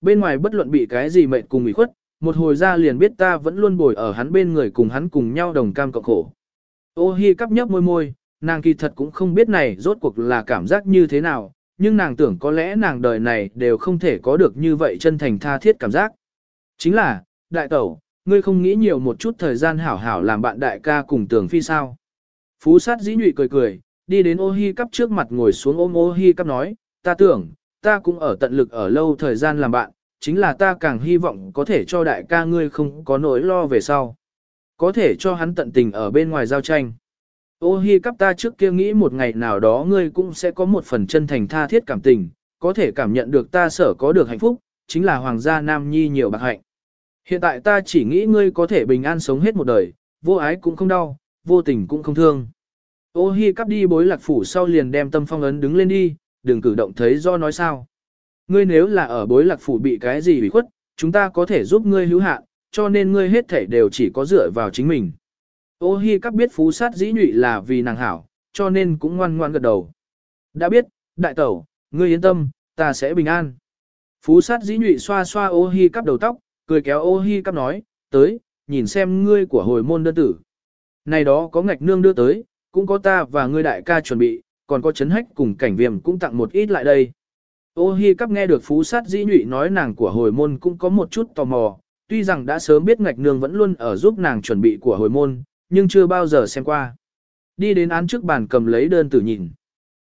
bên ngoài bất luận bị cái gì mệnh cùng ủy khuất, một hồi ra liền biết ta vẫn luôn bồi ở hắn bên người cùng hắn cùng nhau đồng cam cộng khổ. Ô hi cắp nhấp môi môi, nàng kỳ thật cũng không biết này rốt cuộc là cảm giác như thế nào, nhưng nàng tưởng có lẽ nàng đời này đều không thể có được như vậy chân thành tha thiết cảm giác. Chính là, đại tẩu, ngươi không nghĩ nhiều một chút thời gian hảo hảo làm bạn đại ca cùng tưởng phi sao. Phú sát dĩ nhụy cười cười, đi đến ô hi cắp trước mặt ngồi xuống ôm ô hi cắp nói, ta tưởng, ta cũng ở tận lực ở lâu thời gian làm bạn, chính là ta càng hy vọng có thể cho đại ca ngươi không có nỗi lo về sau. Có thể cho hắn tận tình ở bên ngoài giao tranh. Ô hi cắp ta trước kia nghĩ một ngày nào đó ngươi cũng sẽ có một phần chân thành tha thiết cảm tình, có thể cảm nhận được ta sở có được hạnh phúc, chính là hoàng gia nam nhi nhiều bạc hạnh. Hiện tại ta chỉ nghĩ ngươi có thể bình an sống hết một đời, vô ái cũng không đau, vô tình cũng không thương. Ô hi cắp đi bối lạc phủ sau liền đem tâm phong ấn đứng lên đi, đừng cử động thấy do nói sao. Ngươi nếu là ở bối lạc phủ bị cái gì bị khuất, chúng ta có thể giúp ngươi hữu hạn, cho nên ngươi hết thể đều chỉ có dựa vào chính mình. Ô hi cắp biết phú sát dĩ nhụy là vì nàng hảo, cho nên cũng ngoan ngoan gật đầu. Đã biết, đại tẩu, ngươi yên tâm, ta sẽ bình an. Phú sát dĩ nhụy xoa xoa ô hi cắp đầu tóc, cười kéo ô hi cắp nói, tới, nhìn xem ngươi của hồi môn đơn tử. Này đó có ngạch nương đưa tới, cũng có ta và ngươi đại ca chuẩn bị, còn có chấn hách cùng cảnh viêm cũng tặng một ít lại đây. Ô hi cắp nghe được phú sát dĩ nhụy nói nàng của hồi môn cũng có một chút tò mò, tuy rằng đã sớm biết ngạch nương vẫn luôn ở giúp nàng chuẩn bị của hồi môn, nhưng chưa bao giờ xem qua. Đi đến án trước bàn cầm lấy đơn tử nhìn.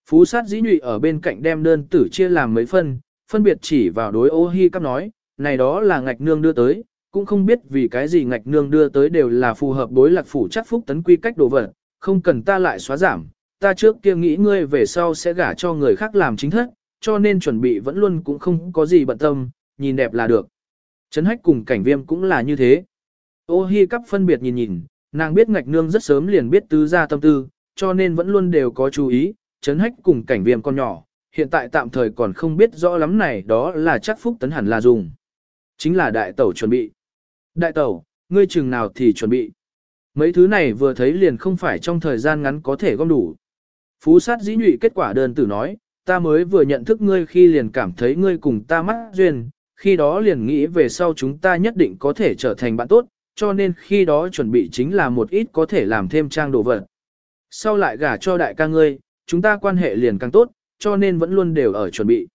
Phú sát dĩ nhụy ở bên cạnh đem đơn tử chia làm mấy phân, phân biệt chỉ vào đối ô hi cắp nói, này đó là ngạch nương đưa tới, cũng không biết vì cái gì ngạch nương đưa tới đều là phù hợp đối lạc phủ chắc phúc tấn quy cách đồ vật, không cần ta lại xóa giảm, ta trước kia nghĩ ngươi về sau sẽ gả cho người khác làm chính thất, cho nên chuẩn bị vẫn luôn cũng không có gì bận tâm, nhìn đẹp là được. Trấn hách cùng cảnh viêm cũng là như thế. Ô hi cắp phân biệt nhìn nhìn, nàng biết ngạch nương rất sớm liền biết tứ gia tâm tư, cho nên vẫn luôn đều có chú ý, Trấn hách cùng cảnh viêm con nhỏ, hiện tại tạm thời còn không biết rõ lắm này đó là chắc phúc tấn hẳn là dùng. Chính là đại tẩu chuẩn bị. Đại tẩu, ngươi chừng nào thì chuẩn bị. Mấy thứ này vừa thấy liền không phải trong thời gian ngắn có thể gom đủ. Phú sát dĩ nhụy kết quả đơn tử nói, ta mới vừa nhận thức ngươi khi liền cảm thấy ngươi cùng ta mắt duyên, khi đó liền nghĩ về sau chúng ta nhất định có thể trở thành bạn tốt, cho nên khi đó chuẩn bị chính là một ít có thể làm thêm trang đồ vật. Sau lại gả cho đại ca ngươi, chúng ta quan hệ liền càng tốt, cho nên vẫn luôn đều ở chuẩn bị.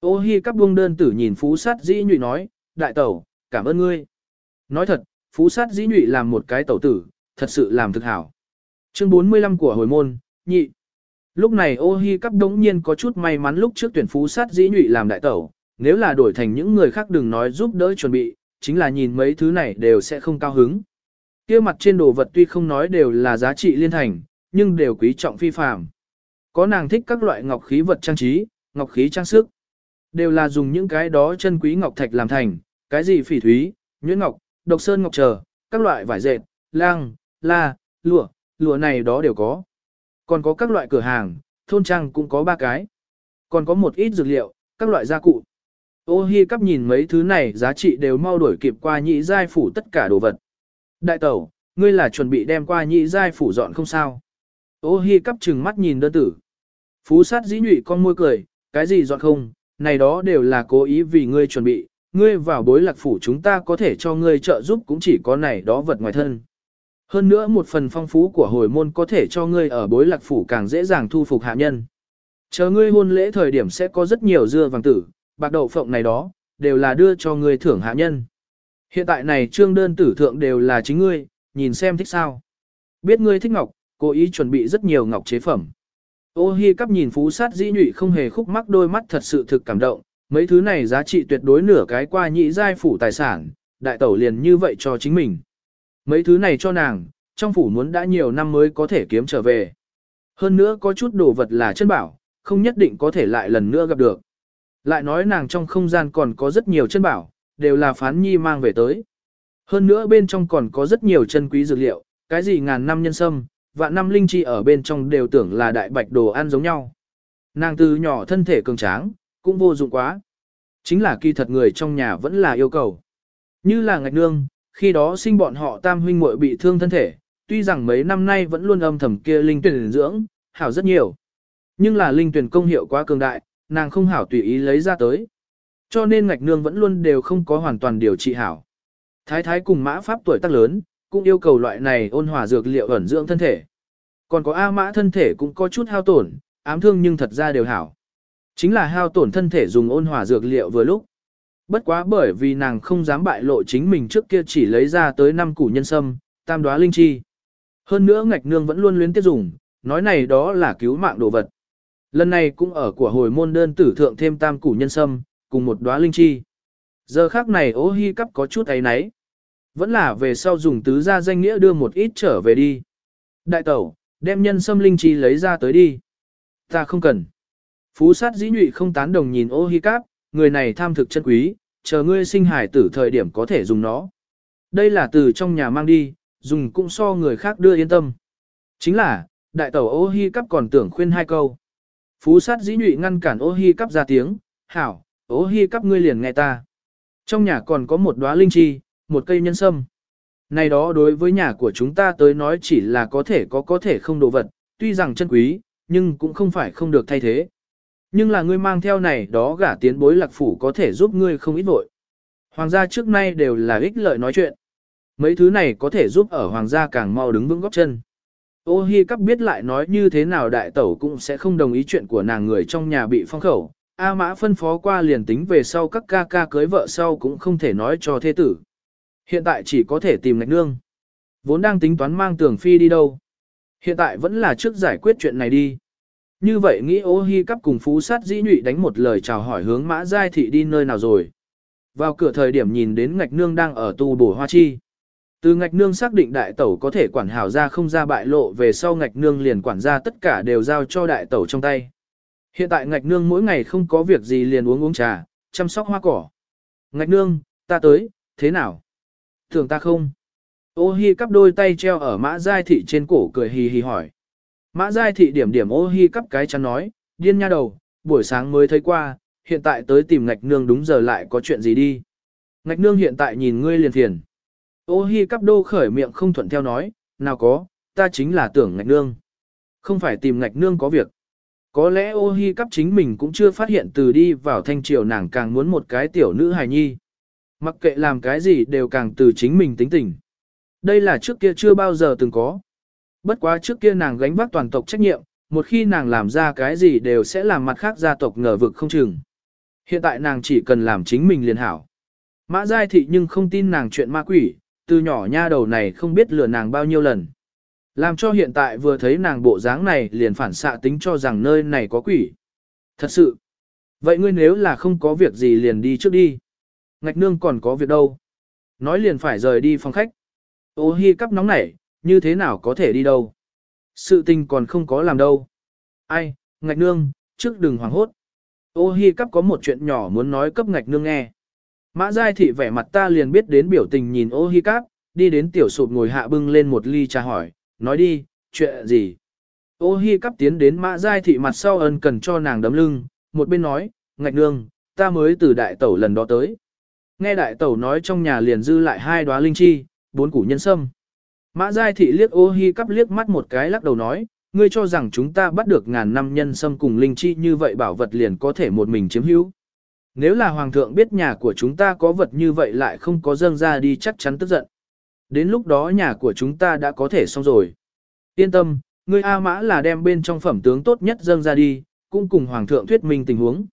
Ô hi các buông đơn tử nhìn phú sát dĩ nhụy nói, đại tẩu, cảm ơn ngươi. Nói thật, phú sát dĩ nhụy làm một cái tẩu tử, thật sự làm thực hảo. Chương 45 của hồi môn, nhị. Lúc này ô hi cắp đống nhiên có chút may mắn lúc trước tuyển phú sát dĩ nhụy làm đại tẩu, nếu là đổi thành những người khác đừng nói giúp đỡ chuẩn bị, chính là nhìn mấy thứ này đều sẽ không cao hứng. kia mặt trên đồ vật tuy không nói đều là giá trị liên thành, nhưng đều quý trọng phi phàm. Có nàng thích các loại ngọc khí vật trang trí, ngọc khí trang sức. Đều là dùng những cái đó chân quý ngọc thạch làm thành, cái gì phỉ thúy, nhuyễn ngọc, độc sơn ngọc chờ, các loại vải dệt, lang, la, lụa, lụa này đó đều có. Còn có các loại cửa hàng, thôn trang cũng có ba cái. Còn có một ít dược liệu, các loại gia cụ. Ô hi cắp nhìn mấy thứ này giá trị đều mau đuổi kịp qua nhị giai phủ tất cả đồ vật. Đại tẩu, ngươi là chuẩn bị đem qua nhị giai phủ dọn không sao. Ô hi cắp chừng mắt nhìn đơn tử. Phú sát dĩ nhụy con môi cười, cái gì dọn không, này đó đều là cố ý vì ngươi chuẩn bị, ngươi vào bối lạc phủ chúng ta có thể cho ngươi trợ giúp cũng chỉ có này đó vật ngoài thân. Hơn nữa một phần phong phú của hồi môn có thể cho ngươi ở bối lạc phủ càng dễ dàng thu phục hạ nhân. Chờ ngươi hôn lễ thời điểm sẽ có rất nhiều dưa vàng tử, bạc đậu phộng này đó, đều là đưa cho ngươi thưởng hạ nhân. Hiện tại này trương đơn tử thượng đều là chính ngươi, nhìn xem thích sao. Biết ngươi thích ngọc, cố ý chuẩn bị rất nhiều ngọc chế phẩm. Ô hi cắp nhìn phú sát dĩ nhụy không hề khúc mắc đôi mắt thật sự thực cảm động, mấy thứ này giá trị tuyệt đối nửa cái qua nhị giai phủ tài sản, đại tẩu liền như vậy cho chính mình. Mấy thứ này cho nàng, trong phủ muốn đã nhiều năm mới có thể kiếm trở về. Hơn nữa có chút đồ vật là chân bảo, không nhất định có thể lại lần nữa gặp được. Lại nói nàng trong không gian còn có rất nhiều chân bảo, đều là phán nhi mang về tới. Hơn nữa bên trong còn có rất nhiều chân quý dược liệu, cái gì ngàn năm nhân sâm, vạn năm linh chi ở bên trong đều tưởng là đại bạch đồ ăn giống nhau. Nàng từ nhỏ thân thể cường tráng, cũng vô dụng quá. Chính là kỳ thật người trong nhà vẫn là yêu cầu. Như là ngạch nương, khi đó sinh bọn họ tam huynh muội bị thương thân thể, tuy rằng mấy năm nay vẫn luôn âm thầm kia linh tuyển dưỡng, hảo rất nhiều. Nhưng là linh tuyển công hiệu quá cường đại, nàng không hảo tùy ý lấy ra tới. Cho nên ngạch nương vẫn luôn đều không có hoàn toàn điều trị hảo. Thái thái cùng mã pháp tuổi tác lớn, cũng yêu cầu loại này ôn hòa dược liệu ẩn dưỡng thân thể. Còn có A mã thân thể cũng có chút hao tổn, ám thương nhưng thật ra đều hảo. Chính là hao tổn thân thể dùng ôn hòa dược liệu vừa lúc. Bất quá bởi vì nàng không dám bại lộ chính mình trước kia chỉ lấy ra tới năm củ nhân sâm, tam đoá linh chi. Hơn nữa ngạch nương vẫn luôn luyến tiếp dùng, nói này đó là cứu mạng đồ vật. Lần này cũng ở của hồi môn đơn tử thượng thêm tam củ nhân sâm, cùng một đóa linh chi. Giờ khác này ô hi cắp có chút ấy náy. Vẫn là về sau dùng tứ gia danh nghĩa đưa một ít trở về đi. Đại tẩu, đem nhân sâm linh chi lấy ra tới đi. Ta không cần. Phú sát dĩ nhụy không tán đồng nhìn ô hi cắp, người này tham thực chân quý, chờ ngươi sinh hải tử thời điểm có thể dùng nó. Đây là từ trong nhà mang đi, dùng cũng so người khác đưa yên tâm. Chính là, đại tẩu ô hi cắp còn tưởng khuyên hai câu. Phú sát dĩ nhụy ngăn cản ô hi cắp ra tiếng, hảo, ô hi cắp ngươi liền nghe ta. Trong nhà còn có một đóa linh chi, một cây nhân sâm. Này đó đối với nhà của chúng ta tới nói chỉ là có thể có có thể không đồ vật, tuy rằng chân quý, nhưng cũng không phải không được thay thế. Nhưng là ngươi mang theo này đó gả tiến bối lạc phủ có thể giúp ngươi không ít vội. Hoàng gia trước nay đều là ích lợi nói chuyện. Mấy thứ này có thể giúp ở hoàng gia càng mau đứng vững góc chân. Ô hi cắp biết lại nói như thế nào đại tẩu cũng sẽ không đồng ý chuyện của nàng người trong nhà bị phong khẩu. A mã phân phó qua liền tính về sau các ca ca cưới vợ sau cũng không thể nói cho thế tử. Hiện tại chỉ có thể tìm ngạch nương. Vốn đang tính toán mang tường phi đi đâu. Hiện tại vẫn là trước giải quyết chuyện này đi. Như vậy nghĩ ô hi cắp cùng phú sát dĩ nhụy đánh một lời chào hỏi hướng mã giai thị đi nơi nào rồi. Vào cửa thời điểm nhìn đến ngạch nương đang ở tu bổ hoa chi. Từ ngạch nương xác định đại tẩu có thể quản hảo ra không ra bại lộ về sau ngạch nương liền quản ra tất cả đều giao cho đại tẩu trong tay. Hiện tại ngạch nương mỗi ngày không có việc gì liền uống uống trà, chăm sóc hoa cỏ. Ngạch nương, ta tới, thế nào? Thường ta không? Ô hi cắp đôi tay treo ở mã giai thị trên cổ cười hì hì hỏi. Mã giai thị điểm điểm ô hi cắp cái chắn nói, điên nha đầu, buổi sáng mới thấy qua, hiện tại tới tìm ngạch nương đúng giờ lại có chuyện gì đi. Ngạch nương hiện tại nhìn ngươi liền phiền. Ô hi cắp đô khởi miệng không thuận theo nói, nào có, ta chính là tưởng ngạch nương. Không phải tìm ngạch nương có việc. Có lẽ ô hi cắp chính mình cũng chưa phát hiện từ đi vào thanh triều nàng càng muốn một cái tiểu nữ hài nhi. Mặc kệ làm cái gì đều càng từ chính mình tính tình. Đây là trước kia chưa bao giờ từng có. Bất quá trước kia nàng gánh vác toàn tộc trách nhiệm, một khi nàng làm ra cái gì đều sẽ làm mặt khác gia tộc ngờ vực không chừng. Hiện tại nàng chỉ cần làm chính mình liền hảo. Mã Giai Thị nhưng không tin nàng chuyện ma quỷ, từ nhỏ nha đầu này không biết lừa nàng bao nhiêu lần. Làm cho hiện tại vừa thấy nàng bộ dáng này liền phản xạ tính cho rằng nơi này có quỷ. Thật sự. Vậy ngươi nếu là không có việc gì liền đi trước đi. Ngạch nương còn có việc đâu. Nói liền phải rời đi phòng khách. Ô hi cắp nóng nảy, như thế nào có thể đi đâu. Sự tình còn không có làm đâu. Ai, ngạch nương, trước đừng hoảng hốt. Ô hi cắp có một chuyện nhỏ muốn nói cấp ngạch nương nghe. Mã Giai Thị vẻ mặt ta liền biết đến biểu tình nhìn ô hi cắp, đi đến tiểu sụp ngồi hạ bưng lên một ly trà hỏi, nói đi, chuyện gì? Ô hi cắp tiến đến Mã Giai Thị mặt sau ân cần cho nàng đấm lưng, một bên nói, ngạch nương, ta mới từ đại tẩu lần đó tới. Nghe đại tẩu nói trong nhà liền dư lại hai đóa linh chi, bốn củ nhân sâm. Mã Giai Thị liếc ô hi cắp liếc mắt một cái lắc đầu nói, ngươi cho rằng chúng ta bắt được ngàn năm nhân sâm cùng linh chi như vậy bảo vật liền có thể một mình chiếm hữu. Nếu là hoàng thượng biết nhà của chúng ta có vật như vậy lại không có dâng ra đi chắc chắn tức giận. Đến lúc đó nhà của chúng ta đã có thể xong rồi. Yên tâm, ngươi A Mã là đem bên trong phẩm tướng tốt nhất dâng ra đi, cũng cùng hoàng thượng thuyết minh tình huống.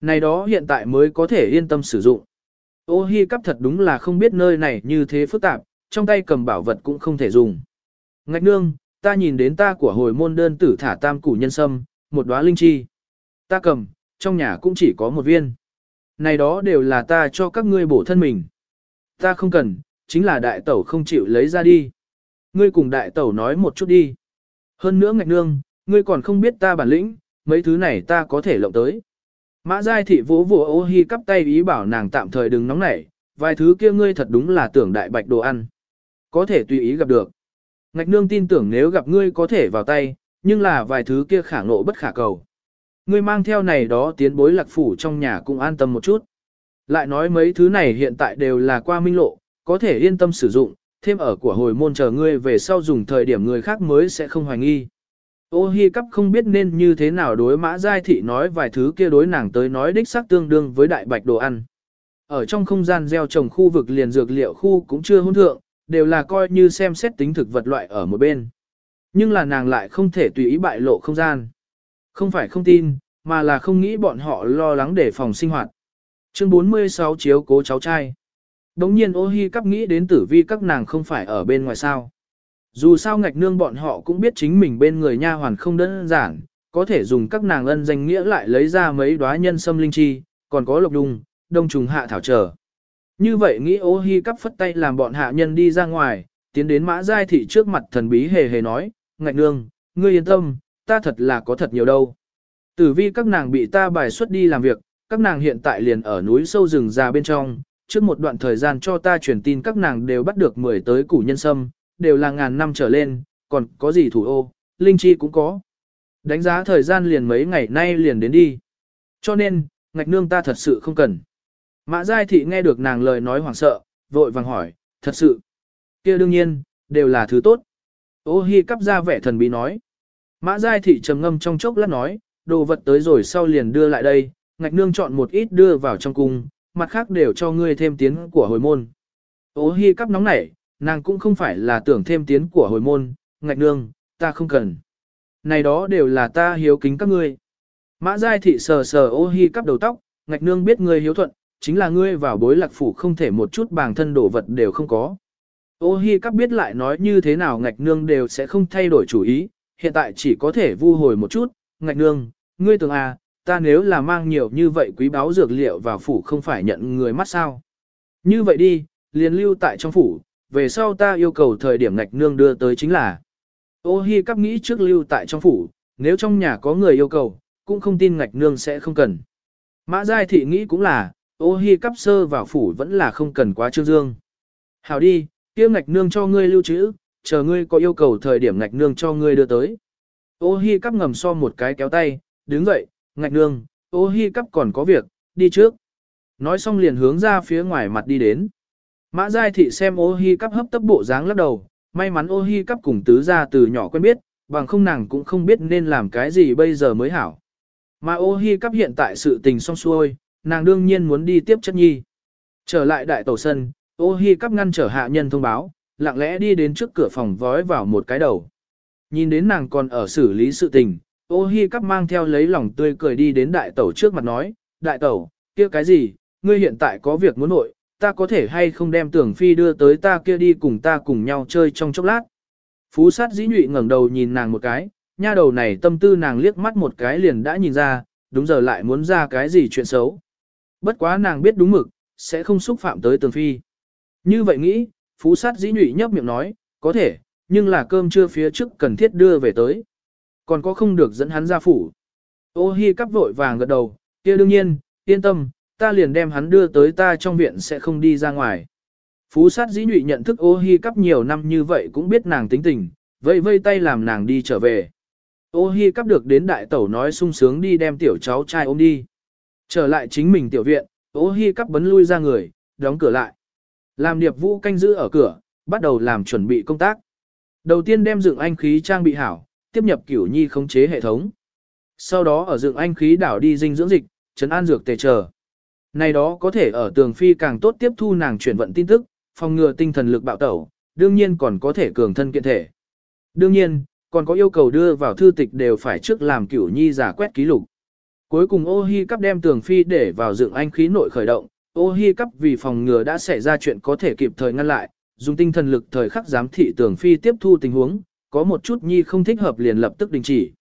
Này đó hiện tại mới có thể yên tâm sử dụng. Ô hi cắp thật đúng là không biết nơi này như thế phức tạp, trong tay cầm bảo vật cũng không thể dùng. Ngạch nương, ta nhìn đến ta của hồi môn đơn tử thả tam củ nhân sâm, một đóa linh chi. Ta cầm, trong nhà cũng chỉ có một viên. Này đó đều là ta cho các ngươi bổ thân mình. Ta không cần, chính là đại tẩu không chịu lấy ra đi. Ngươi cùng đại tẩu nói một chút đi. Hơn nữa ngạch nương, ngươi còn không biết ta bản lĩnh, mấy thứ này ta có thể lộng tới. Mã Giai thị vỗ vỗ ô hi cắp tay ý bảo nàng tạm thời đừng nóng nảy, vài thứ kia ngươi thật đúng là tưởng đại bạch đồ ăn. Có thể tùy ý gặp được. Ngạch nương tin tưởng nếu gặp ngươi có thể vào tay, nhưng là vài thứ kia khả ngộ bất khả cầu. Ngươi mang theo này đó tiến bối lạc phủ trong nhà cũng an tâm một chút. Lại nói mấy thứ này hiện tại đều là qua minh lộ, có thể yên tâm sử dụng, thêm ở của hồi môn chờ ngươi về sau dùng thời điểm người khác mới sẽ không hoài nghi. Ô hi cắp không biết nên như thế nào đối mã giai thị nói vài thứ kia đối nàng tới nói đích xác tương đương với đại bạch đồ ăn. Ở trong không gian gieo trồng khu vực liền dược liệu khu cũng chưa hôn thượng, đều là coi như xem xét tính thực vật loại ở một bên. Nhưng là nàng lại không thể tùy ý bại lộ không gian. Không phải không tin, mà là không nghĩ bọn họ lo lắng để phòng sinh hoạt. Chương 46 chiếu cố cháu trai. Đống nhiên ô hi cắp nghĩ đến tử vi các nàng không phải ở bên ngoài sao. Dù sao ngạch nương bọn họ cũng biết chính mình bên người nha hoàn không đơn giản, có thể dùng các nàng ân danh nghĩa lại lấy ra mấy đóa nhân sâm linh chi, còn có lộc đùng, đông trùng hạ thảo trở. Như vậy nghĩ ô hi cắp phất tay làm bọn hạ nhân đi ra ngoài, tiến đến mã giai thị trước mặt thần bí hề hề nói, ngạch nương, ngươi yên tâm, ta thật là có thật nhiều đâu. Tử vi các nàng bị ta bài xuất đi làm việc, các nàng hiện tại liền ở núi sâu rừng già bên trong, trước một đoạn thời gian cho ta truyền tin các nàng đều bắt được 10 tới củ nhân sâm, đều là ngàn năm trở lên, còn có gì thủ ô, linh chi cũng có. Đánh giá thời gian liền mấy ngày nay liền đến đi. Cho nên, ngạch nương ta thật sự không cần. Mã Giai Thị nghe được nàng lời nói hoảng sợ, vội vàng hỏi, thật sự. kia đương nhiên, đều là thứ tốt. Ô hi cắp ra vẻ thần bí nói. Mã Giai Thị trầm ngâm trong chốc lát nói, đồ vật tới rồi sau liền đưa lại đây, ngạch nương chọn một ít đưa vào trong cung, mặt khác đều cho ngươi thêm tiến của hồi môn. Ô hi cắp nóng nảy, nàng cũng không phải là tưởng thêm tiến của hồi môn, ngạch nương, ta không cần. Này đó đều là ta hiếu kính các ngươi. Mã Giai Thị sờ sờ ô hi cắp đầu tóc, ngạch nương biết ngươi hiếu thuận, chính là ngươi vào bối lạc phủ không thể một chút bàng thân đổ vật đều không có. Ô hi cắp biết lại nói như thế nào ngạch nương đều sẽ không thay đổi chủ ý, hiện tại chỉ có thể vu hồi một chút, ngạch nương, ngươi tưởng à, ta nếu là mang nhiều như vậy quý báo dược liệu vào phủ không phải nhận người mắt sao. Như vậy đi, liền lưu tại trong phủ, về sau ta yêu cầu thời điểm ngạch nương đưa tới chính là. Ô hi cắp nghĩ trước lưu tại trong phủ, nếu trong nhà có người yêu cầu, cũng không tin ngạch nương sẽ không cần. Mã Giai Thị nghĩ cũng là, ô hi cắp sơ vào phủ vẫn là không cần quá trương dương. Hảo đi, kia ngạch nương cho ngươi lưu trữ, chờ ngươi có yêu cầu thời điểm ngạch nương cho ngươi đưa tới. Ô hi cắp ngầm so một cái kéo tay, đứng dậy, ngạch nương, ô hi cắp còn có việc, đi trước. Nói xong liền hướng ra phía ngoài mặt đi đến. Mã Giai Thị xem ô hi cắp hấp tấp bộ dáng lắc đầu, may mắn ô hi cắp cùng tứ ra từ nhỏ quen biết, bằng không nàng cũng không biết nên làm cái gì bây giờ mới hảo. Mà ô hi cắp hiện tại sự tình xong xuôi, nàng đương nhiên muốn đi tiếp chất nhi. Trở lại đại tổ sân, ô hi cắp ngăn trở hạ nhân thông báo, lặng lẽ đi đến trước cửa phòng vói vào một cái đầu. Nhìn đến nàng còn ở xử lý sự tình, ô hi cắp mang theo lấy lòng tươi cười đi đến đại tẩu trước mặt nói, đại tẩu, kia cái gì, ngươi hiện tại có việc muốn nội, ta có thể hay không đem tưởng phi đưa tới ta kia đi cùng ta cùng nhau chơi trong chốc lát. Phú sát dĩ nhụy ngẩng đầu nhìn nàng một cái, nha đầu này tâm tư nàng liếc mắt một cái liền đã nhìn ra, đúng giờ lại muốn ra cái gì chuyện xấu. Bất quá nàng biết đúng mực, sẽ không xúc phạm tới tường phi. Như vậy nghĩ, phú sát dĩ nhụy nhấp miệng nói, có thể, nhưng là cơm trưa phía trước cần thiết đưa về tới. Còn có không được dẫn hắn ra phủ. Ô hi cắp vội vàng gật đầu, kia đương nhiên, yên tâm, ta liền đem hắn đưa tới ta trong viện sẽ không đi ra ngoài. Phú sát dĩ nhụy nhận thức ô hi cắp nhiều năm như vậy cũng biết nàng tính tình, vây vây tay làm nàng đi trở về. Ô hi cắp được đến đại tẩu nói sung sướng đi đem tiểu cháu trai ôm đi. Trở lại chính mình tiểu viện, ô hi cắp bấn lui ra người, đóng cửa lại. Làm điệp vũ canh giữ ở cửa, bắt đầu làm chuẩn bị công tác. Đầu tiên đem dựng anh khí trang bị hảo, tiếp nhập cửu nhi khống chế hệ thống. Sau đó ở dựng anh khí đảo đi dinh dưỡng dịch, trấn an dược tề chờ. Này đó có thể ở tường phi càng tốt tiếp thu nàng chuyển vận tin tức, phòng ngừa tinh thần lực bạo tẩu, đương nhiên còn có thể cường thân kiện thể. Đương nhiên, còn có yêu cầu đưa vào thư tịch đều phải trước làm cửu nhi giả quét ký lục. Cuối cùng ô hi cắp đem tường phi để vào dựng anh khí nội khởi động, ô hi cắp vì phòng ngừa đã xảy ra chuyện có thể kịp thời ngăn lại, dùng tinh thần lực thời khắc giám thị tường phi tiếp thu tình huống, có một chút nhi không thích hợp liền lập tức đình chỉ.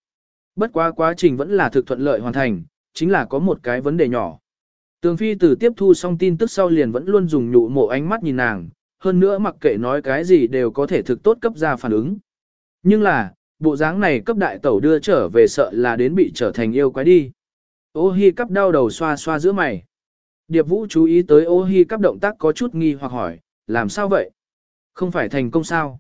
Bất quá quá trình vẫn là thực thuận lợi hoàn thành, chính là có một cái vấn đề nhỏ. Tường phi từ tiếp thu xong tin tức sau liền vẫn luôn dùng nhụ mộ ánh mắt nhìn nàng, hơn nữa mặc kệ nói cái gì đều có thể thực tốt cấp ra phản ứng. Nhưng là, bộ dáng này cấp đại tẩu đưa trở về sợ là đến bị trở thành yêu quái đi. Ô hi cắp đau đầu xoa xoa giữa mày. Điệp vũ chú ý tới ô hi cắp động tác có chút nghi hoặc hỏi, làm sao vậy? Không phải thành công sao?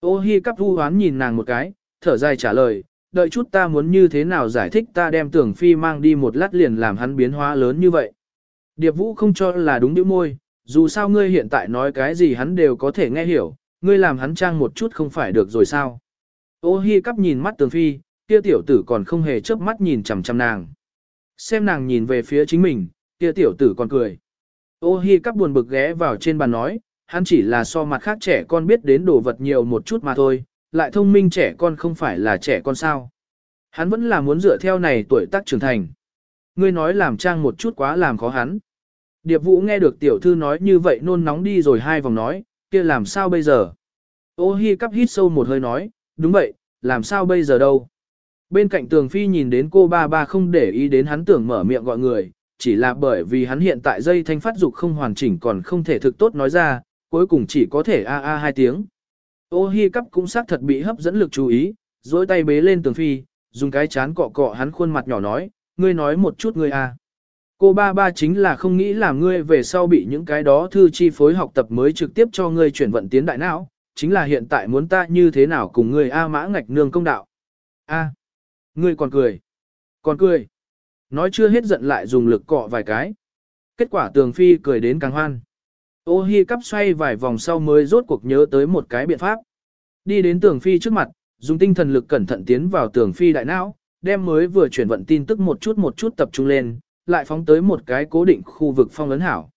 Ô hi cắp vu hoán nhìn nàng một cái, thở dài trả lời, đợi chút ta muốn như thế nào giải thích ta đem tưởng phi mang đi một lát liền làm hắn biến hóa lớn như vậy. Điệp vũ không cho là đúng điệu môi, dù sao ngươi hiện tại nói cái gì hắn đều có thể nghe hiểu, ngươi làm hắn trang một chút không phải được rồi sao. Ô hi cắp nhìn mắt tường phi, kia tiểu tử còn không hề chớp mắt nhìn chằm chằm nàng. Xem nàng nhìn về phía chính mình, kia tiểu tử còn cười. Ô hi cắp buồn bực ghé vào trên bàn nói, hắn chỉ là so mặt khác trẻ con biết đến đồ vật nhiều một chút mà thôi, lại thông minh trẻ con không phải là trẻ con sao. Hắn vẫn là muốn dựa theo này tuổi tác trưởng thành. Ngươi nói làm trang một chút quá làm khó hắn. Điệp vũ nghe được tiểu thư nói như vậy nôn nóng đi rồi hai vòng nói, kia làm sao bây giờ? Ô hi cắp hít sâu một hơi nói, đúng vậy, làm sao bây giờ đâu? Bên cạnh tường phi nhìn đến cô ba ba không để ý đến hắn tưởng mở miệng gọi người, chỉ là bởi vì hắn hiện tại dây thanh phát dục không hoàn chỉnh còn không thể thực tốt nói ra, cuối cùng chỉ có thể a a hai tiếng. Ô hi cắp cũng xác thật bị hấp dẫn lực chú ý, dối tay bế lên tường phi, dùng cái chán cọ cọ hắn khuôn mặt nhỏ nói, ngươi nói một chút ngươi a. Cô ba ba chính là không nghĩ là ngươi về sau bị những cái đó thư chi phối học tập mới trực tiếp cho ngươi chuyển vận tiến đại não, chính là hiện tại muốn ta như thế nào cùng ngươi A mã ngạch nương công đạo. A, ngươi còn cười, còn cười. Nói chưa hết giận lại dùng lực cọ vài cái. Kết quả tường phi cười đến càng hoan. Ô hi cắp xoay vài vòng sau mới rốt cuộc nhớ tới một cái biện pháp. Đi đến tường phi trước mặt, dùng tinh thần lực cẩn thận tiến vào tường phi đại não, đem mới vừa chuyển vận tin tức một chút một chút tập trung lên, lại phóng tới một cái cố định khu vực phong ấn hảo.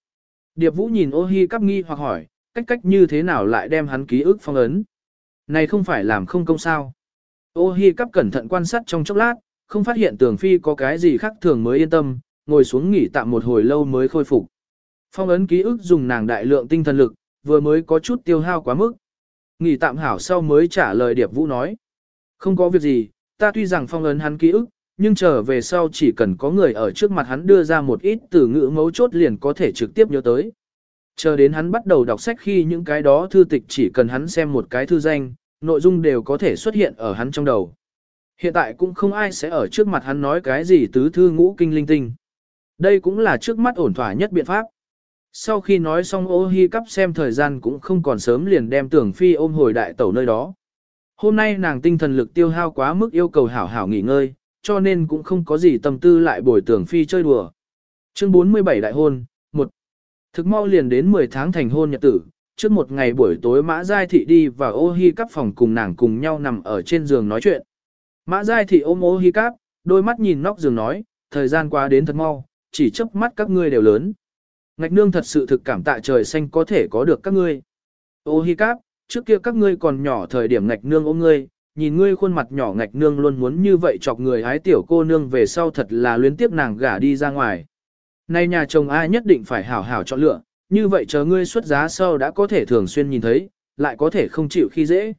Điệp Vũ nhìn ô hi cắp nghi hoặc hỏi, cách cách như thế nào lại đem hắn ký ức phong ấn? Này không phải làm không công sao? Ô hi cắp cẩn thận quan sát trong chốc lát, không phát hiện tường phi có cái gì khác thường mới yên tâm, ngồi xuống nghỉ tạm một hồi lâu mới khôi phục. Phong ấn ký ức dùng nàng đại lượng tinh thần lực, vừa mới có chút tiêu hao quá mức. Nghỉ tạm hảo sau mới trả lời Điệp Vũ nói. Không có việc gì, ta tuy rằng phong ấn hắn ký ức, nhưng trở về sau chỉ cần có người ở trước mặt hắn đưa ra một ít từ ngữ mấu chốt liền có thể trực tiếp nhớ tới. Chờ đến hắn bắt đầu đọc sách khi những cái đó thư tịch chỉ cần hắn xem một cái thư danh, nội dung đều có thể xuất hiện ở hắn trong đầu. Hiện tại cũng không ai sẽ ở trước mặt hắn nói cái gì tứ thư ngũ kinh linh tinh. Đây cũng là trước mắt ổn thỏa nhất biện pháp. Sau khi nói xong ô hi cắp xem thời gian cũng không còn sớm liền đem tưởng phi ôm hồi đại tẩu nơi đó. Hôm nay nàng tinh thần lực tiêu hao quá mức yêu cầu hảo hảo nghỉ ngơi, cho nên cũng không có gì tâm tư lại bồi tưởng phi chơi đùa. Chương 47 đại hôn, 1. Thực mau liền đến 10 tháng thành hôn nhật tử, trước một ngày buổi tối Mã Giai Thị đi và ô hi cắp phòng cùng nàng cùng nhau nằm ở trên giường nói chuyện. Mã Giai Thị ôm ô hi cắp, đôi mắt nhìn nóc giường nói, thời gian qua đến thật mau, chỉ chớp mắt các ngươi đều lớn. Ngạch nương thật sự thực cảm tạ trời xanh có thể có được các ngươi. Ô hi cắp, trước kia các ngươi còn nhỏ thời điểm ngạch nương ôm ngươi, nhìn ngươi khuôn mặt nhỏ ngạch nương luôn muốn như vậy chọc người hái tiểu cô nương về sau thật là luyến tiếp nàng gả đi ra ngoài. Nay nhà chồng ai nhất định phải hảo hảo chọn lựa, như vậy chờ ngươi xuất giá sau đã có thể thường xuyên nhìn thấy, lại có thể không chịu khi dễ.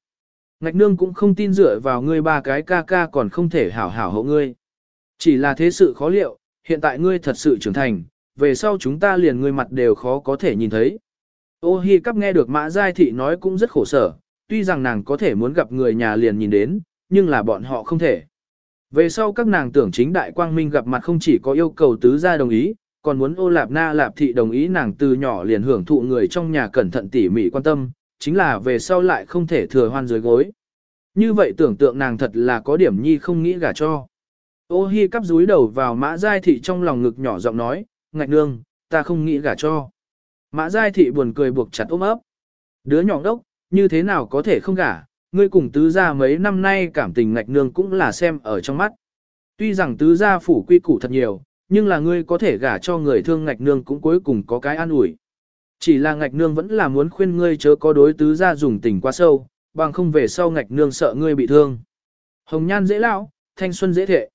Ngạch nương cũng không tin dựa vào ngươi ba cái ca ca còn không thể hảo hảo hộ ngươi. Chỉ là thế sự khó liệu, hiện tại ngươi thật sự trưởng thành, về sau chúng ta liền ngươi mặt đều khó có thể nhìn thấy. Ô hi cắp nghe được mã giai thị nói cũng rất khổ sở, tuy rằng nàng có thể muốn gặp người nhà liền nhìn đến, nhưng là bọn họ không thể. Về sau các nàng tưởng chính đại quang minh gặp mặt không chỉ có yêu cầu tứ gia đồng ý, còn muốn ô lạp na lạp thị đồng ý nàng từ nhỏ liền hưởng thụ người trong nhà cẩn thận tỉ mỉ quan tâm, chính là về sau lại không thể thừa hoan dưới gối. Như vậy tưởng tượng nàng thật là có điểm nhi không nghĩ gả cho. Ô hi cắp rúi đầu vào mã giai thị trong lòng ngực nhỏ giọng nói, ngạch nương, ta không nghĩ gả cho. Mã giai thị buồn cười buộc chặt ôm ấp. Đứa nhỏ đốc, như thế nào có thể không gả, ngươi cùng tứ gia mấy năm nay cảm tình ngạch nương cũng là xem ở trong mắt. Tuy rằng tứ gia phủ quy củ thật nhiều, nhưng là ngươi có thể gả cho người thương ngạch nương cũng cuối cùng có cái an ủi. Chỉ là ngạch nương vẫn là muốn khuyên ngươi chớ có đối tứ gia dùng tình quá sâu, bằng không về sau ngạch nương sợ ngươi bị thương. Hồng nhan dễ lão, thanh xuân dễ thệ.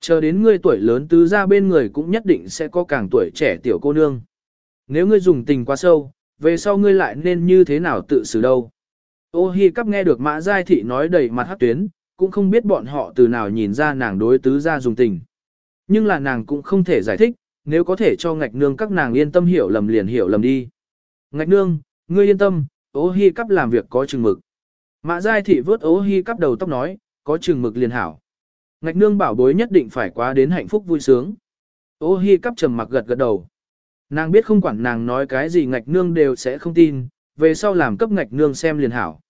Chờ đến ngươi tuổi lớn tứ gia bên người cũng nhất định sẽ có càng tuổi trẻ tiểu cô nương. Nếu ngươi dùng tình quá sâu, về sau ngươi lại nên như thế nào tự xử đâu. Ô hi cắp nghe được mã giai thị nói đầy mặt hát tuyến, cũng không biết bọn họ từ nào nhìn ra nàng đối tứ gia dùng tình. Nhưng là nàng cũng không thể giải thích, nếu có thể cho ngạch nương các nàng yên tâm hiểu lầm liền hiểu lầm đi. Ngạch nương, ngươi yên tâm, ô hi cắp làm việc có chừng mực. Mã giai thị vớt ô hi cắp đầu tóc nói, có chừng mực liền hảo. Ngạch nương bảo bối nhất định phải quá đến hạnh phúc vui sướng. Ô hi cắp trầm mặc gật gật đầu. Nàng biết không quản nàng nói cái gì ngạch nương đều sẽ không tin, về sau làm cấp ngạch nương xem liền hảo.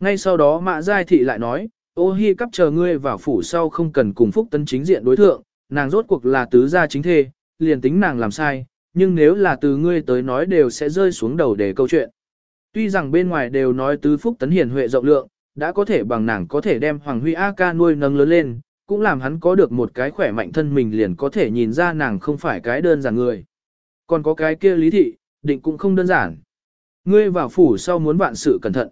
Ngay sau đó mã giai thị lại nói, ô hi cắp chờ ngươi vào phủ sau không cần cùng phúc tấn chính diện đối thượng, nàng rốt cuộc là tứ gia chính thê, liền tính nàng làm sai, nhưng nếu là từ ngươi tới nói đều sẽ rơi xuống đầu để câu chuyện. Tuy rằng bên ngoài đều nói tứ phúc tấn hiền huệ rộng lượng, đã có thể bằng nàng có thể đem Hoàng Huy A ca nuôi nâng lớn lên, cũng làm hắn có được một cái khỏe mạnh thân mình liền có thể nhìn ra nàng không phải cái đơn giản người. Còn có cái kia lý thị, định cũng không đơn giản. Ngươi vào phủ sau muốn vạn sự cẩn thận.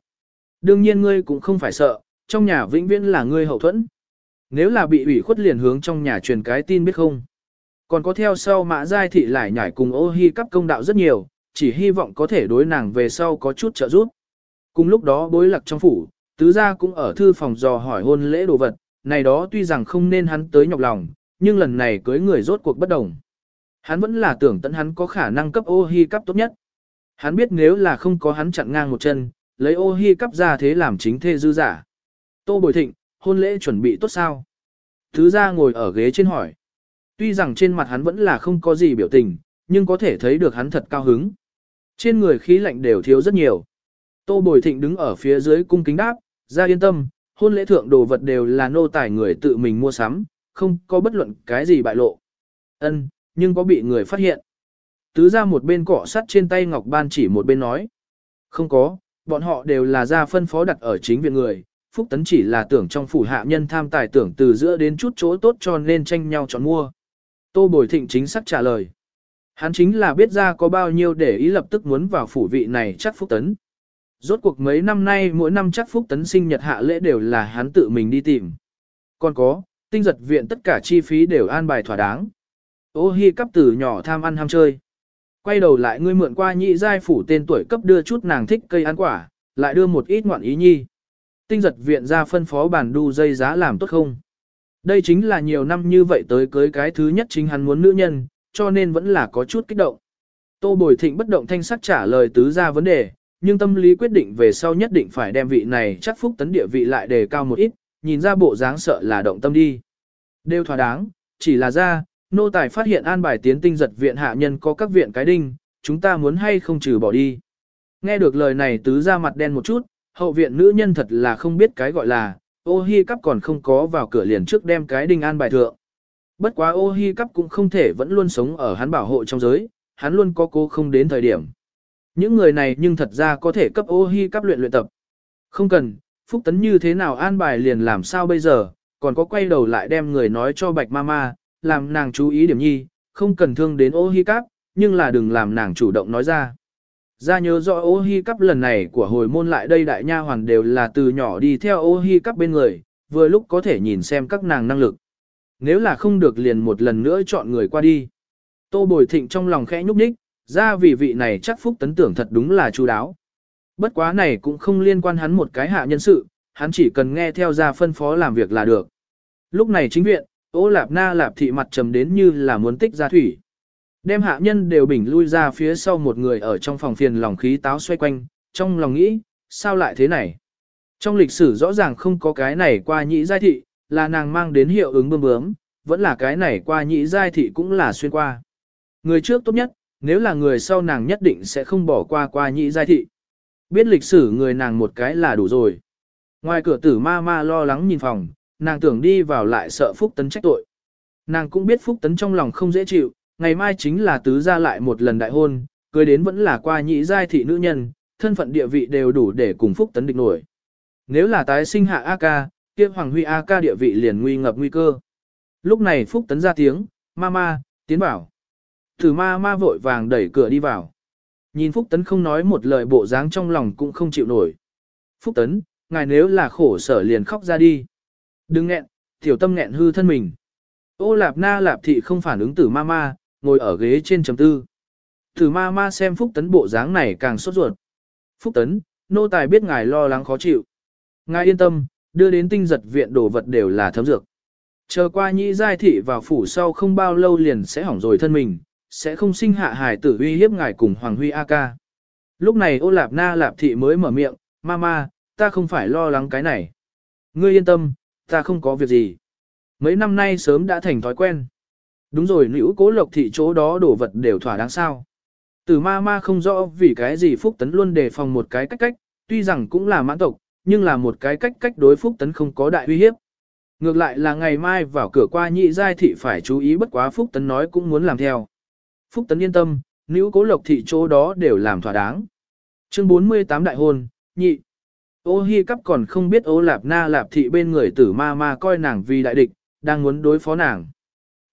Đương nhiên ngươi cũng không phải sợ, trong nhà vĩnh viễn là ngươi hậu thuẫn. Nếu là bị ủy khuất liền hướng trong nhà truyền cái tin biết không. Còn có theo sau mã giai thị lại nhảy cùng ô hi cắp công đạo rất nhiều, chỉ hy vọng có thể đối nàng về sau có chút trợ giúp. Cùng lúc đó bối lạc trong phủ, tứ gia cũng ở thư phòng dò hỏi hôn lễ đồ vật, này đó tuy rằng không nên hắn tới nhọc lòng, nhưng lần này cưới người rốt cuộc bất đồng. Hắn vẫn là tưởng tận hắn có khả năng cấp ô hi cắp tốt nhất. Hắn biết nếu là không có hắn chặn ngang một chân, lấy ô hi cắp ra thế làm chính thê dư giả. Tô Bồi Thịnh, hôn lễ chuẩn bị tốt sao? Thứ gia ngồi ở ghế trên hỏi. Tuy rằng trên mặt hắn vẫn là không có gì biểu tình, nhưng có thể thấy được hắn thật cao hứng. Trên người khí lạnh đều thiếu rất nhiều. Tô Bồi Thịnh đứng ở phía dưới cung kính đáp, ra yên tâm, hôn lễ thượng đồ vật đều là nô tài người tự mình mua sắm, không có bất luận cái gì bại lộ. Ân, nhưng có bị người phát hiện. Tứ ra một bên cọ sắt trên tay Ngọc Ban chỉ một bên nói. Không có, bọn họ đều là ra phân phó đặt ở chính viện người, Phúc Tấn chỉ là tưởng trong phủ hạ nhân tham tài tưởng từ giữa đến chút chỗ tốt cho nên tranh nhau chọn mua. Tô Bồi Thịnh chính xác trả lời. Hắn chính là biết ra có bao nhiêu để ý lập tức muốn vào phủ vị này chắc Phúc Tấn. Rốt cuộc mấy năm nay mỗi năm chắc Phúc Tấn sinh nhật hạ lễ đều là hắn tự mình đi tìm. Còn có, tinh giật viện tất cả chi phí đều an bài thỏa đáng. Ô hi cắp tử nhỏ tham ăn ham chơi. Quay đầu lại ngươi mượn qua nhị giai phủ tên tuổi cấp đưa chút nàng thích cây ăn quả, lại đưa một ít ngoạn ý nhi. Tinh giật viện ra phân phó bản đu dây giá làm tốt không? Đây chính là nhiều năm như vậy tới cưới cái thứ nhất chính hắn muốn nữ nhân, cho nên vẫn là có chút kích động. Tô Bồi Thịnh bất động thanh sắc trả lời tứ ra vấn đề, nhưng tâm lý quyết định về sau nhất định phải đem vị này chắc phúc tấn địa vị lại đề cao một ít, nhìn ra bộ dáng sợ là động tâm đi. Đều thỏa đáng, chỉ là ra, nô tài phát hiện an bài tiến tinh giật viện hạ nhân có các viện cái đinh, chúng ta muốn hay không trừ bỏ đi. Nghe được lời này tứ ra mặt đen một chút, hậu viện nữ nhân thật là không biết cái gọi là, ô hi cắp còn không có vào cửa liền trước đem cái đinh an bài thượng. Bất quá ô hi cắp cũng không thể vẫn luôn sống ở hắn bảo hộ trong giới, hắn luôn có cố không đến thời điểm. Những người này nhưng thật ra có thể cấp ô hi cắp luyện luyện tập. Không cần, phúc tấn như thế nào an bài liền làm sao bây giờ, còn có quay đầu lại đem người nói cho bạch mama, làm nàng chú ý điểm nhi, không cần thương đến ô hi cắp, nhưng là đừng làm nàng chủ động nói ra. Ra nhớ rõ ô hi cắp lần này của hồi môn lại đây đại nha hoàn đều là từ nhỏ đi theo ô hi cắp bên người, vừa lúc có thể nhìn xem các nàng năng lực. Nếu là không được liền một lần nữa chọn người qua đi. Tô bồi thịnh trong lòng khẽ nhúc nhích, ra vì vị này chắc phúc tấn tưởng thật đúng là chu đáo. Bất quá này cũng không liên quan hắn một cái hạ nhân sự, hắn chỉ cần nghe theo ra phân phó làm việc là được. Lúc này chính viện, ô lạp na lạp thị mặt trầm đến như là muốn tích ra thủy. Đem hạ nhân đều bình lui ra phía sau một người ở trong phòng phiền lòng khí táo xoay quanh, trong lòng nghĩ, sao lại thế này? Trong lịch sử rõ ràng không có cái này qua nhĩ giai thị, là nàng mang đến hiệu ứng bơm bướm, vẫn là cái này qua nhĩ giai thị cũng là xuyên qua. Người trước tốt nhất, nếu là người sau nàng nhất định sẽ không bỏ qua qua nhĩ giai thị. Biết lịch sử người nàng một cái là đủ rồi. Ngoài cửa tử ma ma lo lắng nhìn phòng, nàng tưởng đi vào lại sợ Phúc Tấn trách tội. Nàng cũng biết Phúc Tấn trong lòng không dễ chịu, ngày mai chính là tứ gia lại một lần đại hôn, cưới đến vẫn là qua nhị giai thị nữ nhân, thân phận địa vị đều đủ để cùng Phúc Tấn địch nổi. Nếu là tái sinh hạ A ca, kia Hoàng Huy A ca địa vị liền nguy ngập nguy cơ. Lúc này Phúc Tấn ra tiếng, Mama, tiến bảo. Thử ma ma vội vàng đẩy cửa đi vào. Nhìn Phúc Tấn không nói một lời bộ dáng trong lòng cũng không chịu nổi. Phúc Tấn, ngài nếu là khổ sở liền khóc ra đi. Đừng nghẹn, tiểu tâm nghẹn hư thân mình. Ô lạp na lạp thị không phản ứng tử ma ma, ngồi ở ghế trên chấm tư. thử ma ma xem Phúc Tấn bộ dáng này càng sốt ruột. Phúc Tấn, nô tài biết ngài lo lắng khó chịu. Ngài yên tâm, đưa đến tinh giật viện đồ vật đều là thấm dược. Chờ qua nhị giai thị vào phủ sau không bao lâu liền sẽ hỏng rồi thân mình, sẽ không sinh hạ hài tử uy hiếp ngài cùng Hoàng Huy A ca. Lúc này ô lạp na lạp thị mới mở miệng, Mama, ta không phải lo lắng cái này. Ngươi yên tâm, ta không có việc gì. Mấy năm nay sớm đã thành thói quen. Đúng rồi nữ cố lộc thị chỗ đó đổ vật đều thỏa đáng sao. Từ ma ma không rõ vì cái gì Phúc Tấn luôn đề phòng một cái cách cách, tuy rằng cũng là mãn tộc, nhưng là một cái cách cách đối Phúc Tấn không có đại uy hiếp. Ngược lại là ngày mai vào cửa qua nhị giai thị phải chú ý bất quá Phúc Tấn nói cũng muốn làm theo. Phúc Tấn yên tâm, nữ cố lộc thị chỗ đó đều làm thỏa đáng. Chương 48 đại hôn, nhị. Ô hi cắp còn không biết ô lạp na lạp thị bên người tử ma ma coi nàng vì đại địch, đang muốn đối phó nàng.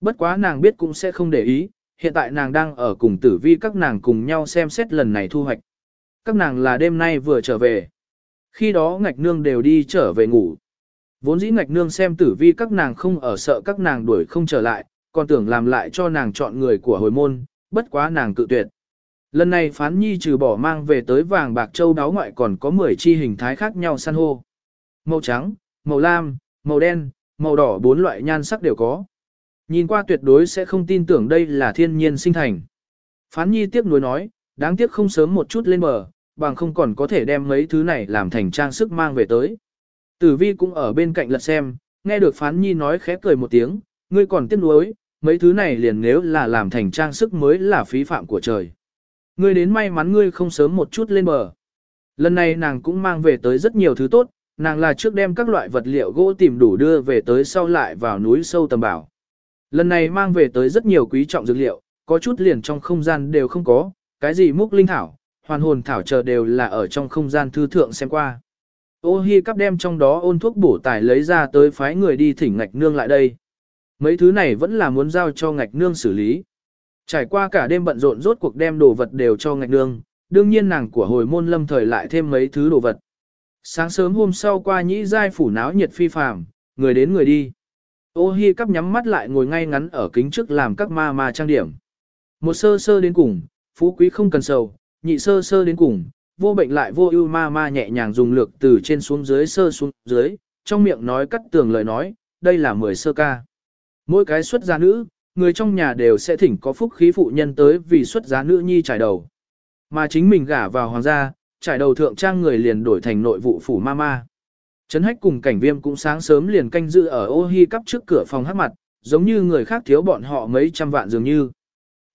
Bất quá nàng biết cũng sẽ không để ý, hiện tại nàng đang ở cùng tử vi các nàng cùng nhau xem xét lần này thu hoạch. Các nàng là đêm nay vừa trở về. Khi đó ngạch nương đều đi trở về ngủ. Vốn dĩ ngạch nương xem tử vi các nàng không ở sợ các nàng đuổi không trở lại, còn tưởng làm lại cho nàng chọn người của hồi môn, bất quá nàng cự tuyệt. Lần này phán nhi trừ bỏ mang về tới vàng bạc châu đáo ngoại còn có 10 chi hình thái khác nhau san hô. Màu trắng, màu lam, màu đen, màu đỏ bốn loại nhan sắc đều có. Nhìn qua tuyệt đối sẽ không tin tưởng đây là thiên nhiên sinh thành. Phán nhi tiếc nuối nói, đáng tiếc không sớm một chút lên bờ, bằng không còn có thể đem mấy thứ này làm thành trang sức mang về tới. Tử vi cũng ở bên cạnh lật xem, nghe được phán nhi nói khẽ cười một tiếng, ngươi còn tiếc nuối, mấy thứ này liền nếu là làm thành trang sức mới là phí phạm của trời. Ngươi đến may mắn ngươi không sớm một chút lên bờ. Lần này nàng cũng mang về tới rất nhiều thứ tốt, nàng là trước đem các loại vật liệu gỗ tìm đủ đưa về tới sau lại vào núi sâu tầm bảo. Lần này mang về tới rất nhiều quý trọng dược liệu, có chút liền trong không gian đều không có, cái gì múc linh thảo, hoàn hồn thảo chờ đều là ở trong không gian thư thượng xem qua. Ô hi cắp đem trong đó ôn thuốc bổ tài lấy ra tới phái người đi thỉnh ngạch nương lại đây. Mấy thứ này vẫn là muốn giao cho ngạch nương xử lý. Trải qua cả đêm bận rộn rốt cuộc đem đồ vật đều cho ngạch nương, đương nhiên nàng của hồi môn lâm thời lại thêm mấy thứ đồ vật. Sáng sớm hôm sau qua nhĩ giai phủ náo nhiệt phi phàm, người đến người đi. Ô hi cắp nhắm mắt lại ngồi ngay ngắn ở kính trước làm các ma ma trang điểm. Một sơ sơ đến cùng, phú quý không cần sầu, nhị sơ sơ đến cùng, vô bệnh lại vô ưu ma ma nhẹ nhàng dùng lược từ trên xuống dưới sơ xuống dưới, trong miệng nói cắt tường lời nói, đây là mười sơ ca. Mỗi cái xuất gia nữ, người trong nhà đều sẽ thỉnh có phúc khí phụ nhân tới vì xuất giá nữ nhi trải đầu. Mà chính mình gả vào hoàng gia, trải đầu thượng trang người liền đổi thành nội vụ phủ ma ma. Trấn hách cùng cảnh viêm cũng sáng sớm liền canh giữ ở ô hi cắp trước cửa phòng hát mặt, giống như người khác thiếu bọn họ mấy trăm vạn dường như.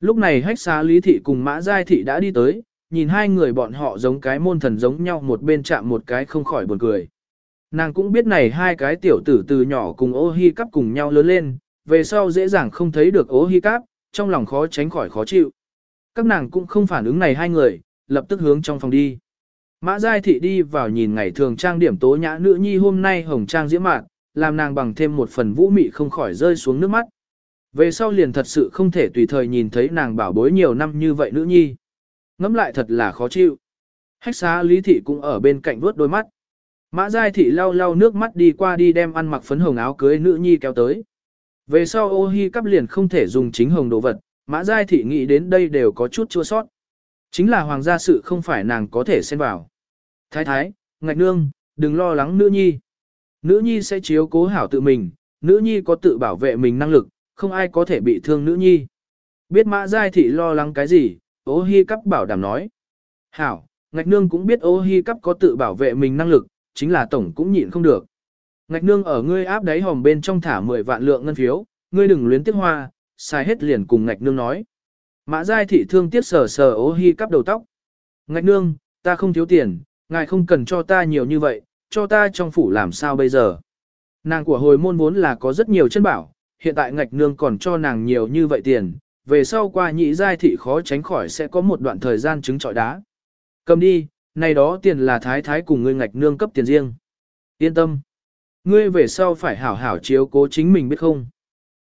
Lúc này hách xá lý thị cùng mã giai thị đã đi tới, nhìn hai người bọn họ giống cái môn thần giống nhau một bên chạm một cái không khỏi buồn cười. Nàng cũng biết này hai cái tiểu tử từ nhỏ cùng ô hi cắp cùng nhau lớn lên, về sau dễ dàng không thấy được ô hi cắp, trong lòng khó tránh khỏi khó chịu. Các nàng cũng không phản ứng này hai người, lập tức hướng trong phòng đi. Mã Giai Thị đi vào nhìn ngày thường trang điểm tố nhã nữ nhi hôm nay hồng trang diễm mạn, làm nàng bằng thêm một phần vũ mị không khỏi rơi xuống nước mắt. Về sau liền thật sự không thể tùy thời nhìn thấy nàng bảo bối nhiều năm như vậy nữ nhi. Ngắm lại thật là khó chịu. Hách xá Lý Thị cũng ở bên cạnh vuốt đôi mắt. Mã Giai Thị lau lau nước mắt đi qua đi đem ăn mặc phấn hồng áo cưới nữ nhi kéo tới. Về sau ô hi cắp liền không thể dùng chính hồng đồ vật, Mã Giai Thị nghĩ đến đây đều có chút chua sót. Chính là hoàng gia sự không phải nàng có thể xen vào. Thái thái, ngạch nương, đừng lo lắng nữ nhi. Nữ nhi sẽ chiếu cố hảo tự mình, nữ nhi có tự bảo vệ mình năng lực, không ai có thể bị thương nữ nhi. Biết mã giai thị lo lắng cái gì, ô hi cắp bảo đảm nói. Hảo, ngạch nương cũng biết ô hi cắp có tự bảo vệ mình năng lực, chính là tổng cũng nhịn không được. Ngạch nương ở ngươi áp đáy hòm bên trong thả 10 vạn lượng ngân phiếu, ngươi đừng luyến tiếc hoa, xài hết liền cùng ngạch nương nói. Mã giai thị thương tiếc sờ sờ ô hi cắp đầu tóc. Ngạch nương, ta không thiếu tiền, ngài không cần cho ta nhiều như vậy, cho ta trong phủ làm sao bây giờ. Nàng của hồi môn vốn là có rất nhiều chân bảo, hiện tại ngạch nương còn cho nàng nhiều như vậy tiền, về sau qua nhị giai thị khó tránh khỏi sẽ có một đoạn thời gian trứng trọi đá. Cầm đi, này đó tiền là thái thái cùng ngươi ngạch nương cấp tiền riêng. Yên tâm. Ngươi về sau phải hảo hảo chiếu cố chính mình biết không.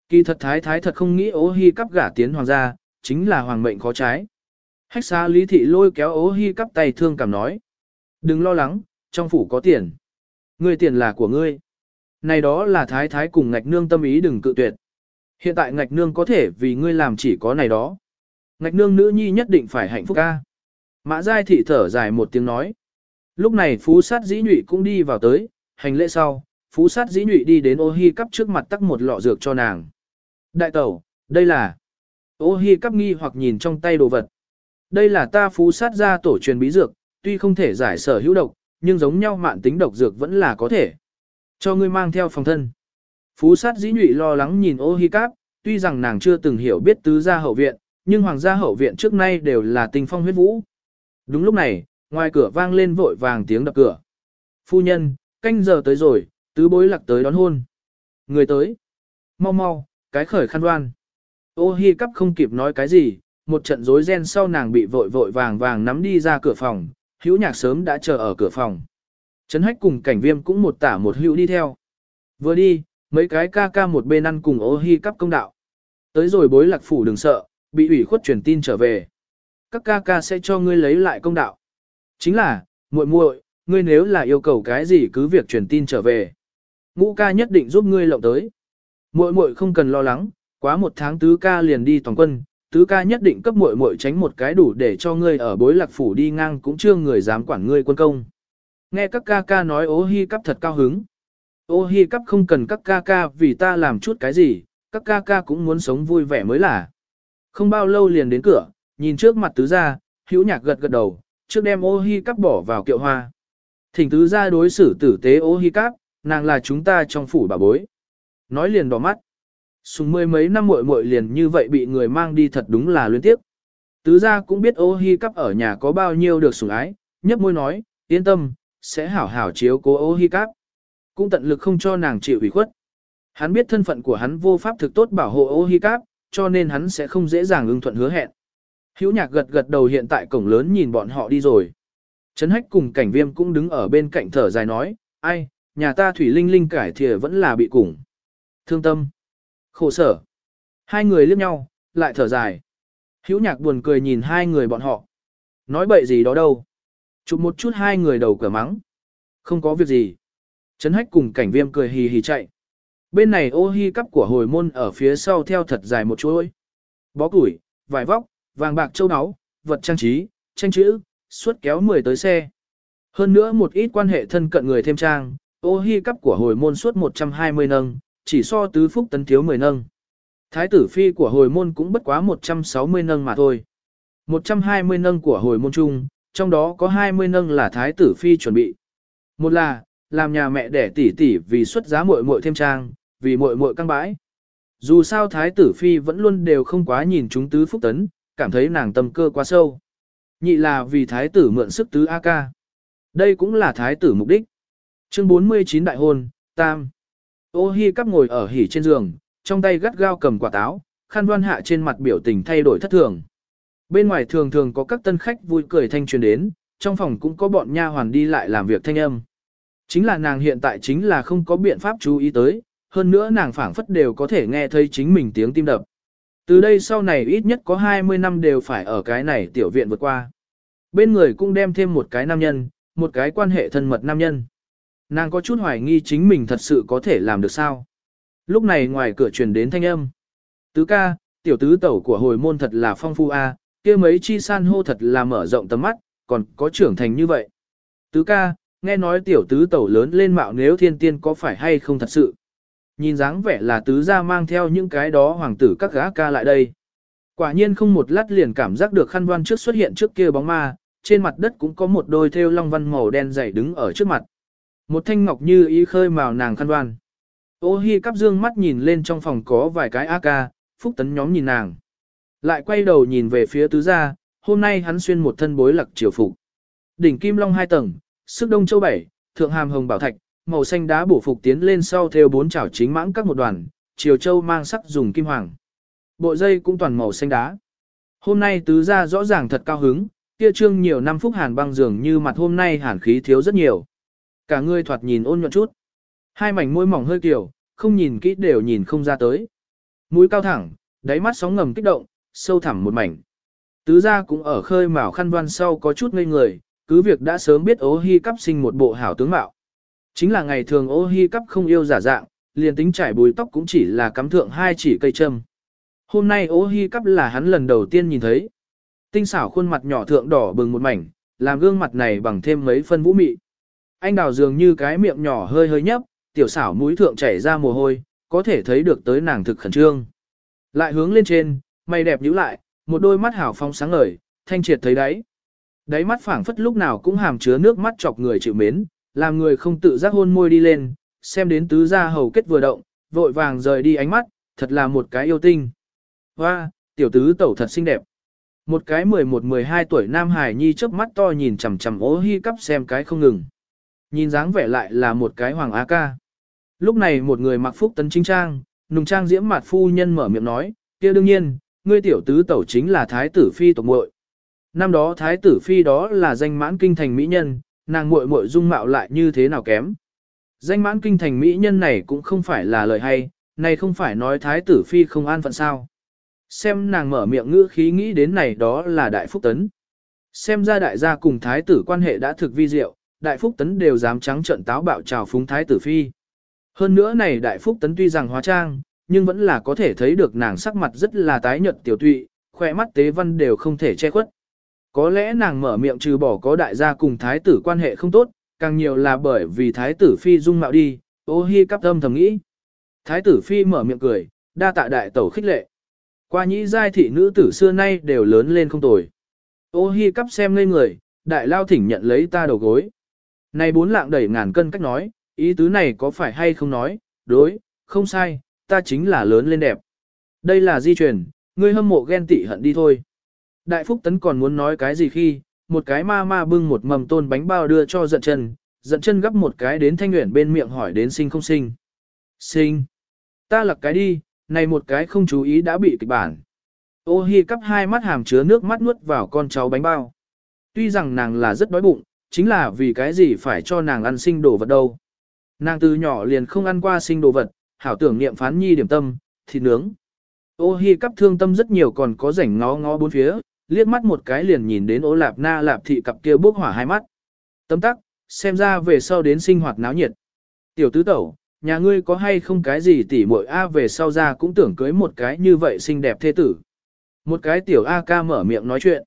Kỳ thật thái thái thật không nghĩ ố Hi cắp gả tiến hoàng gia, chính là hoàng mệnh khó trái. Hách xa lý thị lôi kéo ố hy cắp tay thương cảm nói. Đừng lo lắng, trong phủ có tiền. Ngươi tiền là của ngươi. Này đó là thái thái cùng ngạch nương tâm ý đừng cự tuyệt. Hiện tại ngạch nương có thể vì ngươi làm chỉ có này đó. Ngạch nương nữ nhi nhất định phải hạnh phúc ca. Mã giai thị thở dài một tiếng nói. Lúc này phú sát dĩ nhụy cũng đi vào tới, hành lễ sau, phú sát dĩ nhụy đi đến ô hi cắp trước mặt tắc một lọ dược cho nàng. Đại tẩu, đây là... Ô hi cắp nghi hoặc nhìn trong tay đồ vật. Đây là ta phú sát ra tổ truyền bí dược, tuy không thể giải sở hữu độc, nhưng giống nhau mạn tính độc dược vẫn là có thể. Cho ngươi mang theo phòng thân. Phú sát dĩ nhụy lo lắng nhìn ô hi cáp, tuy rằng nàng chưa từng hiểu biết tứ gia hậu viện, nhưng hoàng gia hậu viện trước nay đều là tình phong huyết vũ. Đúng lúc này, ngoài cửa vang lên vội vàng tiếng đập cửa. Phu nhân, canh giờ tới rồi, tứ bối lạc tới đón hôn. Người tới. Mau mau, cái khởi khăn đoan. Ô hi cắp không kịp nói cái gì, một trận rối ren sau nàng bị vội vội vàng vàng nắm đi ra cửa phòng, hữu nhạc sớm đã chờ ở cửa phòng. Trấn hách cùng cảnh viêm cũng một tả một hữu đi theo. Vừa đi, Mấy cái ca ca một bên ăn cùng ô hi cắp công đạo. Tới rồi bối lạc phủ đừng sợ, bị ủy khuất truyền tin trở về. Các ca ca sẽ cho ngươi lấy lại công đạo. Chính là, muội muội, ngươi nếu là yêu cầu cái gì cứ việc truyền tin trở về. Ngũ ca nhất định giúp ngươi lộng tới. Muội muội không cần lo lắng, quá một tháng tứ ca liền đi toàn quân, tứ ca nhất định cấp muội muội tránh một cái đủ để cho ngươi ở bối lạc phủ đi ngang cũng chưa người dám quản ngươi quân công. Nghe các ca ca nói ô hi cắp thật cao hứng. Ô hi cắp không cần các ca ca vì ta làm chút cái gì, các ca ca cũng muốn sống vui vẻ mới là. Không bao lâu liền đến cửa, nhìn trước mặt tứ gia, hữu nhạc gật gật đầu, trước đem ô hi cắp bỏ vào kiệu hoa. Thỉnh tứ gia đối xử tử tế ô hi cắp, nàng là chúng ta trong phủ bà bối. Nói liền đỏ mắt. Sùng mười mấy năm muội muội liền như vậy bị người mang đi thật đúng là luyến tiếc. Tứ gia cũng biết ô hi cắp ở nhà có bao nhiêu được sủng ái, nhấp môi nói, yên tâm, sẽ hảo hảo chiếu cố ô hi cắp. Cũng tận lực không cho nàng chịu ủy khuất. Hắn biết thân phận của hắn vô pháp thực tốt bảo hộ ô hi cắp, cho nên hắn sẽ không dễ dàng ưng thuận hứa hẹn. Hữu nhạc gật gật đầu hiện tại cổng lớn nhìn bọn họ đi rồi. Trấn hách cùng cảnh viêm cũng đứng ở bên cạnh thở dài nói, ai, nhà ta thủy linh linh cải thìa vẫn là bị củng. Thương tâm. Khổ sở. Hai người liếc nhau, lại thở dài. Hữu nhạc buồn cười nhìn hai người bọn họ. Nói bậy gì đó đâu. Chụp một chút hai người đầu cửa mắng. Không có việc gì. Trấn hách cùng cảnh viêm cười hì hì chạy. Bên này ô hi cắp của hồi môn ở phía sau theo thật dài một chuỗi. Bó củi, vải vóc, vàng bạc châu áo, vật trang trí, tranh chữ, suốt kéo 10 tới xe. Hơn nữa một ít quan hệ thân cận người thêm trang, ô hi cắp của hồi môn suốt 120 nâng, chỉ so tứ phúc tấn thiếu 10 nâng. Thái tử phi của hồi môn cũng bất quá 160 nâng mà thôi. 120 nâng của hồi môn chung, trong đó có 20 nâng là thái tử phi chuẩn bị. Một là, làm nhà mẹ đẻ tỷ tỷ vì xuất giá muội muội thêm trang, vì muội muội căng bãi. Dù sao thái tử phi vẫn luôn đều không quá nhìn chúng tứ phúc tấn, cảm thấy nàng tâm cơ quá sâu. Nhị là vì thái tử mượn sức tứ A ca. Đây cũng là thái tử mục đích. Chương 49 đại hôn, tam. Ô hi cắp ngồi ở hỉ trên giường, trong tay gắt gao cầm quả táo, khăn đoan hạ trên mặt biểu tình thay đổi thất thường. Bên ngoài thường thường có các tân khách vui cười thanh truyền đến, trong phòng cũng có bọn nha hoàn đi lại làm việc thanh âm. Chính là nàng hiện tại chính là không có biện pháp chú ý tới, hơn nữa nàng phảng phất đều có thể nghe thấy chính mình tiếng tim đập. Từ đây sau này ít nhất có 20 năm đều phải ở cái này tiểu viện vượt qua. Bên người cũng đem thêm một cái nam nhân, một cái quan hệ thân mật nam nhân. Nàng có chút hoài nghi chính mình thật sự có thể làm được sao. Lúc này ngoài cửa truyền đến thanh âm. Tứ ca, tiểu tứ tẩu của hồi môn thật là phong phu a, kia mấy chi san hô thật là mở rộng tầm mắt, còn có trưởng thành như vậy. Tứ ca, nghe nói tiểu tứ tẩu lớn lên mạo nếu thiên tiên có phải hay không thật sự. Nhìn dáng vẻ là tứ gia mang theo những cái đó hoàng tử các gã ca lại đây. Quả nhiên không một lát liền cảm giác được khăn văn trước xuất hiện trước kia bóng ma, trên mặt đất cũng có một đôi thêu long văn màu đen dày đứng ở trước mặt. Một thanh ngọc như ý khơi màu nàng khăn đoan. Ô hi cắp dương mắt nhìn lên trong phòng có vài cái A-ca, phúc tấn nhóm nhìn nàng. Lại quay đầu nhìn về phía tứ gia, hôm nay hắn xuyên một thân bối lặc triều phục. Đỉnh kim long hai tầng, sức đông châu bảy, thượng hàm hồng bảo thạch, màu xanh đá bổ phục tiến lên sau theo bốn chảo chính mãng các một đoàn, triều châu mang sắc dùng kim hoàng. Bộ dây cũng toàn màu xanh đá. Hôm nay tứ gia rõ ràng thật cao hứng, kia trương nhiều năm phúc hàn băng dường như mặt hôm nay hàn khí thiếu rất nhiều. Cả người thoạt nhìn ôn nhuận chút. Hai mảnh môi mỏng hơi kiểu, không nhìn kỹ đều nhìn không ra tới. Mũi cao thẳng, đáy mắt sóng ngầm kích động, sâu thẳm một mảnh. Tứ gia cũng ở khơi mào khăn đoan sau có chút ngây người, cứ việc đã sớm biết ố hy cắp sinh một bộ hảo tướng mạo. Chính là ngày thường ô hi cắp không yêu giả dạng, liền tính trải bùi tóc cũng chỉ là cắm thượng hai chỉ cây châm. Hôm nay ô hi cắp là hắn lần đầu tiên nhìn thấy. Tinh xảo khuôn mặt nhỏ thượng đỏ bừng một mảnh, làm gương mặt này bằng thêm mấy phân vũ mị. Anh đào dường như cái miệng nhỏ hơi hơi nhấp, tiểu xảo mũi thượng chảy ra mồ hôi, có thể thấy được tới nàng thực khẩn trương. Lại hướng lên trên, mày đẹp nhíu lại, một đôi mắt hảo phong sáng ngời, thanh triệt thấy đáy. Đáy mắt phảng phất lúc nào cũng hàm chứa nước mắt chọc người chịu mến, làm người không tự giác hôn môi đi lên, xem đến tứ gia hầu kết vừa động, vội vàng rời đi ánh mắt, thật là một cái yêu tinh. Hoa, tiểu tứ tẩu thật xinh đẹp. Một cái 11-12 tuổi nam hải nhi chớp mắt to nhìn chằm chằm ố hi cắp xem cái không ngừng. Nhìn dáng vẻ lại là một cái hoàng á ca. Lúc này một người mặc phúc tấn chính trang, nùng trang diễm mặt phu nhân mở miệng nói, kia đương nhiên, ngươi tiểu tứ tẩu chính là thái tử phi tộc muội. Năm đó thái tử phi đó là danh mãn kinh thành mỹ nhân, nàng muội muội dung mạo lại như thế nào kém. Danh mãn kinh thành mỹ nhân này cũng không phải là lời hay, này không phải nói thái tử phi không an phận sao. Xem nàng mở miệng ngữ khí nghĩ đến này đó là đại phúc tấn. Xem ra đại gia cùng thái tử quan hệ đã thực vi diệu, đại phúc tấn đều dám trắng trận táo bạo chào phúng thái tử phi. Hơn nữa này đại phúc tấn tuy rằng hóa trang, nhưng vẫn là có thể thấy được nàng sắc mặt rất là tái nhợt tiểu tụy, khỏe mắt tế văn đều không thể che khuất. Có lẽ nàng mở miệng trừ bỏ có đại gia cùng thái tử quan hệ không tốt, càng nhiều là bởi vì thái tử phi dung mạo đi, ô hi cắp tâm thầm nghĩ. Thái tử phi mở miệng cười, đa tạ đại tẩu khích lệ. Qua nhĩ giai thị nữ tử xưa nay đều lớn lên không tồi. Ô hi cắp xem ngây người, đại lao thỉnh nhận lấy ta đầu gối. Này bốn lạng đẩy ngàn cân cách nói, ý tứ này có phải hay không nói, đối, không sai, ta chính là lớn lên đẹp. Đây là di truyền, ngươi hâm mộ ghen tị hận đi thôi. Đại Phúc Tấn còn muốn nói cái gì khi, một cái ma ma bưng một mầm tôn bánh bao đưa cho giận chân, giận chân gấp một cái đến thanh nguyện bên miệng hỏi đến sinh không sinh. Sinh. Ta lặc cái đi, này một cái không chú ý đã bị kịch bản. Ô hi cắp hai mắt hàm chứa nước mắt nuốt vào con cháu bánh bao. Tuy rằng nàng là rất đói bụng, chính là vì cái gì phải cho nàng ăn sinh đồ vật đâu. Nàng từ nhỏ liền không ăn qua sinh đồ vật, hảo tưởng niệm phán nhi điểm tâm, thịt nướng. Ô hi cắp thương tâm rất nhiều còn có rảnh ngó ngó bốn phía, liếc mắt một cái liền nhìn đến ô lạp na lạp thị cặp kia bốc hỏa hai mắt. Tấm tắc, xem ra về sau đến sinh hoạt náo nhiệt. Tiểu tứ tẩu, nhà ngươi có hay không cái gì tỉ muội A về sau ra cũng tưởng cưới một cái như vậy xinh đẹp thế tử. Một cái tiểu A ca mở miệng nói chuyện.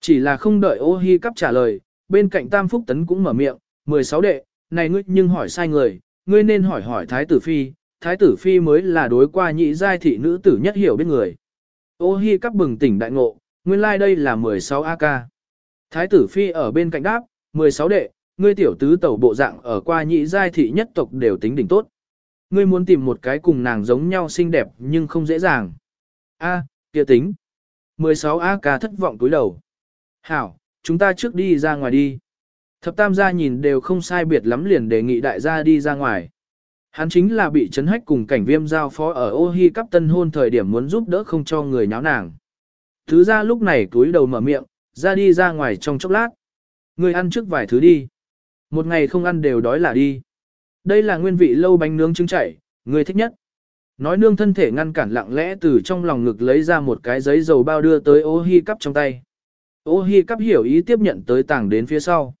Chỉ là không đợi ô hi cắp trả lời, bên cạnh tam phúc tấn cũng mở miệng, 16 đệ, này ngươi nhưng hỏi sai người, ngươi nên hỏi hỏi thái tử phi, thái tử phi mới là đối qua nhị giai thị nữ tử nhất hiểu biết người. Ô hi các bừng tỉnh đại ngộ, nguyên lai like đây là 16 A ca. Thái tử phi ở bên cạnh đáp, 16 đệ, ngươi tiểu tứ tẩu bộ dạng ở qua nhị giai thị nhất tộc đều tính đỉnh tốt. Ngươi muốn tìm một cái cùng nàng giống nhau xinh đẹp nhưng không dễ dàng. A, kia tính. 16 A ca thất vọng túi đầu. Hảo, chúng ta trước đi ra ngoài đi. Thập tam gia nhìn đều không sai biệt lắm liền đề nghị đại gia đi ra ngoài. Hắn chính là bị chấn hách cùng cảnh viêm giao phó ở ô hi cắp tân hôn thời điểm muốn giúp đỡ không cho người nháo nàng. Thứ ra lúc này túi đầu mở miệng, ra đi ra ngoài trong chốc lát. Người ăn trước vài thứ đi. Một ngày không ăn đều đói là đi. Đây là nguyên vị lâu bánh nướng trứng chảy, người thích nhất. Nói nương thân thể ngăn cản lặng lẽ từ trong lòng ngực lấy ra một cái giấy dầu bao đưa tới ô hi cắp trong tay. Ô hi cắp hiểu ý tiếp nhận tới tảng đến phía sau.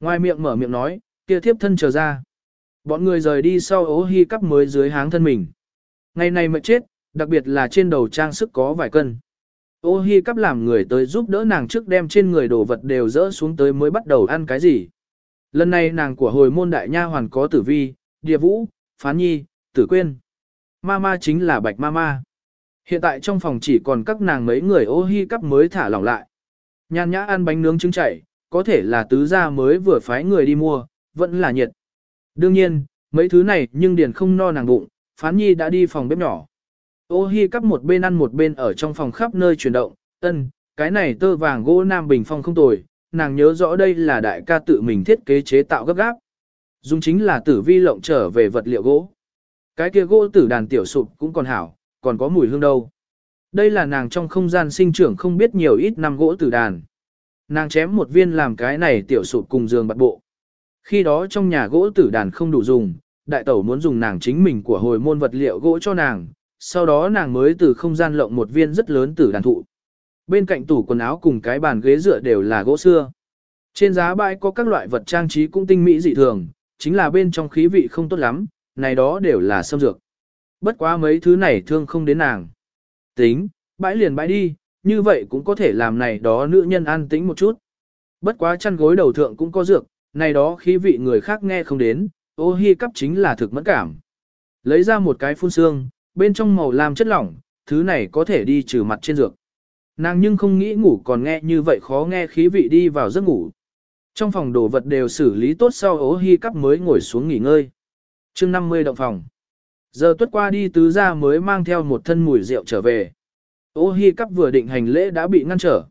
Ngoài miệng mở miệng nói, kia thiếp thân chờ ra. Bọn người rời đi sau ô hi cắp mới dưới háng thân mình. Ngày này mệt chết, đặc biệt là trên đầu trang sức có vài cân. Ô hi cắp làm người tới giúp đỡ nàng trước đem trên người đồ vật đều dỡ xuống tới mới bắt đầu ăn cái gì. Lần này nàng của hồi môn đại nha hoàn có tử vi, địa vũ, phán nhi, tử quên. Mama chính là bạch mama. Hiện tại trong phòng chỉ còn các nàng mấy người ô hi cắp mới thả lỏng lại. Nhan nhã ăn bánh nướng trứng chảy, có thể là tứ gia mới vừa phái người đi mua, vẫn là nhiệt. Đương nhiên, mấy thứ này nhưng điền không no nàng bụng, phán nhi đã đi phòng bếp nhỏ. Ô hi cắp một bên ăn một bên ở trong phòng khắp nơi chuyển động, ân, cái này tơ vàng gỗ nam bình phong không tồi, nàng nhớ rõ đây là đại ca tự mình thiết kế chế tạo gấp gáp. Dùng chính là tử vi lộng trở về vật liệu gỗ. Cái kia gỗ tử đàn tiểu sụp cũng còn hảo, còn có mùi hương đâu. Đây là nàng trong không gian sinh trưởng không biết nhiều ít năm gỗ tử đàn. Nàng chém một viên làm cái này tiểu sụp cùng giường bật bộ. Khi đó trong nhà gỗ tử đàn không đủ dùng, đại tẩu muốn dùng nàng chính mình của hồi môn vật liệu gỗ cho nàng, sau đó nàng mới từ không gian lộng một viên rất lớn tử đàn thụ. Bên cạnh tủ quần áo cùng cái bàn ghế dựa đều là gỗ xưa. Trên giá bãi có các loại vật trang trí cũng tinh mỹ dị thường, chính là bên trong khí vị không tốt lắm, này đó đều là xâm dược. Bất quá mấy thứ này thương không đến nàng. Tính, bãi liền bãi đi, như vậy cũng có thể làm này đó nữ nhân an tĩnh một chút. Bất quá chăn gối đầu thượng cũng có dược, này đó khí vị người khác nghe không đến, ô hi cắp chính là thực mẫn cảm. Lấy ra một cái phun xương, bên trong màu lam chất lỏng, thứ này có thể đi trừ mặt trên dược. Nàng nhưng không nghĩ ngủ còn nghe như vậy khó nghe khí vị đi vào giấc ngủ. Trong phòng đồ vật đều xử lý tốt sau ố hy cắp mới ngồi xuống nghỉ ngơi. chương 50 động phòng. Giờ tuất qua đi tứ gia mới mang theo một thân mùi rượu trở về. Ô hi cắp vừa định hành lễ đã bị ngăn trở.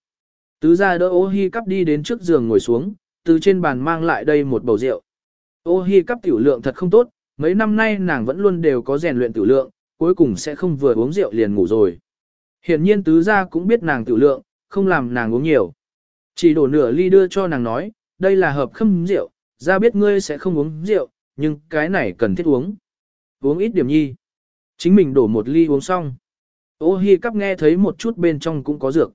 Tứ gia đỡ ô hi cắp đi đến trước giường ngồi xuống, từ trên bàn mang lại đây một bầu rượu. Ô hi cắp tiểu lượng thật không tốt, mấy năm nay nàng vẫn luôn đều có rèn luyện tiểu lượng, cuối cùng sẽ không vừa uống rượu liền ngủ rồi. Hiển nhiên tứ gia cũng biết nàng tiểu lượng, không làm nàng uống nhiều. Chỉ đổ nửa ly đưa cho nàng nói, đây là hợp khâm rượu, ra biết ngươi sẽ không uống rượu, nhưng cái này cần thiết uống. Uống ít điểm nhi. Chính mình đổ một ly uống xong. Ô hi cắp nghe thấy một chút bên trong cũng có dược.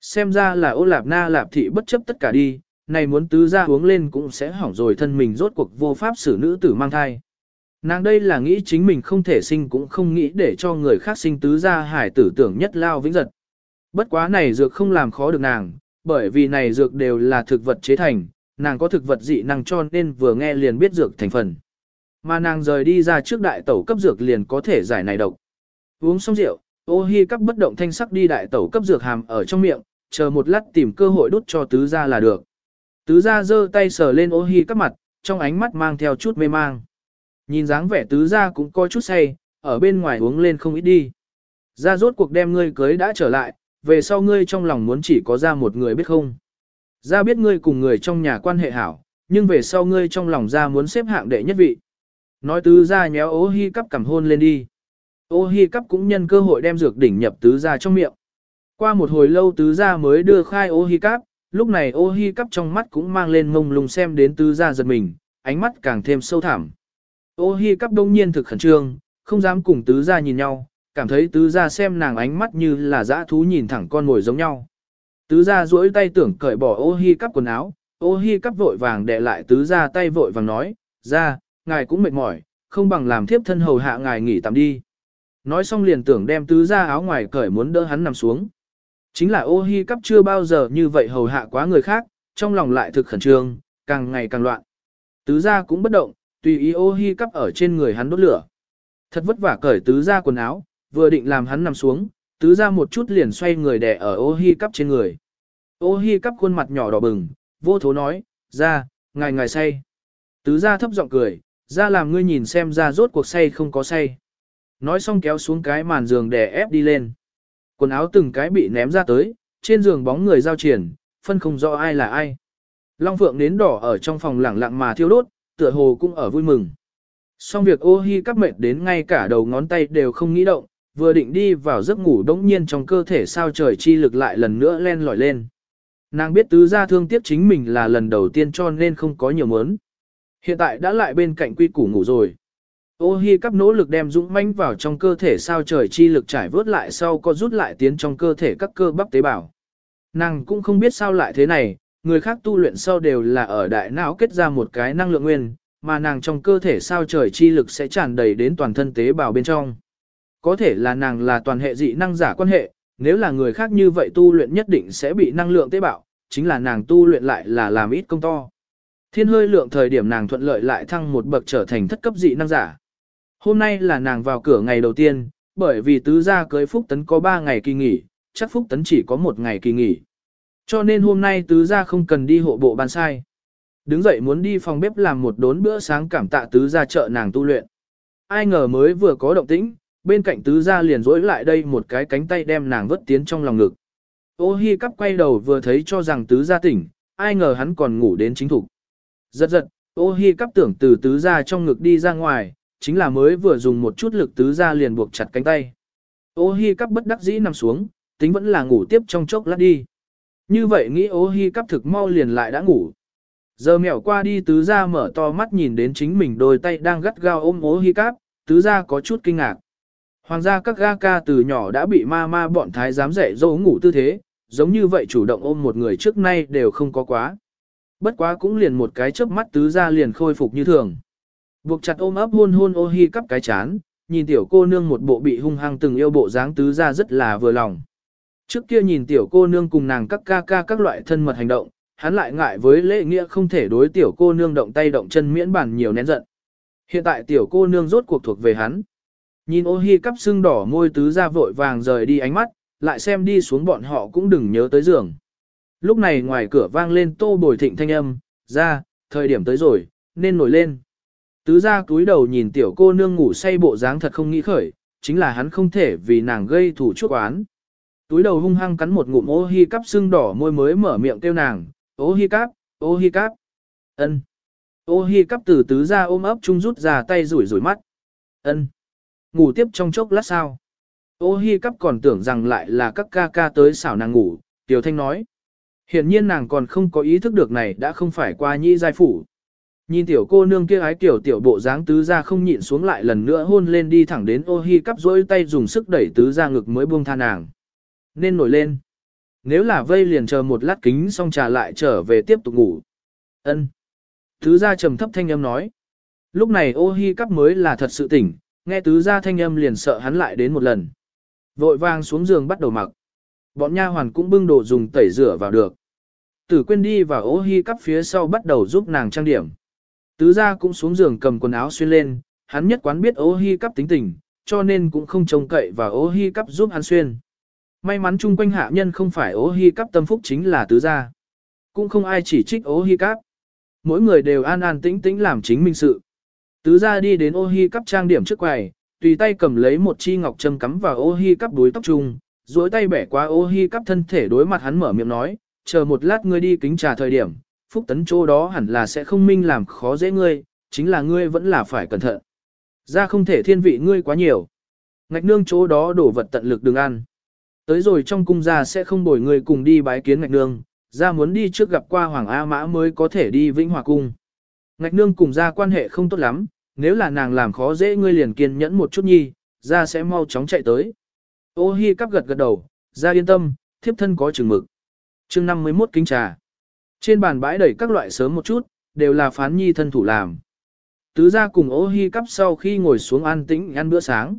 Xem ra là ô lạp na lạp thị bất chấp tất cả đi, này muốn tứ ra uống lên cũng sẽ hỏng rồi thân mình rốt cuộc vô pháp xử nữ tử mang thai. Nàng đây là nghĩ chính mình không thể sinh cũng không nghĩ để cho người khác sinh tứ ra hải tử tưởng nhất lao vĩnh giật. Bất quá này dược không làm khó được nàng, bởi vì này dược đều là thực vật chế thành, nàng có thực vật dị năng cho nên vừa nghe liền biết dược thành phần. Mà nàng rời đi ra trước đại tẩu cấp dược liền có thể giải này độc. Uống xong rượu, ô hi cắp bất động thanh sắc đi đại tẩu cấp dược hàm ở trong miệng, chờ một lát tìm cơ hội đút cho tứ gia là được. Tứ gia giơ tay sờ lên ô hi cắp mặt, trong ánh mắt mang theo chút mê mang. Nhìn dáng vẻ tứ gia cũng coi chút say, ở bên ngoài uống lên không ít đi. Ra rốt cuộc đem ngươi cưới đã trở lại, về sau ngươi trong lòng muốn chỉ có ra một người biết không. Ra biết ngươi cùng người trong nhà quan hệ hảo, nhưng về sau ngươi trong lòng ra muốn xếp hạng đệ nhất vị. Nói tứ ra nhéo ô hi cắp cầm hôn lên đi. Ô hi cắp cũng nhân cơ hội đem dược đỉnh nhập tứ ra trong miệng. Qua một hồi lâu tứ ra mới đưa khai ô hi cắp, lúc này ô hi cắp trong mắt cũng mang lên mông lung xem đến tứ ra giật mình, ánh mắt càng thêm sâu thẳm. Ô hi cắp đông nhiên thực khẩn trương, không dám cùng tứ ra nhìn nhau, cảm thấy tứ ra xem nàng ánh mắt như là dã thú nhìn thẳng con ngồi giống nhau. Tứ ra duỗi tay tưởng cởi bỏ ô hi cắp quần áo, ô hi cắp vội vàng đệ lại tứ ra tay vội vàng nói, ra, ngài cũng mệt mỏi, không bằng làm thiếp thân hầu hạ ngài nghỉ tạm đi. Nói xong liền tưởng đem tứ ra áo ngoài cởi muốn đỡ hắn nằm xuống. Chính là ô hi cắp chưa bao giờ như vậy hầu hạ quá người khác, trong lòng lại thực khẩn trương, càng ngày càng loạn. Tứ ra cũng bất động, tùy ý ô hi cắp ở trên người hắn đốt lửa. Thật vất vả cởi tứ ra quần áo, vừa định làm hắn nằm xuống, tứ ra một chút liền xoay người đè ở ô hi cắp trên người. Ô hi cắp khuôn mặt nhỏ đỏ bừng, vô thố nói, ra, ngài ngài say. Tứ ra thấp giọng cười, ra làm ngươi nhìn xem ra rốt cuộc say không có say. Nói xong kéo xuống cái màn giường để ép đi lên. Quần áo từng cái bị ném ra tới, trên giường bóng người giao triển, phân không rõ ai là ai. Long Phượng nến đỏ ở trong phòng lẳng lặng mà thiêu đốt, tựa hồ cũng ở vui mừng. Xong việc ô hi cắp mệt đến ngay cả đầu ngón tay đều không nghĩ động, vừa định đi vào giấc ngủ đống nhiên trong cơ thể sao trời chi lực lại lần nữa len lỏi lên. Nàng biết tứ gia thương tiếc chính mình là lần đầu tiên cho nên không có nhiều mớn. Hiện tại đã lại bên cạnh quy củ ngủ rồi. Ô hi cắp nỗ lực đem dũng manh vào trong cơ thể sao trời chi lực trải vớt lại sau có rút lại tiến trong cơ thể các cơ bắp tế bào. Nàng cũng không biết sao lại thế này, người khác tu luyện sau đều là ở đại não kết ra một cái năng lượng nguyên, mà nàng trong cơ thể sao trời chi lực sẽ tràn đầy đến toàn thân tế bào bên trong. Có thể là nàng là toàn hệ dị năng giả quan hệ, nếu là người khác như vậy tu luyện nhất định sẽ bị năng lượng tế bào, chính là nàng tu luyện lại là làm ít công to. Thiên hơi lượng thời điểm nàng thuận lợi lại thăng một bậc trở thành thất cấp dị năng giả. Hôm nay là nàng vào cửa ngày đầu tiên, bởi vì tứ gia cưới Phúc Tấn có 3 ngày kỳ nghỉ, chắc Phúc Tấn chỉ có một ngày kỳ nghỉ. Cho nên hôm nay tứ gia không cần đi hộ bộ ban sai. Đứng dậy muốn đi phòng bếp làm một đốn bữa sáng cảm tạ tứ gia trợ nàng tu luyện. Ai ngờ mới vừa có động tĩnh, bên cạnh tứ gia liền rỗi lại đây một cái cánh tay đem nàng vứt tiến trong lòng ngực. Ô hi cắp quay đầu vừa thấy cho rằng tứ gia tỉnh, ai ngờ hắn còn ngủ đến chính thủ. Giật giật, ô hi cắp tưởng từ tứ gia trong ngực đi ra ngoài, chính là mới vừa dùng một chút lực tứ gia liền buộc chặt cánh tay. Ô hi cắp bất đắc dĩ nằm xuống, tính vẫn là ngủ tiếp trong chốc lát đi. Như vậy nghĩ ô hi cắp thực mau liền lại đã ngủ. Giờ mèo qua đi tứ gia mở to mắt nhìn đến chính mình đôi tay đang gắt gao ôm ô hi cắp, tứ gia có chút kinh ngạc. Hoàng gia các ga ca từ nhỏ đã bị ma ma bọn thái giám dạy dỗ ngủ tư thế, giống như vậy chủ động ôm một người trước nay đều không có quá. Bất quá cũng liền một cái chớp mắt tứ gia liền khôi phục như thường. Buộc chặt ôm ấp hôn hôn ô hi cắp cái chán, nhìn tiểu cô nương một bộ bị hung hăng từng yêu bộ dáng tứ gia rất là vừa lòng. Trước kia nhìn tiểu cô nương cùng nàng các ca ca các loại thân mật hành động, hắn lại ngại với lễ nghĩa không thể đối tiểu cô nương động tay động chân miễn bản nhiều nén giận. Hiện tại tiểu cô nương rốt cuộc thuộc về hắn. Nhìn ô hi cắp xương đỏ môi tứ ra vội vàng rời đi ánh mắt, lại xem đi xuống bọn họ cũng đừng nhớ tới giường. Lúc này ngoài cửa vang lên tô bồi thịnh thanh âm, ra, thời điểm tới rồi, nên nổi lên. Tứ ra túi đầu nhìn tiểu cô nương ngủ say bộ dáng thật không nghĩ khởi, chính là hắn không thể vì nàng gây thủ chuốc oán. Túi đầu hung hăng cắn một ngụm ô hi cắp xương đỏ môi mới mở miệng kêu nàng, ô hi cắp, ô hi cắp. ân. Ô hi cắp từ tứ ra ôm ấp chung rút ra tay rủi rủi mắt. ân. Ngủ tiếp trong chốc lát sao. Ô hi cắp còn tưởng rằng lại là các ca ca tới xảo nàng ngủ, tiểu thanh nói. Hiển nhiên nàng còn không có ý thức được này đã không phải qua nhĩ giai phủ. Nhìn tiểu cô nương kia ái tiểu tiểu bộ dáng tứ ra không nhịn xuống lại lần nữa hôn lên đi thẳng đến ô hi cắp rỗi tay dùng sức đẩy tứ ra ngực mới buông tha nàng. Nên nổi lên. Nếu là vây liền chờ một lát kính xong trà lại trở về tiếp tục ngủ. ân Tứ ra trầm thấp thanh âm nói. Lúc này ô hi cắp mới là thật sự tỉnh, nghe tứ ra thanh âm liền sợ hắn lại đến một lần. Vội vàng xuống giường bắt đầu mặc. Bọn nha hoàn cũng bưng đồ dùng tẩy rửa vào được. Tử quên đi và ô hi cắp phía sau bắt đầu giúp nàng trang điểm. Tứ gia cũng xuống giường cầm quần áo xuyên lên, hắn nhất quán biết ô hi cắp tính tình, cho nên cũng không trông cậy và ô hi cắp giúp hắn xuyên. May mắn chung quanh hạ nhân không phải ô hi cắp tâm phúc chính là tứ gia. Cũng không ai chỉ trích ô hi cắp. Mỗi người đều an an tĩnh tĩnh làm chính mình sự. Tứ gia đi đến ô hi cắp trang điểm trước quầy, tùy tay cầm lấy một chi ngọc châm cắm vào ô hi cắp đuôi tóc trung, duỗi tay bẻ qua ô hi cắp thân thể đối mặt hắn mở miệng nói, chờ một lát ngươi đi kính trà thời điểm, phúc tấn chỗ đó hẳn là sẽ không minh làm khó dễ ngươi, chính là ngươi vẫn là phải cẩn thận. Ra không thể thiên vị ngươi quá nhiều. Ngạch nương chỗ đó đổ vật tận lực đừng ăn. Tới rồi trong cung gia sẽ không bồi ngươi cùng đi bái kiến ngạch nương, ra muốn đi trước gặp qua Hoàng A Mã mới có thể đi Vĩnh Hòa Cung. Ngạch nương cùng ra quan hệ không tốt lắm, nếu là nàng làm khó dễ ngươi liền kiên nhẫn một chút nhi, ra sẽ mau chóng chạy tới. Ô hi cắp gật gật đầu, ra yên tâm, thiếp thân có chừng mực. chương 51 kính trà. Trên bàn bãi đầy các loại sớm một chút, đều là phán nhi thân thủ làm. Tứ ra cùng ô hi cắp sau khi ngồi xuống an tĩnh ăn bữa sáng.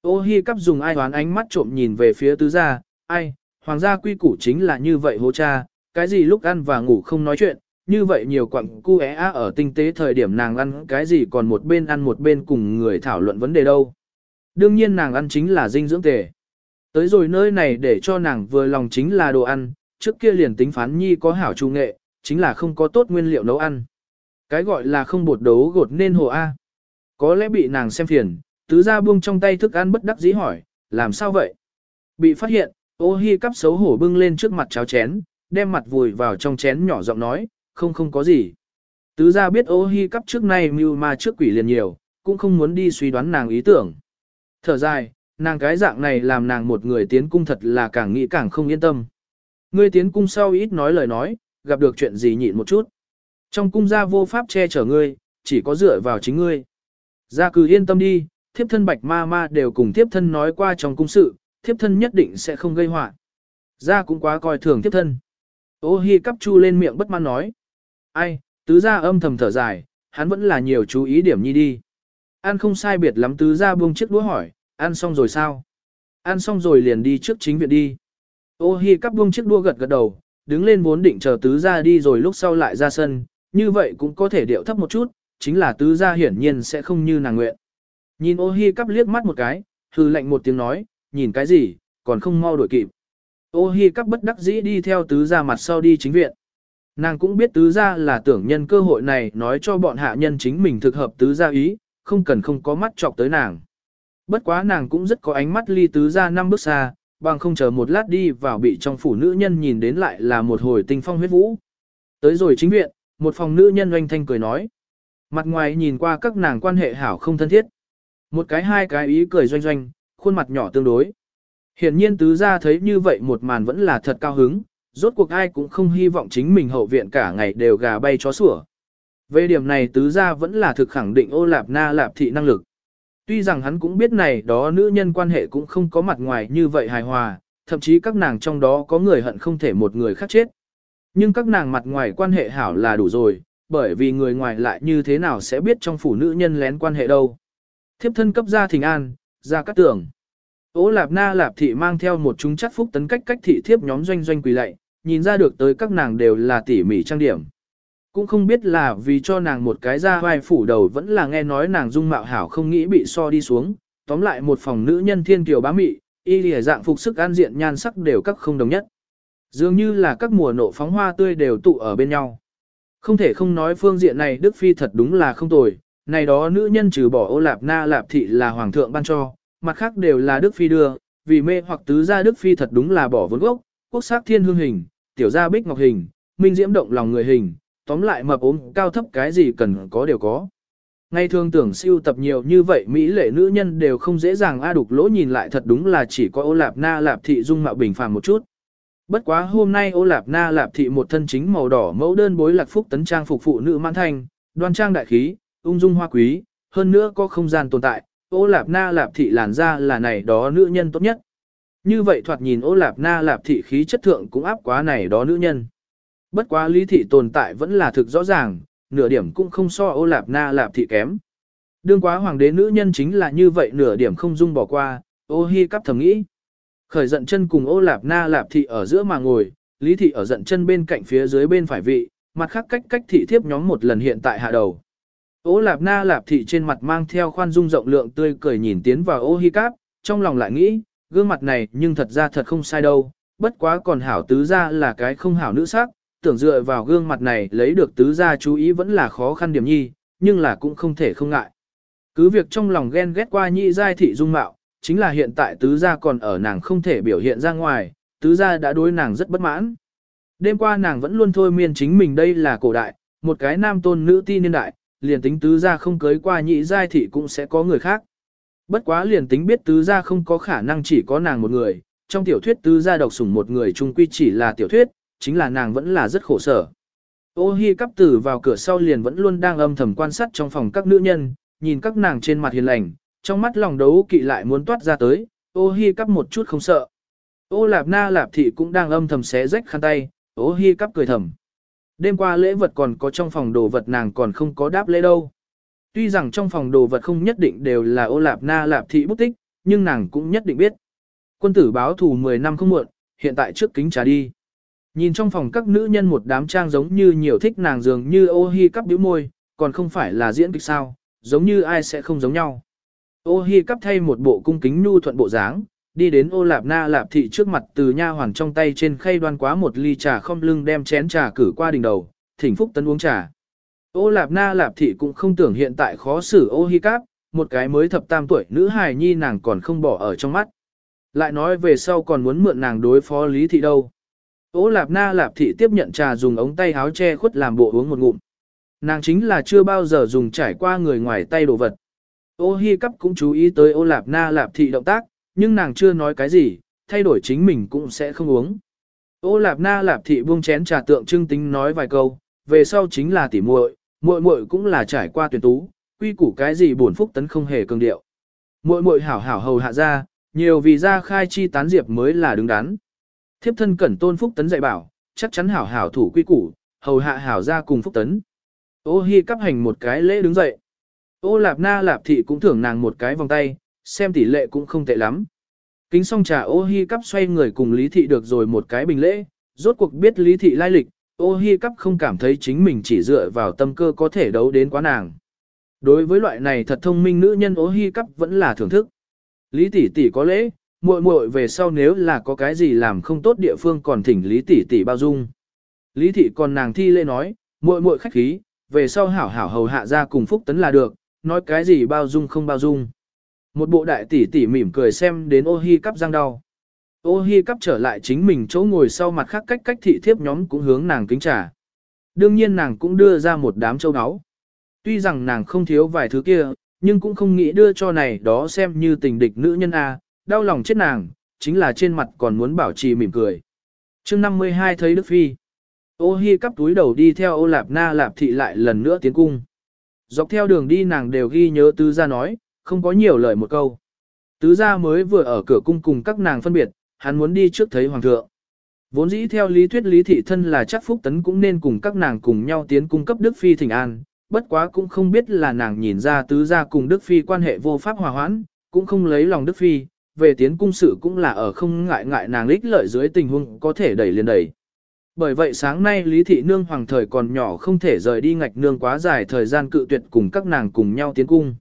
Ô hi cắp dùng ai hoán ánh mắt trộm nhìn về phía tứ gia, ai, hoàng gia quy củ chính là như vậy hô cha, cái gì lúc ăn và ngủ không nói chuyện, như vậy nhiều quặng cu é á ở tinh tế thời điểm nàng ăn cái gì còn một bên ăn một bên cùng người thảo luận vấn đề đâu. Đương nhiên nàng ăn chính là dinh dưỡng tề. Tới rồi nơi này để cho nàng vừa lòng chính là đồ ăn, trước kia liền tính phán nhi có hảo trung nghệ, chính là không có tốt nguyên liệu nấu ăn. Cái gọi là không bột đấu gột nên hồ A. Có lẽ bị nàng xem phiền, tứ ra buông trong tay thức ăn bất đắc dĩ hỏi, làm sao vậy? Bị phát hiện, ô hi cắp xấu hổ bưng lên trước mặt cháo chén, đem mặt vùi vào trong chén nhỏ giọng nói, không không có gì. Tứ ra biết ô hi cắp trước nay mưu ma trước quỷ liền nhiều, cũng không muốn đi suy đoán nàng ý tưởng. Thở dài, nàng cái dạng này làm nàng một người tiến cung thật là càng nghĩ càng không yên tâm. Ngươi tiến cung sau ít nói lời nói, gặp được chuyện gì nhịn một chút. Trong cung gia vô pháp che chở ngươi, chỉ có dựa vào chính ngươi. Gia cứ yên tâm đi, thiếp thân bạch ma ma đều cùng thiếp thân nói qua trong cung sự, thiếp thân nhất định sẽ không gây họa. Gia cũng quá coi thường thiếp thân. Ô hi cắp chu lên miệng bất mãn nói. Ai, tứ gia âm thầm thở dài, hắn vẫn là nhiều chú ý điểm nhi đi. an không sai biệt lắm tứ gia buông chiếc đũa hỏi, ăn xong rồi sao? Ăn xong rồi liền đi trước chính viện đi. Ô hi cắp buông chiếc đua gật gật đầu, đứng lên vốn định chờ tứ gia đi rồi lúc sau lại ra sân, như vậy cũng có thể điệu thấp một chút, chính là tứ gia hiển nhiên sẽ không như nàng nguyện. Nhìn ô hi cắp liếc mắt một cái, hư lạnh một tiếng nói, nhìn cái gì, còn không mau đuổi kịp. Ô hi cắp bất đắc dĩ đi theo tứ gia mặt sau đi chính viện. Nàng cũng biết tứ gia là tưởng nhân cơ hội này nói cho bọn hạ nhân chính mình thực hợp tứ gia ý, không cần không có mắt chọc tới nàng. Bất quá nàng cũng rất có ánh mắt ly tứ gia năm bước xa, bằng không chờ một lát đi vào bị trong phủ nữ nhân nhìn đến lại là một hồi tinh phong huyết vũ. Tới rồi chính viện, một phòng nữ nhân oanh thanh cười nói. Mặt ngoài nhìn qua các nàng quan hệ hảo không thân thiết. Một cái hai cái ý cười doanh doanh, khuôn mặt nhỏ tương đối. Hiển nhiên tứ gia thấy như vậy một màn vẫn là thật cao hứng, rốt cuộc ai cũng không hy vọng chính mình hậu viện cả ngày đều gà bay chó sủa. Về điểm này tứ gia vẫn là thực khẳng định ô lạp na lạp thị năng lực. Tuy rằng hắn cũng biết này đó nữ nhân quan hệ cũng không có mặt ngoài như vậy hài hòa, thậm chí các nàng trong đó có người hận không thể một người khác chết. Nhưng các nàng mặt ngoài quan hệ hảo là đủ rồi, bởi vì người ngoài lại như thế nào sẽ biết trong phủ nữ nhân lén quan hệ đâu. Thiếp thân cấp gia thình an, ra cắt tưởng. Ô lạp na lạp thị mang theo một chúng chắc phúc tấn cách cách thị thiếp nhóm doanh doanh quỳ lạy, nhìn ra được tới các nàng đều là tỉ mỉ trang điểm. Cũng không biết là vì cho nàng một cái ra vai phủ đầu vẫn là nghe nói nàng dung mạo hảo không nghĩ bị so đi xuống, tóm lại một phòng nữ nhân thiên kiều bá mị, y lìa dạng phục sức an diện nhan sắc đều các không đồng nhất. Dường như là các mùa nộ phóng hoa tươi đều tụ ở bên nhau. Không thể không nói phương diện này Đức Phi thật đúng là không tồi, này đó nữ nhân trừ bỏ ô lạp na lạp thị là hoàng thượng ban cho, mặt khác đều là Đức Phi đưa, vì mê hoặc tứ gia Đức Phi thật đúng là bỏ vốn gốc, quốc sắc thiên hương hình, tiểu gia bích ngọc hình, minh diễm động lòng người hình, tóm lại mập ốm cao thấp cái gì cần có đều có. Ngay thường tưởng siêu tập nhiều như vậy Mỹ lệ nữ nhân đều không dễ dàng a đục lỗ nhìn lại thật đúng là chỉ có ô lạp na lạp thị dung mạo bình phàm một chút. Bất quá hôm nay ô lạp na lạp thị một thân chính màu đỏ mẫu đơn bối lạc phúc tấn trang phục phụ nữ mãn thành Đoan trang đại khí, ung dung hoa quý, hơn nữa có không gian tồn tại, ô lạp na lạp thị làn ra là này đó nữ nhân tốt nhất. Như vậy thoạt nhìn ô lạp na lạp thị khí chất thượng cũng áp quá này đó nữ nhân. Bất quá lý thị tồn tại vẫn là thực rõ ràng, nửa điểm cũng không so ô lạp na lạp thị kém. Đương quá hoàng đế nữ nhân chính là như vậy nửa điểm không dung bỏ qua, ô hi cắp thầm nghĩ. Khởi giận chân cùng ô lạp na lạp thị ở giữa mà ngồi, lý thị ở giận chân bên cạnh phía dưới bên phải vị, mặt khác cách cách thị thiếp nhóm một lần hiện tại hạ đầu. Ô lạp na lạp thị trên mặt mang theo khoan dung rộng lượng tươi cười nhìn tiến vào ô hi cắp, trong lòng lại nghĩ, gương mặt này nhưng thật ra thật không sai đâu, bất quá còn hảo tứ ra là cái không hảo nữ sắc, tưởng dựa vào gương mặt này lấy được tứ gia chú ý vẫn là khó khăn điểm nhi, nhưng là cũng không thể không ngại. Cứ việc trong lòng ghen ghét qua nhị giai thị dung mạo, chính là hiện tại tứ gia còn ở nàng không thể biểu hiện ra ngoài, tứ gia đã đối nàng rất bất mãn. Đêm qua nàng vẫn luôn thôi miên chính mình đây là cổ đại, một cái nam tôn nữ ti niên đại, liền tính tứ gia không cưới qua nhị giai thị cũng sẽ có người khác. Bất quá liền tính biết tứ gia không có khả năng chỉ có nàng một người, trong tiểu thuyết tứ gia độc sủng một người chung quy chỉ là tiểu thuyết, chính là nàng vẫn là rất khổ sở. Ô hi cắp tử vào cửa sau liền vẫn luôn đang âm thầm quan sát trong phòng các nữ nhân, nhìn các nàng trên mặt hiền lành, trong mắt lòng đấu kỵ lại muốn toát ra tới, ô hi cắp một chút không sợ. Ô lạp na lạp thị cũng đang âm thầm xé rách khăn tay, ô hi cắp cười thầm. Đêm qua lễ vật còn có trong phòng đồ vật nàng còn không có đáp lễ đâu. Tuy rằng trong phòng đồ vật không nhất định đều là ô lạp na lạp thị bút tích, nhưng nàng cũng nhất định biết. Quân tử báo thù 10 năm không muộn, hiện tại trước kính trà đi. Nhìn trong phòng các nữ nhân một đám trang giống như nhiều thích nàng dường như ô hi cắp biểu môi, còn không phải là diễn kịch sao, giống như ai sẽ không giống nhau. Ô hi cắp thay một bộ cung kính nhu thuận bộ dáng, đi đến ô lạp na lạp thị trước mặt từ nha hoàn trong tay trên khay đoan quá một ly trà không lưng đem chén trà cử qua đỉnh đầu, thỉnh phúc tấn uống trà. Ô lạp na lạp thị cũng không tưởng hiện tại khó xử ô hi cắp, một cái mới thập tam tuổi nữ hài nhi nàng còn không bỏ ở trong mắt. Lại nói về sau còn muốn mượn nàng đối phó lý thị đâu. Ô lạp na lạp thị tiếp nhận trà dùng ống tay háo che khuất làm bộ uống một ngụm. Nàng chính là chưa bao giờ dùng trải qua người ngoài tay đồ vật. Ô hi cắp cũng chú ý tới ô lạp na lạp thị động tác, nhưng nàng chưa nói cái gì, thay đổi chính mình cũng sẽ không uống. Ô lạp na lạp thị buông chén trà tượng trưng tính nói vài câu, về sau chính là tỉ muội, muội muội cũng là trải qua tuyển tú, quy củ cái gì buồn phúc tấn không hề cường điệu. Muội muội hảo hảo hầu hạ ra, nhiều vì ra khai chi tán diệp mới là đứng đắn. Thiếp thân cẩn tôn phúc tấn dạy bảo, chắc chắn hảo hảo thủ quy củ, hầu hạ hảo ra cùng phúc tấn. Ô hi cắp hành một cái lễ đứng dậy. Ô lạp na lạp thị cũng thưởng nàng một cái vòng tay, xem tỷ lệ cũng không tệ lắm. Kính xong trà ô hi cắp xoay người cùng lý thị được rồi một cái bình lễ, rốt cuộc biết lý thị lai lịch, ô hi cắp không cảm thấy chính mình chỉ dựa vào tâm cơ có thể đấu đến quá nàng. Đối với loại này thật thông minh nữ nhân ô hi cắp vẫn là thưởng thức. Lý tỷ tỷ có lễ, muội muội về sau nếu là có cái gì làm không tốt địa phương còn thỉnh Lý tỷ tỷ bao dung. Lý thị còn nàng thi lễ nói, muội muội khách khí, về sau hảo hảo hầu hạ ra cùng phúc tấn là được, nói cái gì bao dung không bao dung. Một bộ đại tỷ tỷ mỉm cười xem đến ô hi cắp răng đau. Ô hi cắp trở lại chính mình chỗ ngồi sau mặt khác cách cách thị thiếp nhóm cũng hướng nàng kính trả. Đương nhiên nàng cũng đưa ra một đám châu áo. Tuy rằng nàng không thiếu vài thứ kia, nhưng cũng không nghĩ đưa cho này đó xem như tình địch nữ nhân A, đau lòng chết nàng, chính là trên mặt còn muốn bảo trì mỉm cười. chương 52 thấy Đức Phi. Ô hi cắp túi đầu đi theo ô lạp na lạp thị lại lần nữa tiến cung. Dọc theo đường đi nàng đều ghi nhớ tứ gia nói, không có nhiều lời một câu. Tứ gia mới vừa ở cửa cung cùng các nàng phân biệt, hắn muốn đi trước thấy hoàng thượng. Vốn dĩ theo lý thuyết lý thị thân là chắc phúc tấn cũng nên cùng các nàng cùng nhau tiến cung cấp Đức Phi thỉnh an, bất quá cũng không biết là nàng nhìn ra tứ gia cùng Đức Phi quan hệ vô pháp hòa hoãn, cũng không lấy lòng Đức Phi, về tiến cung sự cũng là ở không ngại ngại nàng ích lợi dưới tình huống có thể đẩy liền đẩy. Bởi vậy sáng nay Lý Thị Nương hoàng thời còn nhỏ không thể rời đi ngạch nương quá dài thời gian cự tuyệt cùng các nàng cùng nhau tiến cung.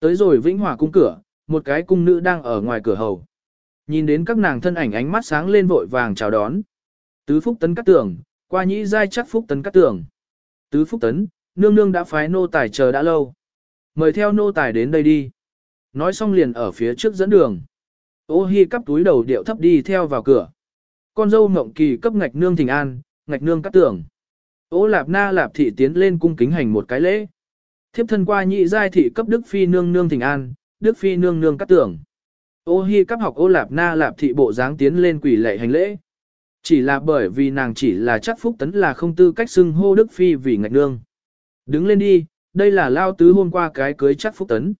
Tới rồi Vĩnh Hòa cung cửa, một cái cung nữ đang ở ngoài cửa hầu. Nhìn đến các nàng thân ảnh ánh mắt sáng lên vội vàng chào đón. Tứ Phúc Tấn cắt tường, qua nhĩ giai chắc Phúc Tấn cắt tường. Tứ Phúc Tấn, nương nương đã phái nô tài chờ đã lâu. Mời theo nô tài đến đây đi. Nói xong liền ở phía trước dẫn đường. Ô hi cắp túi đầu điệu thấp đi theo vào cửa. Con dâu mộng kỳ cấp ngạch nương thỉnh an, ngạch nương cắt tưởng. Ô lạp na lạp thị tiến lên cung kính hành một cái lễ. Thiếp thân qua nhị giai thị cấp đức phi nương nương thỉnh an, đức phi nương nương cắt tưởng. Ô hi cắp học ô lạp na lạp thị bộ dáng tiến lên quỷ lệ hành lễ. Chỉ là bởi vì nàng chỉ là chắc phúc tấn là không tư cách xưng hô đức phi vì ngạch nương. Đứng lên đi, đây là lao tứ hôm qua cái cưới chắc phúc tấn.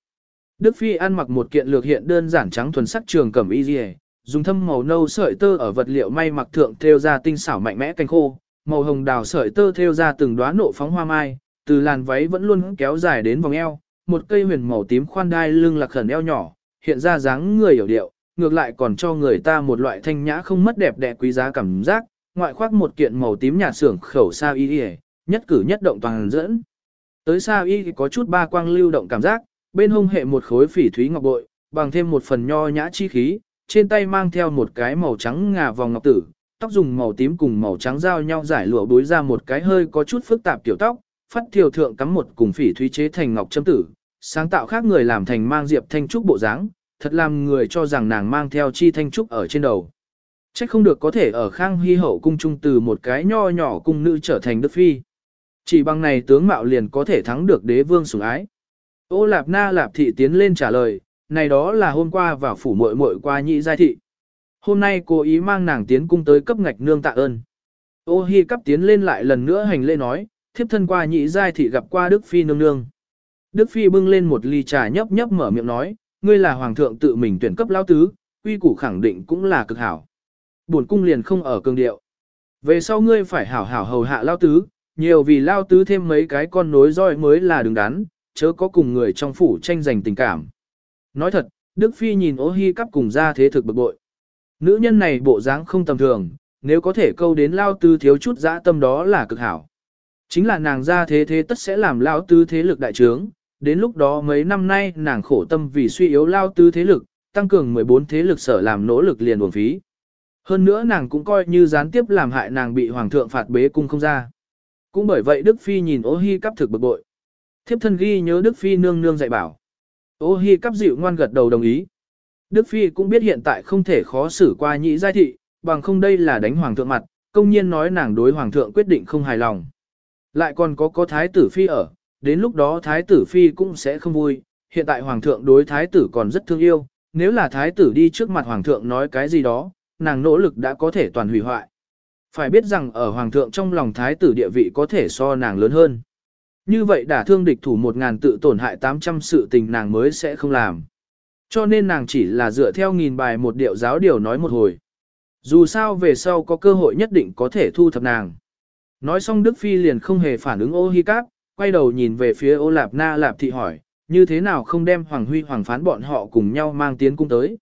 Đức Phi ăn mặc một kiện lược hiện đơn giản trắng thuần sắc trường cẩm y dì dùng thâm màu nâu sợi tơ ở vật liệu may mặc thượng thêu ra tinh xảo mạnh mẽ canh khô, màu hồng đào sợi tơ thêu ra từng đóa nộ phóng hoa mai, từ làn váy vẫn luôn kéo dài đến vòng eo, một cây huyền màu tím khoan đai lưng lạc khẩn eo nhỏ, hiện ra dáng người hiểu điệu, ngược lại còn cho người ta một loại thanh nhã không mất đẹp đẽ quý giá cảm giác, ngoại khoác một kiện màu tím nhà xưởng khẩu sa y y, nhất cử nhất động toàn dẫn. Tới sa y có chút ba quang lưu động cảm giác, bên hông hệ một khối phỉ thúy ngọc bội, bằng thêm một phần nho nhã chi khí, trên tay mang theo một cái màu trắng ngà vòng ngọc tử, tóc dùng màu tím cùng màu trắng giao nhau giải lụa bối ra một cái hơi có chút phức tạp tiểu tóc, phát thiều thượng cắm một cùng phỉ thúy chế thành ngọc châm tử, sáng tạo khác người làm thành mang diệp thanh trúc bộ dáng, thật làm người cho rằng nàng mang theo chi thanh trúc ở trên đầu. Chắc không được có thể ở khang hy hậu cung trung từ một cái nho nhỏ cung nữ trở thành đức phi. Chỉ bằng này tướng mạo liền có thể thắng được đế vương sủng ái. Ô lạp na lạp thị tiến lên trả lời, này đó là hôm qua vào phủ muội muội qua nhị giai thị. Hôm nay cô ý mang nàng tiến cung tới cấp ngạch nương tạ ơn. Ô hi cấp tiến lên lại lần nữa hành lễ nói, thiếp thân qua nhị giai thị gặp qua Đức Phi nương nương. Đức Phi bưng lên một ly trà nhấp nhấp mở miệng nói, ngươi là hoàng thượng tự mình tuyển cấp lao tứ, uy củ khẳng định cũng là cực hảo. Buồn cung liền không ở cường điệu. Về sau ngươi phải hảo hảo hầu hạ lao tứ, nhiều vì lao tứ thêm mấy cái con nối roi mới là đứng đắn, chớ có cùng người trong phủ tranh giành tình cảm. Nói thật, Đức Phi nhìn ô hi cắp cùng ra thế thực bực bội. Nữ nhân này bộ dáng không tầm thường, nếu có thể câu đến lao Tư thiếu chút dã tâm đó là cực hảo. Chính là nàng ra thế thế tất sẽ làm lao Tư thế lực đại trướng, đến lúc đó mấy năm nay nàng khổ tâm vì suy yếu lao Tư thế lực, tăng cường 14 thế lực sở làm nỗ lực liền uổng phí. Hơn nữa nàng cũng coi như gián tiếp làm hại nàng bị hoàng thượng phạt bế cung không ra. Cũng bởi vậy Đức Phi nhìn ô hi cắp thực bực bội. Thiếp thân ghi nhớ Đức Phi nương nương dạy bảo. Ô hi cắp dịu ngoan gật đầu đồng ý. Đức Phi cũng biết hiện tại không thể khó xử qua nhị giai thị, bằng không đây là đánh hoàng thượng mặt, công nhiên nói nàng đối hoàng thượng quyết định không hài lòng. Lại còn có có thái tử Phi ở, đến lúc đó thái tử Phi cũng sẽ không vui, hiện tại hoàng thượng đối thái tử còn rất thương yêu, nếu là thái tử đi trước mặt hoàng thượng nói cái gì đó, nàng nỗ lực đã có thể toàn hủy hoại. Phải biết rằng ở hoàng thượng trong lòng thái tử địa vị có thể so nàng lớn hơn. Như vậy đả thương địch thủ một ngàn tự tổn hại 800 sự tình nàng mới sẽ không làm. Cho nên nàng chỉ là dựa theo nghìn bài một điệu giáo điều nói một hồi. Dù sao về sau có cơ hội nhất định có thể thu thập nàng. Nói xong Đức Phi liền không hề phản ứng ô hi cáp, quay đầu nhìn về phía ô lạp na lạp thị hỏi, như thế nào không đem Hoàng Huy Hoàng phán bọn họ cùng nhau mang tiến cung tới.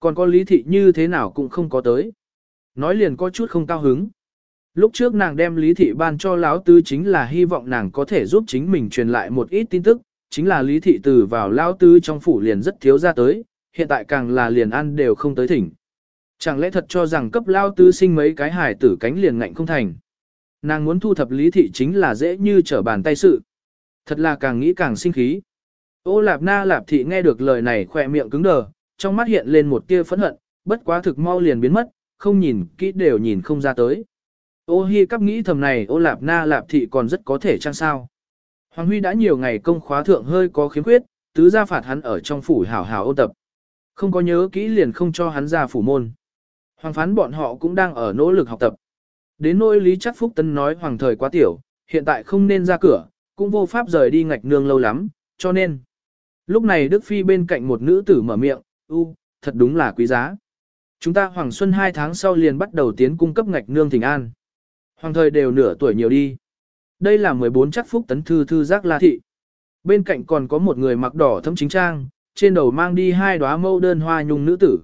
Còn có lý thị như thế nào cũng không có tới. Nói liền có chút không cao hứng. Lúc trước nàng đem lý thị ban cho lão tứ chính là hy vọng nàng có thể giúp chính mình truyền lại một ít tin tức, chính là lý thị từ vào lão tứ trong phủ liền rất thiếu ra tới, hiện tại càng là liền ăn đều không tới thỉnh. Chẳng lẽ thật cho rằng cấp lão tứ sinh mấy cái hài tử cánh liền ngạnh không thành. Nàng muốn thu thập lý thị chính là dễ như trở bàn tay sự. Thật là càng nghĩ càng sinh khí. Ô lạp na lạp thị nghe được lời này khỏe miệng cứng đờ, trong mắt hiện lên một tia phẫn hận, bất quá thực mau liền biến mất, không nhìn kỹ đều nhìn không ra tới. Ô hi cắp nghĩ thầm này ô lạp na lạp thị còn rất có thể chăng sao. Hoàng Huy đã nhiều ngày công khóa thượng hơi có khiếm khuyết, tứ gia phạt hắn ở trong phủ hảo hảo ô tập. Không có nhớ kỹ liền không cho hắn ra phủ môn. Hoàng phán bọn họ cũng đang ở nỗ lực học tập. Đến nỗi Lý Chắc Phúc Tân nói hoàng thời quá tiểu, hiện tại không nên ra cửa, cũng vô pháp rời đi ngạch nương lâu lắm, cho nên. Lúc này Đức Phi bên cạnh một nữ tử mở miệng, u, thật đúng là quý giá. Chúng ta Hoàng Xuân hai tháng sau liền bắt đầu tiến cung cấp ngạch nương thỉnh an. Hoàng thời đều nửa tuổi nhiều đi. Đây là 14 chắc phúc tấn thư thư giác la thị. Bên cạnh còn có một người mặc đỏ thâm chính trang, trên đầu mang đi hai đóa mâu đơn hoa nhung nữ tử.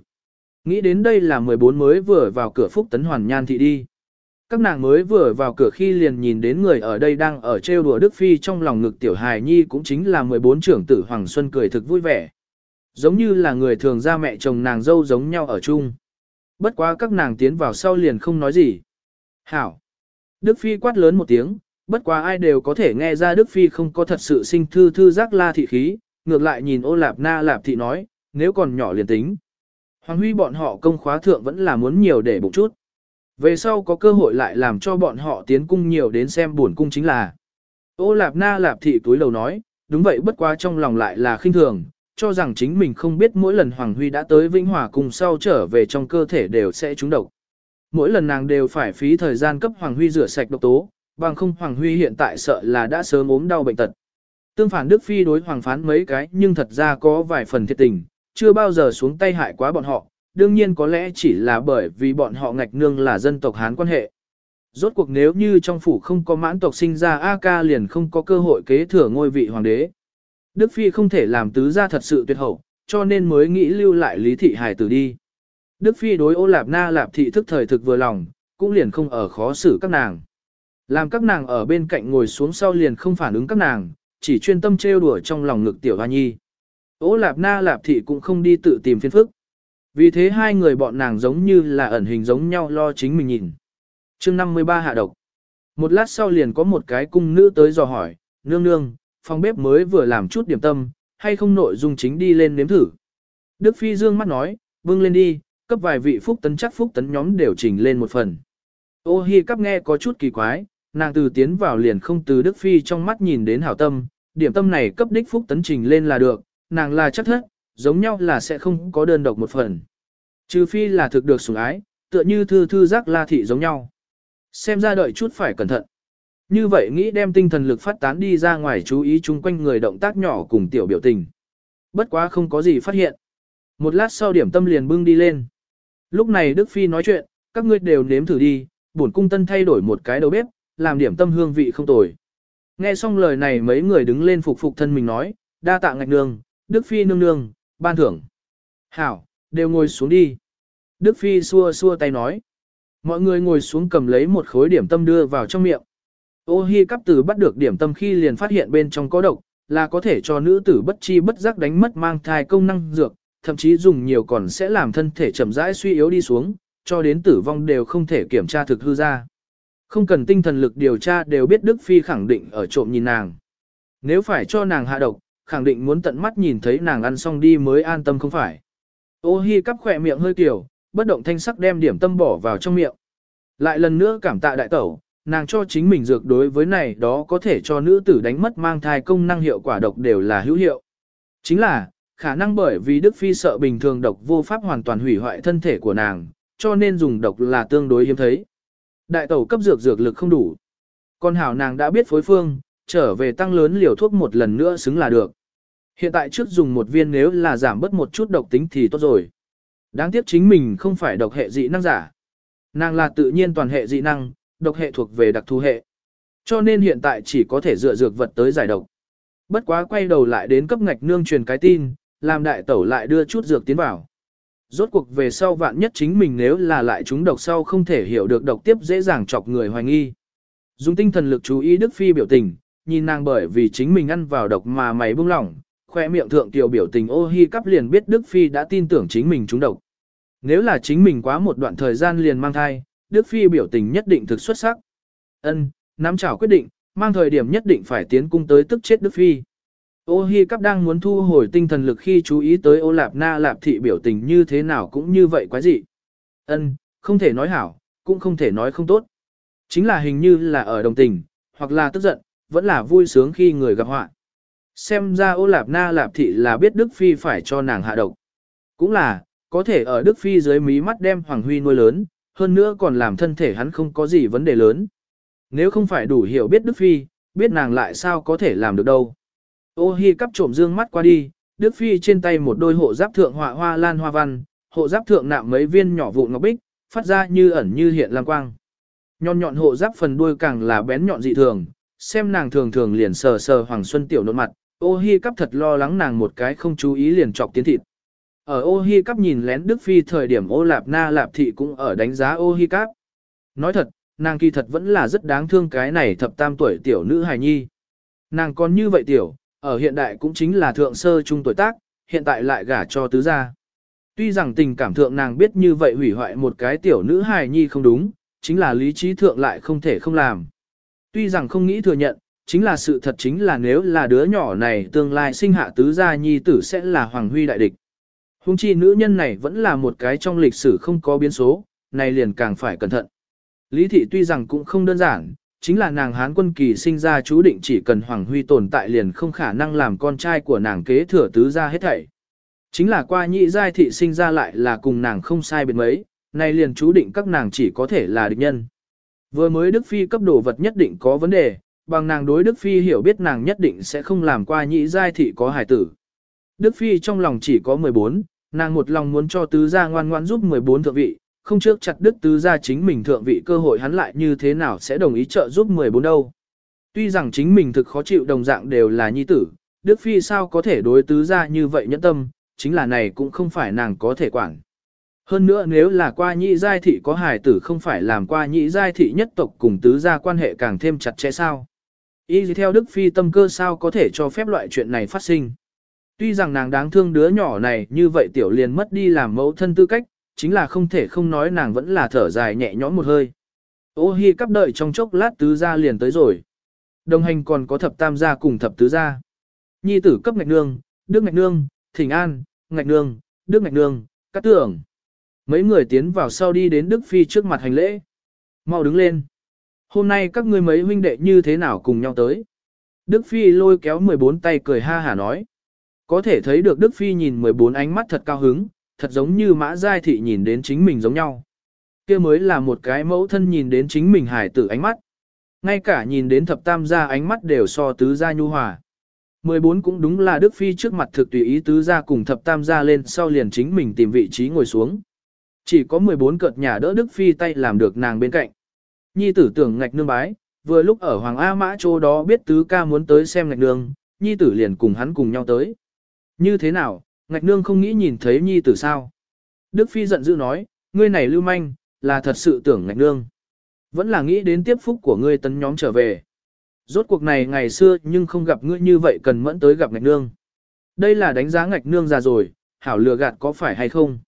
Nghĩ đến đây là 14 mới vừa vào cửa phúc tấn hoàn nhan thị đi. Các nàng mới vừa vào cửa khi liền nhìn đến người ở đây đang ở trêu đùa Đức Phi trong lòng ngực tiểu hài nhi cũng chính là 14 trưởng tử Hoàng Xuân cười thực vui vẻ. Giống như là người thường ra mẹ chồng nàng dâu giống nhau ở chung. Bất quá các nàng tiến vào sau liền không nói gì. Hảo! Đức Phi quát lớn một tiếng, bất quá ai đều có thể nghe ra Đức Phi không có thật sự sinh thư thư giác la thị khí, ngược lại nhìn ô lạp na lạp thị nói, nếu còn nhỏ liền tính. Hoàng huy bọn họ công khóa thượng vẫn là muốn nhiều để bụng chút. Về sau có cơ hội lại làm cho bọn họ tiến cung nhiều đến xem buồn cung chính là. Ô lạp na lạp thị túi lầu nói, đúng vậy bất quá trong lòng lại là khinh thường, cho rằng chính mình không biết mỗi lần Hoàng Huy đã tới Vĩnh Hòa cùng sau trở về trong cơ thể đều sẽ trúng độc mỗi lần nàng đều phải phí thời gian cấp Hoàng Huy rửa sạch độc tố, bằng không Hoàng Huy hiện tại sợ là đã sớm ốm đau bệnh tật. Tương phản Đức Phi đối Hoàng phán mấy cái nhưng thật ra có vài phần thiệt tình, chưa bao giờ xuống tay hại quá bọn họ, đương nhiên có lẽ chỉ là bởi vì bọn họ ngạch nương là dân tộc Hán quan hệ. Rốt cuộc nếu như trong phủ không có mãn tộc sinh ra A ca liền không có cơ hội kế thừa ngôi vị hoàng đế. Đức Phi không thể làm tứ gia thật sự tuyệt hậu, cho nên mới nghĩ lưu lại lý thị hài tử đi. Đức Phi đối ô lạp na lạp thị thức thời thực vừa lòng, cũng liền không ở khó xử các nàng. Làm các nàng ở bên cạnh ngồi xuống sau liền không phản ứng các nàng, chỉ chuyên tâm trêu đùa trong lòng ngực tiểu hoa nhi. Ô lạp na lạp thị cũng không đi tự tìm phiên phức. Vì thế hai người bọn nàng giống như là ẩn hình giống nhau lo chính mình nhìn. chương 53 hạ độc. Một lát sau liền có một cái cung nữ tới dò hỏi, nương nương, phòng bếp mới vừa làm chút điểm tâm, hay không nội dung chính đi lên nếm thử. Đức Phi dương mắt nói, vương lên đi, cấp vài vị phúc tấn chắc phúc tấn nhóm đều trình lên một phần. Ô hi cắp nghe có chút kỳ quái, nàng từ tiến vào liền không từ Đức Phi trong mắt nhìn đến hảo tâm, điểm tâm này cấp đích phúc tấn trình lên là được, nàng là chắc thất, giống nhau là sẽ không có đơn độc một phần. Trừ phi là thực được sủng ái, tựa như thư thư giác la thị giống nhau. Xem ra đợi chút phải cẩn thận. Như vậy nghĩ đem tinh thần lực phát tán đi ra ngoài chú ý chung quanh người động tác nhỏ cùng tiểu biểu tình. Bất quá không có gì phát hiện. Một lát sau điểm tâm liền bưng đi lên. Lúc này Đức Phi nói chuyện, các ngươi đều nếm thử đi, bổn cung tân thay đổi một cái đầu bếp, làm điểm tâm hương vị không tồi. Nghe xong lời này mấy người đứng lên phục phục thân mình nói, đa tạ ngạch nương, Đức Phi nương nương, ban thưởng. Hảo, đều ngồi xuống đi. Đức Phi xua xua tay nói. Mọi người ngồi xuống cầm lấy một khối điểm tâm đưa vào trong miệng. Ô hi cắp tử bắt được điểm tâm khi liền phát hiện bên trong có độc, là có thể cho nữ tử bất chi bất giác đánh mất mang thai công năng dược, thậm chí dùng nhiều còn sẽ làm thân thể chậm rãi suy yếu đi xuống, cho đến tử vong đều không thể kiểm tra thực hư ra. Không cần tinh thần lực điều tra đều biết Đức Phi khẳng định ở trộm nhìn nàng. Nếu phải cho nàng hạ độc, khẳng định muốn tận mắt nhìn thấy nàng ăn xong đi mới an tâm không phải. Ô hi cắp khỏe miệng hơi kiểu, bất động thanh sắc đem điểm tâm bỏ vào trong miệng. Lại lần nữa cảm tạ đại tẩu, nàng cho chính mình dược đối với này đó có thể cho nữ tử đánh mất mang thai công năng hiệu quả độc đều là hữu hiệu. Chính là, khả năng bởi vì Đức Phi sợ bình thường độc vô pháp hoàn toàn hủy hoại thân thể của nàng, cho nên dùng độc là tương đối hiếm thấy. Đại tẩu cấp dược dược lực không đủ. Con hảo nàng đã biết phối phương, trở về tăng lớn liều thuốc một lần nữa xứng là được. Hiện tại trước dùng một viên nếu là giảm bớt một chút độc tính thì tốt rồi. Đáng tiếc chính mình không phải độc hệ dị năng giả. Nàng là tự nhiên toàn hệ dị năng, độc hệ thuộc về đặc thù hệ. Cho nên hiện tại chỉ có thể dựa dược vật tới giải độc. Bất quá quay đầu lại đến cấp ngạch nương truyền cái tin, làm đại tẩu lại đưa chút dược tiến vào. Rốt cuộc về sau vạn nhất chính mình nếu là lại chúng độc sau không thể hiểu được độc tiếp dễ dàng chọc người hoài nghi. Dùng tinh thần lực chú ý Đức Phi biểu tình, nhìn nàng bởi vì chính mình ăn vào độc mà mày bung lỏng, khoe miệng thượng tiểu biểu tình ô hi cắp liền biết Đức Phi đã tin tưởng chính mình trúng độc. Nếu là chính mình quá một đoạn thời gian liền mang thai, Đức Phi biểu tình nhất định thực xuất sắc. Ân, nắm chảo quyết định, mang thời điểm nhất định phải tiến cung tới tức chết Đức Phi. Ô Hi Cắp đang muốn thu hồi tinh thần lực khi chú ý tới ô lạp na lạp thị biểu tình như thế nào cũng như vậy quái dị. Ân, không thể nói hảo, cũng không thể nói không tốt. Chính là hình như là ở đồng tình, hoặc là tức giận, vẫn là vui sướng khi người gặp họa. Xem ra ô lạp na lạp thị là biết Đức Phi phải cho nàng hạ độc. Cũng là, có thể ở Đức Phi dưới mí mắt đem Hoàng Huy nuôi lớn, hơn nữa còn làm thân thể hắn không có gì vấn đề lớn. Nếu không phải đủ hiểu biết Đức Phi, biết nàng lại sao có thể làm được đâu. Ô Hi cắp trộm dương mắt qua đi, Đức Phi trên tay một đôi hộ giáp thượng họa hoa lan hoa văn, hộ giáp thượng nạm mấy viên nhỏ vụn ngọc bích, phát ra như ẩn như hiện lam quang. Nhọn nhọn hộ giáp phần đuôi càng là bén nhọn dị thường, xem nàng thường thường liền sờ sờ Hoàng Xuân tiểu nốt mặt, ô hi cắp thật lo lắng nàng một cái không chú ý liền chọc tiến thịt. Ở ô hi cắp nhìn lén Đức Phi thời điểm ô lạp na lạp thị cũng ở đánh giá ô hi cắp. Nói thật, nàng kỳ thật vẫn là rất đáng thương cái này thập tam tuổi tiểu nữ hài nhi. Nàng còn như vậy tiểu, ở hiện đại cũng chính là thượng sơ trung tuổi tác, hiện tại lại gả cho tứ gia. Tuy rằng tình cảm thượng nàng biết như vậy hủy hoại một cái tiểu nữ hài nhi không đúng, chính là lý trí thượng lại không thể không làm. Tuy rằng không nghĩ thừa nhận, chính là sự thật chính là nếu là đứa nhỏ này tương lai sinh hạ tứ gia nhi tử sẽ là hoàng huy đại địch. Hùng chi nữ nhân này vẫn là một cái trong lịch sử không có biến số, này liền càng phải cẩn thận. Lý thị tuy rằng cũng không đơn giản, chính là nàng Hán quân kỳ sinh ra chú định chỉ cần Hoàng Huy tồn tại liền không khả năng làm con trai của nàng kế thừa tứ gia hết thảy. Chính là qua nhị giai thị sinh ra lại là cùng nàng không sai biệt mấy, nay liền chú định các nàng chỉ có thể là địch nhân. Vừa mới Đức Phi cấp đồ vật nhất định có vấn đề, bằng nàng đối Đức Phi hiểu biết nàng nhất định sẽ không làm qua nhị giai thị có hài tử. Đức Phi trong lòng chỉ có 14, nàng một lòng muốn cho tứ gia ngoan ngoan giúp 14 thượng vị, không trước chặt đức tứ gia chính mình thượng vị cơ hội hắn lại như thế nào sẽ đồng ý trợ giúp 14 đâu. Tuy rằng chính mình thực khó chịu đồng dạng đều là nhi tử, Đức Phi sao có thể đối tứ gia như vậy nhẫn tâm, chính là này cũng không phải nàng có thể quản. Hơn nữa nếu là qua nhị giai thị có hài tử không phải làm qua nhị giai thị nhất tộc cùng tứ gia quan hệ càng thêm chặt chẽ sao. Y theo Đức Phi tâm cơ sao có thể cho phép loại chuyện này phát sinh. Tuy rằng nàng đáng thương đứa nhỏ này như vậy tiểu liền mất đi làm mẫu thân tư cách, chính là không thể không nói nàng vẫn là thở dài nhẹ nhõm một hơi. Ô hi cắp đợi trong chốc lát tứ gia liền tới rồi. Đồng hành còn có thập tam gia cùng thập tứ gia. Nhi tử cấp ngạch nương, đức ngạch nương, thỉnh an, ngạch nương, đức ngạch nương, cắt tưởng. Mấy người tiến vào sau đi đến Đức Phi trước mặt hành lễ. Mau đứng lên. Hôm nay các ngươi mấy huynh đệ như thế nào cùng nhau tới. Đức Phi lôi kéo 14 tay cười ha hả nói. Có thể thấy được Đức Phi nhìn 14 ánh mắt thật cao hứng, thật giống như mã giai thị nhìn đến chính mình giống nhau. kia mới là một cái mẫu thân nhìn đến chính mình hải tử ánh mắt. Ngay cả nhìn đến thập tam gia ánh mắt đều so tứ gia nhu hòa. 14 cũng đúng là Đức Phi trước mặt thực tùy ý tứ gia cùng thập tam gia lên sau liền chính mình tìm vị trí ngồi xuống. Chỉ có 14 cợt nhà đỡ Đức Phi tay làm được nàng bên cạnh. Nhi tử tưởng ngạch nương bái, vừa lúc ở Hoàng A Mã Châu đó biết tứ ca muốn tới xem ngạch nương, nhi tử liền cùng hắn cùng nhau tới. Như thế nào, ngạch nương không nghĩ nhìn thấy nhi tử sao? Đức Phi giận dữ nói, ngươi này lưu manh, là thật sự tưởng ngạch nương. Vẫn là nghĩ đến tiếp phúc của ngươi tấn nhóm trở về. Rốt cuộc này ngày xưa nhưng không gặp ngươi như vậy cần mẫn tới gặp ngạch nương. Đây là đánh giá ngạch nương già rồi, hảo lừa gạt có phải hay không?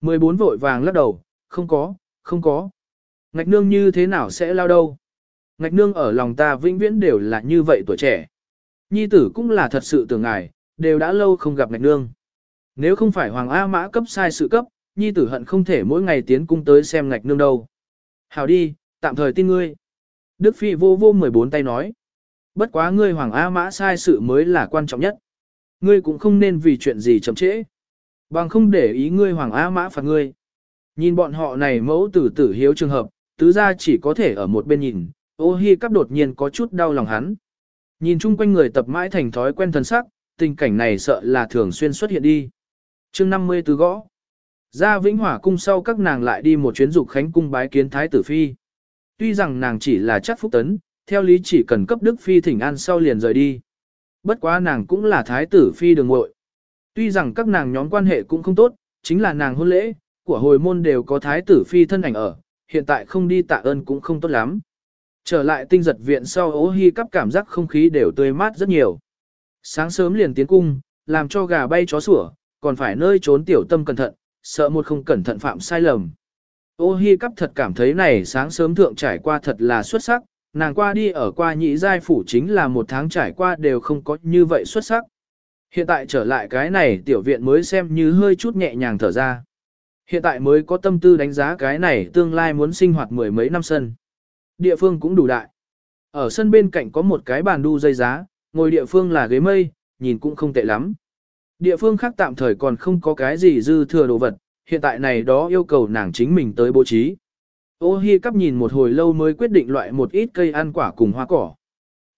14 vội vàng lắc đầu, không có, không có. Ngạch nương như thế nào sẽ lao đâu? Ngạch nương ở lòng ta vĩnh viễn đều là như vậy tuổi trẻ. Nhi tử cũng là thật sự tưởng ngài, đều đã lâu không gặp ngạch nương. Nếu không phải Hoàng A Mã cấp sai sự cấp, nhi tử hận không thể mỗi ngày tiến cung tới xem ngạch nương đâu. Hảo đi, tạm thời tin ngươi. Đức Phi vô vô 14 tay nói. Bất quá ngươi Hoàng A Mã sai sự mới là quan trọng nhất. Ngươi cũng không nên vì chuyện gì chậm trễ. Bằng không để ý ngươi Hoàng A Mã phạt ngươi. Nhìn bọn họ này mẫu tử tử hiếu trường hợp, tứ ra chỉ có thể ở một bên nhìn, ô hi cắp đột nhiên có chút đau lòng hắn. Nhìn chung quanh người tập mãi thành thói quen thân sắc, tình cảnh này sợ là thường xuyên xuất hiện đi chương 50 tứ gõ. Ra Vĩnh Hỏa cung sau các nàng lại đi một chuyến dục khánh cung bái kiến Thái tử Phi. Tuy rằng nàng chỉ là chắc phúc tấn, theo lý chỉ cần cấp Đức Phi thỉnh an sau liền rời đi. Bất quá nàng cũng là Thái tử Phi đường ngội. Tuy rằng các nàng nhóm quan hệ cũng không tốt, chính là nàng hôn lễ, của hồi môn đều có Thái tử Phi thân ảnh ở, hiện tại không đi tạ ơn cũng không tốt lắm. Trở lại tinh giật viện sau ố hy cắp cảm giác không khí đều tươi mát rất nhiều. Sáng sớm liền tiến cung, làm cho gà bay chó sủa, còn phải nơi trốn tiểu tâm cẩn thận, sợ một không cẩn thận phạm sai lầm. Ô hi cắp thật cảm thấy này sáng sớm thượng trải qua thật là xuất sắc, nàng qua đi ở qua nhị giai phủ chính là một tháng trải qua đều không có như vậy xuất sắc. Hiện tại trở lại cái này tiểu viện mới xem như hơi chút nhẹ nhàng thở ra. Hiện tại mới có tâm tư đánh giá cái này tương lai muốn sinh hoạt mười mấy năm sân. Địa phương cũng đủ đại. Ở sân bên cạnh có một cái bàn đu dây giá, ngồi địa phương là ghế mây, nhìn cũng không tệ lắm. Địa phương khác tạm thời còn không có cái gì dư thừa đồ vật, hiện tại này đó yêu cầu nàng chính mình tới bố trí. Ô hi cắp nhìn một hồi lâu mới quyết định loại một ít cây ăn quả cùng hoa cỏ.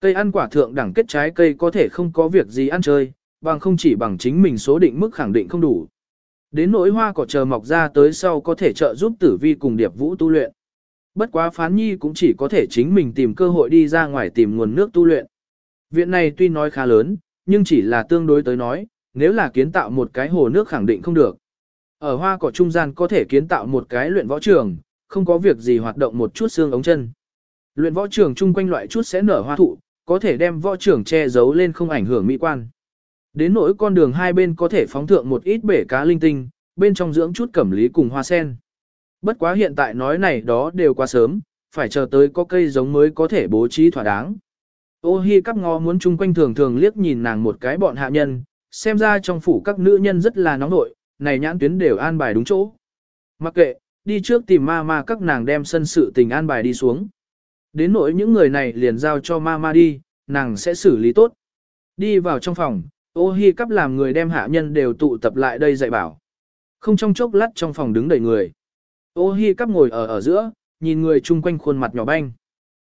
Cây ăn quả thượng đẳng kết trái cây có thể không có việc gì ăn chơi, bằng không chỉ bằng chính mình số định mức khẳng định không đủ. Đến nỗi hoa cỏ chờ mọc ra tới sau có thể trợ giúp tử vi cùng điệp vũ tu luyện. Bất quá phán nhi cũng chỉ có thể chính mình tìm cơ hội đi ra ngoài tìm nguồn nước tu luyện. Viện này tuy nói khá lớn, nhưng chỉ là tương đối tới nói, nếu là kiến tạo một cái hồ nước khẳng định không được. Ở hoa cỏ trung gian có thể kiến tạo một cái luyện võ trường, không có việc gì hoạt động một chút xương ống chân. Luyện võ trường chung quanh loại chút sẽ nở hoa thụ, có thể đem võ trường che giấu lên không ảnh hưởng mỹ quan. Đến nỗi con đường hai bên có thể phóng thượng một ít bể cá linh tinh, bên trong dưỡng chút cẩm lý cùng hoa sen. Bất quá hiện tại nói này đó đều quá sớm, phải chờ tới có cây giống mới có thể bố trí thỏa đáng. Ô hi cắp ngó muốn chung quanh thường thường liếc nhìn nàng một cái bọn hạ nhân, xem ra trong phủ các nữ nhân rất là nóng nội, này nhãn tuyến đều an bài đúng chỗ. Mặc kệ, đi trước tìm ma ma các nàng đem sân sự tình an bài đi xuống. Đến nỗi những người này liền giao cho ma ma đi, nàng sẽ xử lý tốt. Đi vào trong phòng, ô hi cắp làm người đem hạ nhân đều tụ tập lại đây dạy bảo. Không trong chốc lát trong phòng đứng đầy người. Ô hi cắp ngồi ở ở giữa, nhìn người chung quanh khuôn mặt nhỏ banh.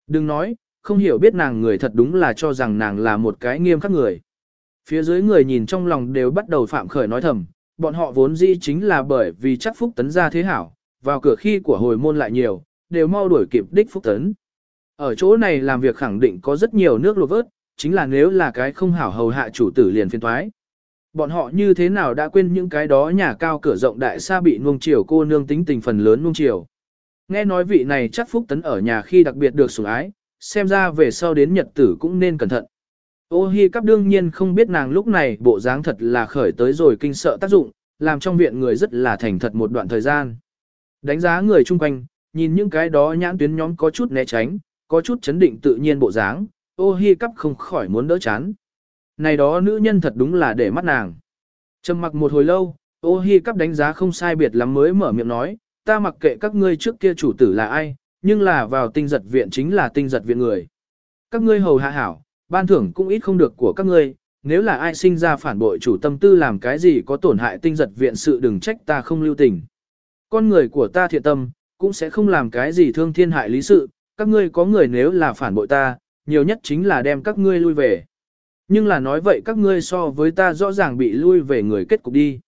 Đừng nói, không hiểu biết nàng người thật đúng là cho rằng nàng là một cái nghiêm khắc người. Phía dưới người nhìn trong lòng đều bắt đầu phạm khởi nói thầm, bọn họ vốn dĩ chính là bởi vì chắc phúc tấn ra thế hảo, vào cửa khi của hồi môn lại nhiều, đều mau đuổi kịp đích phúc tấn. Ở chỗ này làm việc khẳng định có rất nhiều nước lột vớt, chính là nếu là cái không hảo hầu hạ chủ tử liền phiên thoái. Bọn họ như thế nào đã quên những cái đó nhà cao cửa rộng đại xa bị nuông chiều cô nương tính tình phần lớn nuông chiều. Nghe nói vị này chắc phúc tấn ở nhà khi đặc biệt được sủng ái, xem ra về sau đến nhật tử cũng nên cẩn thận. Ô hi cắp đương nhiên không biết nàng lúc này bộ dáng thật là khởi tới rồi kinh sợ tác dụng, làm trong viện người rất là thành thật một đoạn thời gian. Đánh giá người chung quanh, nhìn những cái đó nhãn tuyến nhóm có chút né tránh, có chút chấn định tự nhiên bộ dáng, ô hi cắp không khỏi muốn đỡ chán. Này đó nữ nhân thật đúng là để mắt nàng. Trầm mặc một hồi lâu, ô hi cắp đánh giá không sai biệt lắm mới mở miệng nói, ta mặc kệ các ngươi trước kia chủ tử là ai, nhưng là vào tinh giật viện chính là tinh giật viện người. Các ngươi hầu hạ hảo, ban thưởng cũng ít không được của các ngươi, nếu là ai sinh ra phản bội chủ tâm tư làm cái gì có tổn hại tinh giật viện sự đừng trách ta không lưu tình. Con người của ta thiện tâm, cũng sẽ không làm cái gì thương thiên hại lý sự, các ngươi có người nếu là phản bội ta, nhiều nhất chính là đem các ngươi lui về. Nhưng là nói vậy các ngươi so với ta rõ ràng bị lui về người kết cục đi.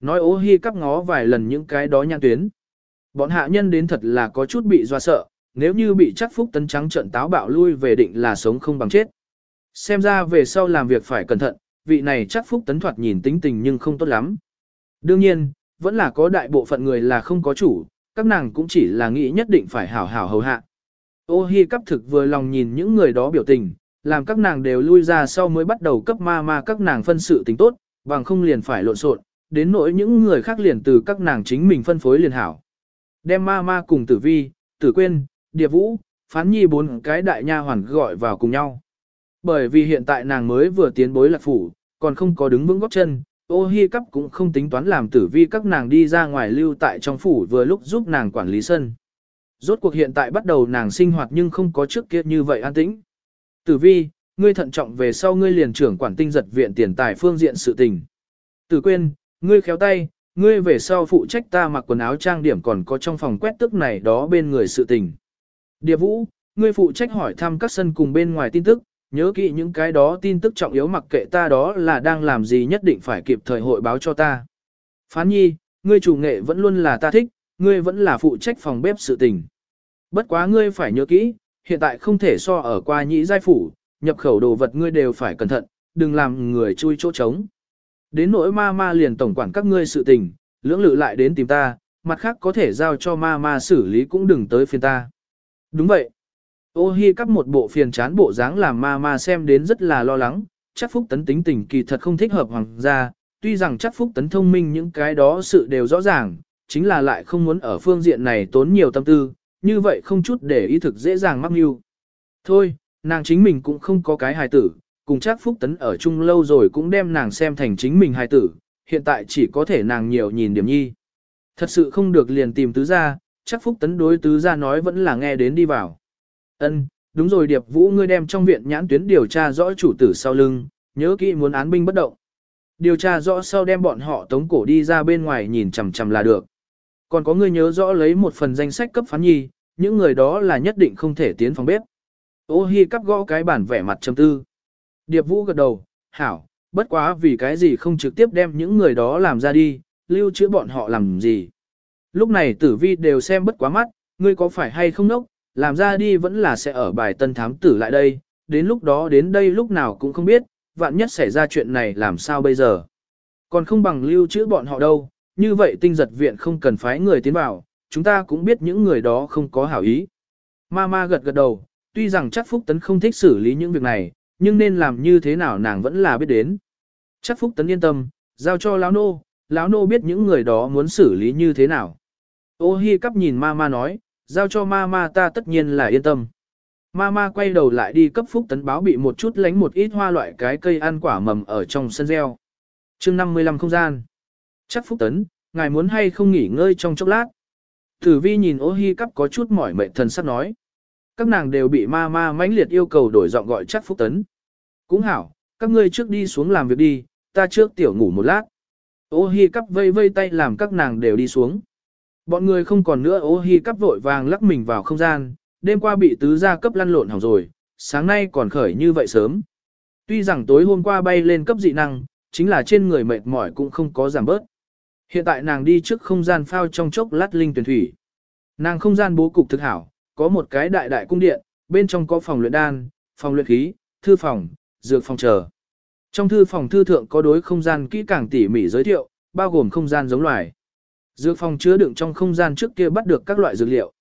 Nói ố hi cắp ngó vài lần những cái đó nhan tuyến. Bọn hạ nhân đến thật là có chút bị doa sợ, nếu như bị chắc phúc tấn trắng trận táo bạo lui về định là sống không bằng chết. Xem ra về sau làm việc phải cẩn thận, vị này chắc phúc tấn thoạt nhìn tính tình nhưng không tốt lắm. Đương nhiên, vẫn là có đại bộ phận người là không có chủ, các nàng cũng chỉ là nghĩ nhất định phải hảo hảo hầu hạ. Ô hi cắp thực vừa lòng nhìn những người đó biểu tình, làm các nàng đều lui ra sau mới bắt đầu cấp ma ma các nàng phân sự tính tốt, bằng không liền phải lộn xộn, đến nỗi những người khác liền từ các nàng chính mình phân phối liền hảo. Đem ma ma cùng tử vi, tử quên, điệp vũ, phán nhi bốn cái đại nha hoàn gọi vào cùng nhau. Bởi vì hiện tại nàng mới vừa tiến bối lạc phủ, còn không có đứng vững góc chân, ô hi cắp cũng không tính toán làm tử vi các nàng đi ra ngoài lưu tại trong phủ vừa lúc giúp nàng quản lý sân. Rốt cuộc hiện tại bắt đầu nàng sinh hoạt nhưng không có trước kia như vậy an tĩnh. Tử vi, ngươi thận trọng về sau ngươi liền trưởng quản tinh giật viện tiền tài phương diện sự tình. Tử quên, ngươi khéo tay, ngươi về sau phụ trách ta mặc quần áo trang điểm còn có trong phòng quét tức này đó bên người sự tình. Điệp vũ, ngươi phụ trách hỏi thăm các sân cùng bên ngoài tin tức, nhớ kỹ những cái đó tin tức trọng yếu mặc kệ ta đó là đang làm gì nhất định phải kịp thời hội báo cho ta. Phán nhi, ngươi chủ nghệ vẫn luôn là ta thích, ngươi vẫn là phụ trách phòng bếp sự tình. Bất quá ngươi phải nhớ kỹ, hiện tại không thể so ở qua nhĩ giai phủ, nhập khẩu đồ vật ngươi đều phải cẩn thận, đừng làm người chui chỗ trống. Đến nỗi ma ma liền tổng quản các ngươi sự tình, lưỡng lự lại đến tìm ta, mặt khác có thể giao cho ma ma xử lý cũng đừng tới phiền ta. Đúng vậy. Ô hi cắp một bộ phiền chán bộ dáng làm ma ma xem đến rất là lo lắng, chắc phúc tấn tính tình kỳ thật không thích hợp hoàng gia, tuy rằng chắc phúc tấn thông minh những cái đó sự đều rõ ràng, chính là lại không muốn ở phương diện này tốn nhiều tâm tư, như vậy không chút để ý thực dễ dàng mắc mưu. Thôi, nàng chính mình cũng không có cái hài tử, cùng chắc phúc tấn ở chung lâu rồi cũng đem nàng xem thành chính mình hài tử, hiện tại chỉ có thể nàng nhiều nhìn điểm nhi. Thật sự không được liền tìm tứ gia, chắc phúc tấn đối tứ gia nói vẫn là nghe đến đi vào. Ân, đúng rồi Điệp Vũ ngươi đem trong viện nhãn tuyến điều tra rõ chủ tử sau lưng, nhớ kỹ muốn án binh bất động. Điều tra rõ sau đem bọn họ tống cổ đi ra bên ngoài nhìn chằm chằm là được. Còn có ngươi nhớ rõ lấy một phần danh sách cấp phán nhi, những người đó là nhất định không thể tiến phòng bếp. Ô hi cắp gõ cái bản vẻ mặt trầm tư. Điệp Vũ gật đầu, hảo, bất quá vì cái gì không trực tiếp đem những người đó làm ra đi, lưu trữ bọn họ làm gì. Lúc này tử vi đều xem bất quá mắt, ngươi có phải hay không nốc, làm ra đi vẫn là sẽ ở bài tân thám tử lại đây, đến lúc đó đến đây lúc nào cũng không biết, vạn nhất xảy ra chuyện này làm sao bây giờ. Còn không bằng lưu trữ bọn họ đâu, như vậy tinh giật viện không cần phái người tiến vào, chúng ta cũng biết những người đó không có hảo ý. Ma ma gật gật đầu, tuy rằng chắc Phúc Tấn không thích xử lý những việc này, nhưng nên làm như thế nào nàng vẫn là biết đến. Chắc Phúc Tấn yên tâm, giao cho lão nô, lão nô biết những người đó muốn xử lý như thế nào. Ô hi cắp nhìn ma ma nói, giao cho ma ma ta tất nhiên là yên tâm. Ma ma quay đầu lại đi cấp phúc tấn báo bị một chút lánh một ít hoa loại cái cây ăn quả mầm ở trong sân gieo. chương 55 không gian. Chắc phúc tấn, ngài muốn hay không nghỉ ngơi trong chốc lát. Tử vi nhìn ô hi cắp có chút mỏi mệt thần sắc nói. Các nàng đều bị ma ma mãnh liệt yêu cầu đổi giọng gọi chắc phúc tấn. Cũng hảo, các ngươi trước đi xuống làm việc đi, ta trước tiểu ngủ một lát. Ô hi cắp vây vây tay làm các nàng đều đi xuống. Bọn người không còn nữa ô hi cắp vội vàng lắc mình vào không gian, đêm qua bị tứ gia cấp lăn lộn hỏng rồi, sáng nay còn khởi như vậy sớm. Tuy rằng tối hôm qua bay lên cấp dị năng, chính là trên người mệt mỏi cũng không có giảm bớt. Hiện tại nàng đi trước không gian phao trong chốc lát linh tuyển thủy. Nàng không gian bố cục thực hảo, có một cái đại đại cung điện, bên trong có phòng luyện đan, phòng luyện khí, thư phòng, dược phòng chờ. Trong thư phòng thư thượng có đối không gian kỹ càng tỉ mỉ giới thiệu, bao gồm không gian giống loài. Dược phòng chứa đựng trong không gian trước kia bắt được các loại dược liệu.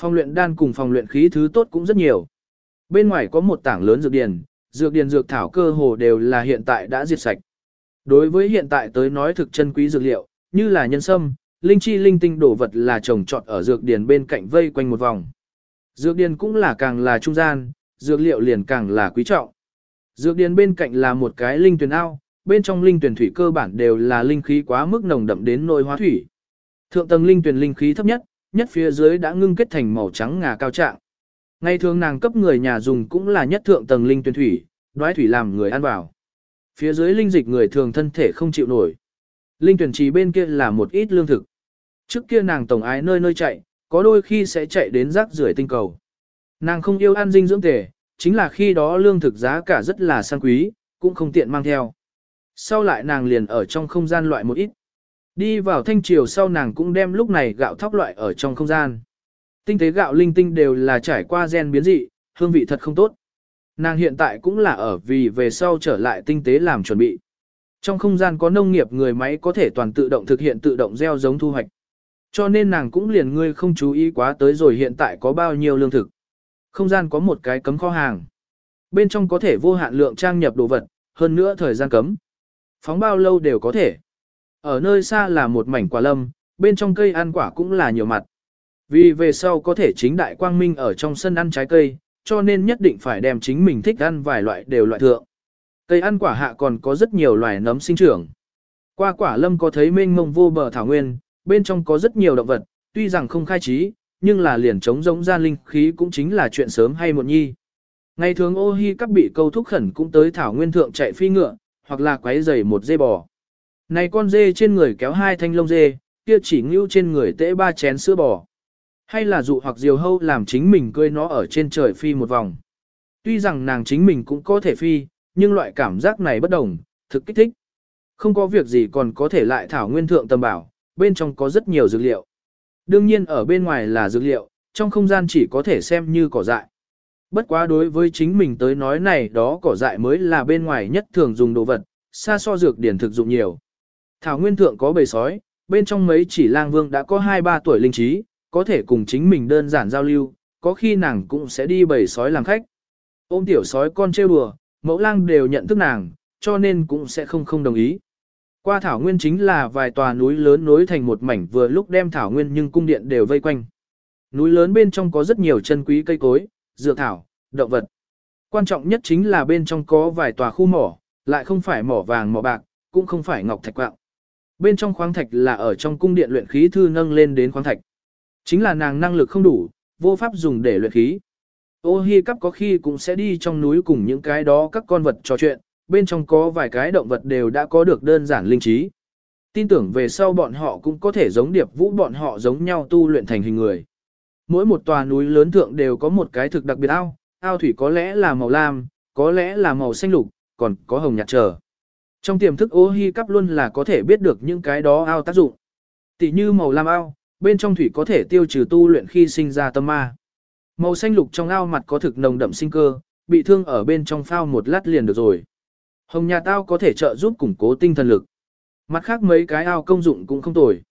Phòng luyện đan cùng phòng luyện khí thứ tốt cũng rất nhiều. Bên ngoài có một tảng lớn dược điền, dược điền dược thảo cơ hồ đều là hiện tại đã diệt sạch. Đối với hiện tại tới nói thực chân quý dược liệu, như là nhân sâm, linh chi linh tinh đổ vật là trồng trọt ở dược điền bên cạnh vây quanh một vòng. Dược điền cũng là càng là trung gian, dược liệu liền càng là quý trọng. Dược điền bên cạnh là một cái linh tuyển ao, bên trong linh tuyển thủy cơ bản đều là linh khí quá mức nồng đậm đến nôi hóa thủy. Thượng tầng linh tuyển linh khí thấp nhất, nhất phía dưới đã ngưng kết thành màu trắng ngà cao trạng. Ngày thường nàng cấp người nhà dùng cũng là nhất thượng tầng linh tuyển thủy, đoái thủy làm người ăn vào. Phía dưới linh dịch người thường thân thể không chịu nổi. Linh tuyển trì bên kia là một ít lương thực. Trước kia nàng tổng ái nơi nơi chạy, có đôi khi sẽ chạy đến rác rưởi tinh cầu. Nàng không yêu ăn dinh dưỡng tề, chính là khi đó lương thực giá cả rất là sang quý, cũng không tiện mang theo. Sau lại nàng liền ở trong không gian loại một ít. Đi vào thanh triều sau nàng cũng đem lúc này gạo thóc loại ở trong không gian. Tinh tế gạo linh tinh đều là trải qua gen biến dị, hương vị thật không tốt. Nàng hiện tại cũng là ở vì về sau trở lại tinh tế làm chuẩn bị. Trong không gian có nông nghiệp người máy có thể toàn tự động thực hiện tự động gieo giống thu hoạch. Cho nên nàng cũng liền ngươi không chú ý quá tới rồi hiện tại có bao nhiêu lương thực. Không gian có một cái cấm kho hàng. Bên trong có thể vô hạn lượng trang nhập đồ vật, hơn nữa thời gian cấm. Phóng bao lâu đều có thể. Ở nơi xa là một mảnh quả lâm, bên trong cây ăn quả cũng là nhiều mặt. Vì về sau có thể chính đại quang minh ở trong sân ăn trái cây, cho nên nhất định phải đem chính mình thích ăn vài loại đều loại thượng. Cây ăn quả hạ còn có rất nhiều loài nấm sinh trưởng. Qua quả lâm có thấy mênh mông vô bờ thảo nguyên, bên trong có rất nhiều động vật, tuy rằng không khai trí, nhưng là liền chống giống gian linh khí cũng chính là chuyện sớm hay muộn nhi. Ngày thường ô hi các bị câu thúc khẩn cũng tới thảo nguyên thượng chạy phi ngựa, hoặc là quấy giày một dây bò. Này con dê trên người kéo hai thanh lông dê, kia chỉ ngưu trên người tễ ba chén sữa bò. Hay là dụ hoặc diều hâu làm chính mình cưới nó ở trên trời phi một vòng. Tuy rằng nàng chính mình cũng có thể phi, nhưng loại cảm giác này bất đồng, thực kích thích. Không có việc gì còn có thể lại thảo nguyên thượng tầm bảo, bên trong có rất nhiều dược liệu. Đương nhiên ở bên ngoài là dược liệu, trong không gian chỉ có thể xem như cỏ dại. Bất quá đối với chính mình tới nói này đó cỏ dại mới là bên ngoài nhất thường dùng đồ vật, xa so dược điển thực dụng nhiều. Thảo nguyên thượng có bầy sói, bên trong mấy chỉ lang vương đã có 2-3 tuổi linh trí, có thể cùng chính mình đơn giản giao lưu, có khi nàng cũng sẽ đi bầy sói làm khách. Ôm tiểu sói con trêu đùa, mẫu lang đều nhận thức nàng, cho nên cũng sẽ không không đồng ý. Qua thảo nguyên chính là vài tòa núi lớn nối thành một mảnh vừa lúc đem thảo nguyên nhưng cung điện đều vây quanh. Núi lớn bên trong có rất nhiều chân quý cây cối, dược thảo, động vật. Quan trọng nhất chính là bên trong có vài tòa khu mỏ, lại không phải mỏ vàng mỏ bạc, cũng không phải ngọc thạch quạng. Bên trong khoáng thạch là ở trong cung điện luyện khí thư nâng lên đến khoáng thạch. Chính là nàng năng lực không đủ, vô pháp dùng để luyện khí. Ô hi cắp có khi cũng sẽ đi trong núi cùng những cái đó các con vật trò chuyện, bên trong có vài cái động vật đều đã có được đơn giản linh trí. Tin tưởng về sau bọn họ cũng có thể giống điệp vũ bọn họ giống nhau tu luyện thành hình người. Mỗi một tòa núi lớn thượng đều có một cái thực đặc biệt ao, ao thủy có lẽ là màu lam, có lẽ là màu xanh lục, còn có hồng nhạt trở. Trong tiềm thức ô hi cắp luôn là có thể biết được những cái đó ao tác dụng. Tỷ như màu lam ao, bên trong thủy có thể tiêu trừ tu luyện khi sinh ra tâm ma. Màu xanh lục trong ao mặt có thực nồng đậm sinh cơ, bị thương ở bên trong phao một lát liền được rồi. Hồng nhà tao có thể trợ giúp củng cố tinh thần lực. Mặt khác mấy cái ao công dụng cũng không tồi.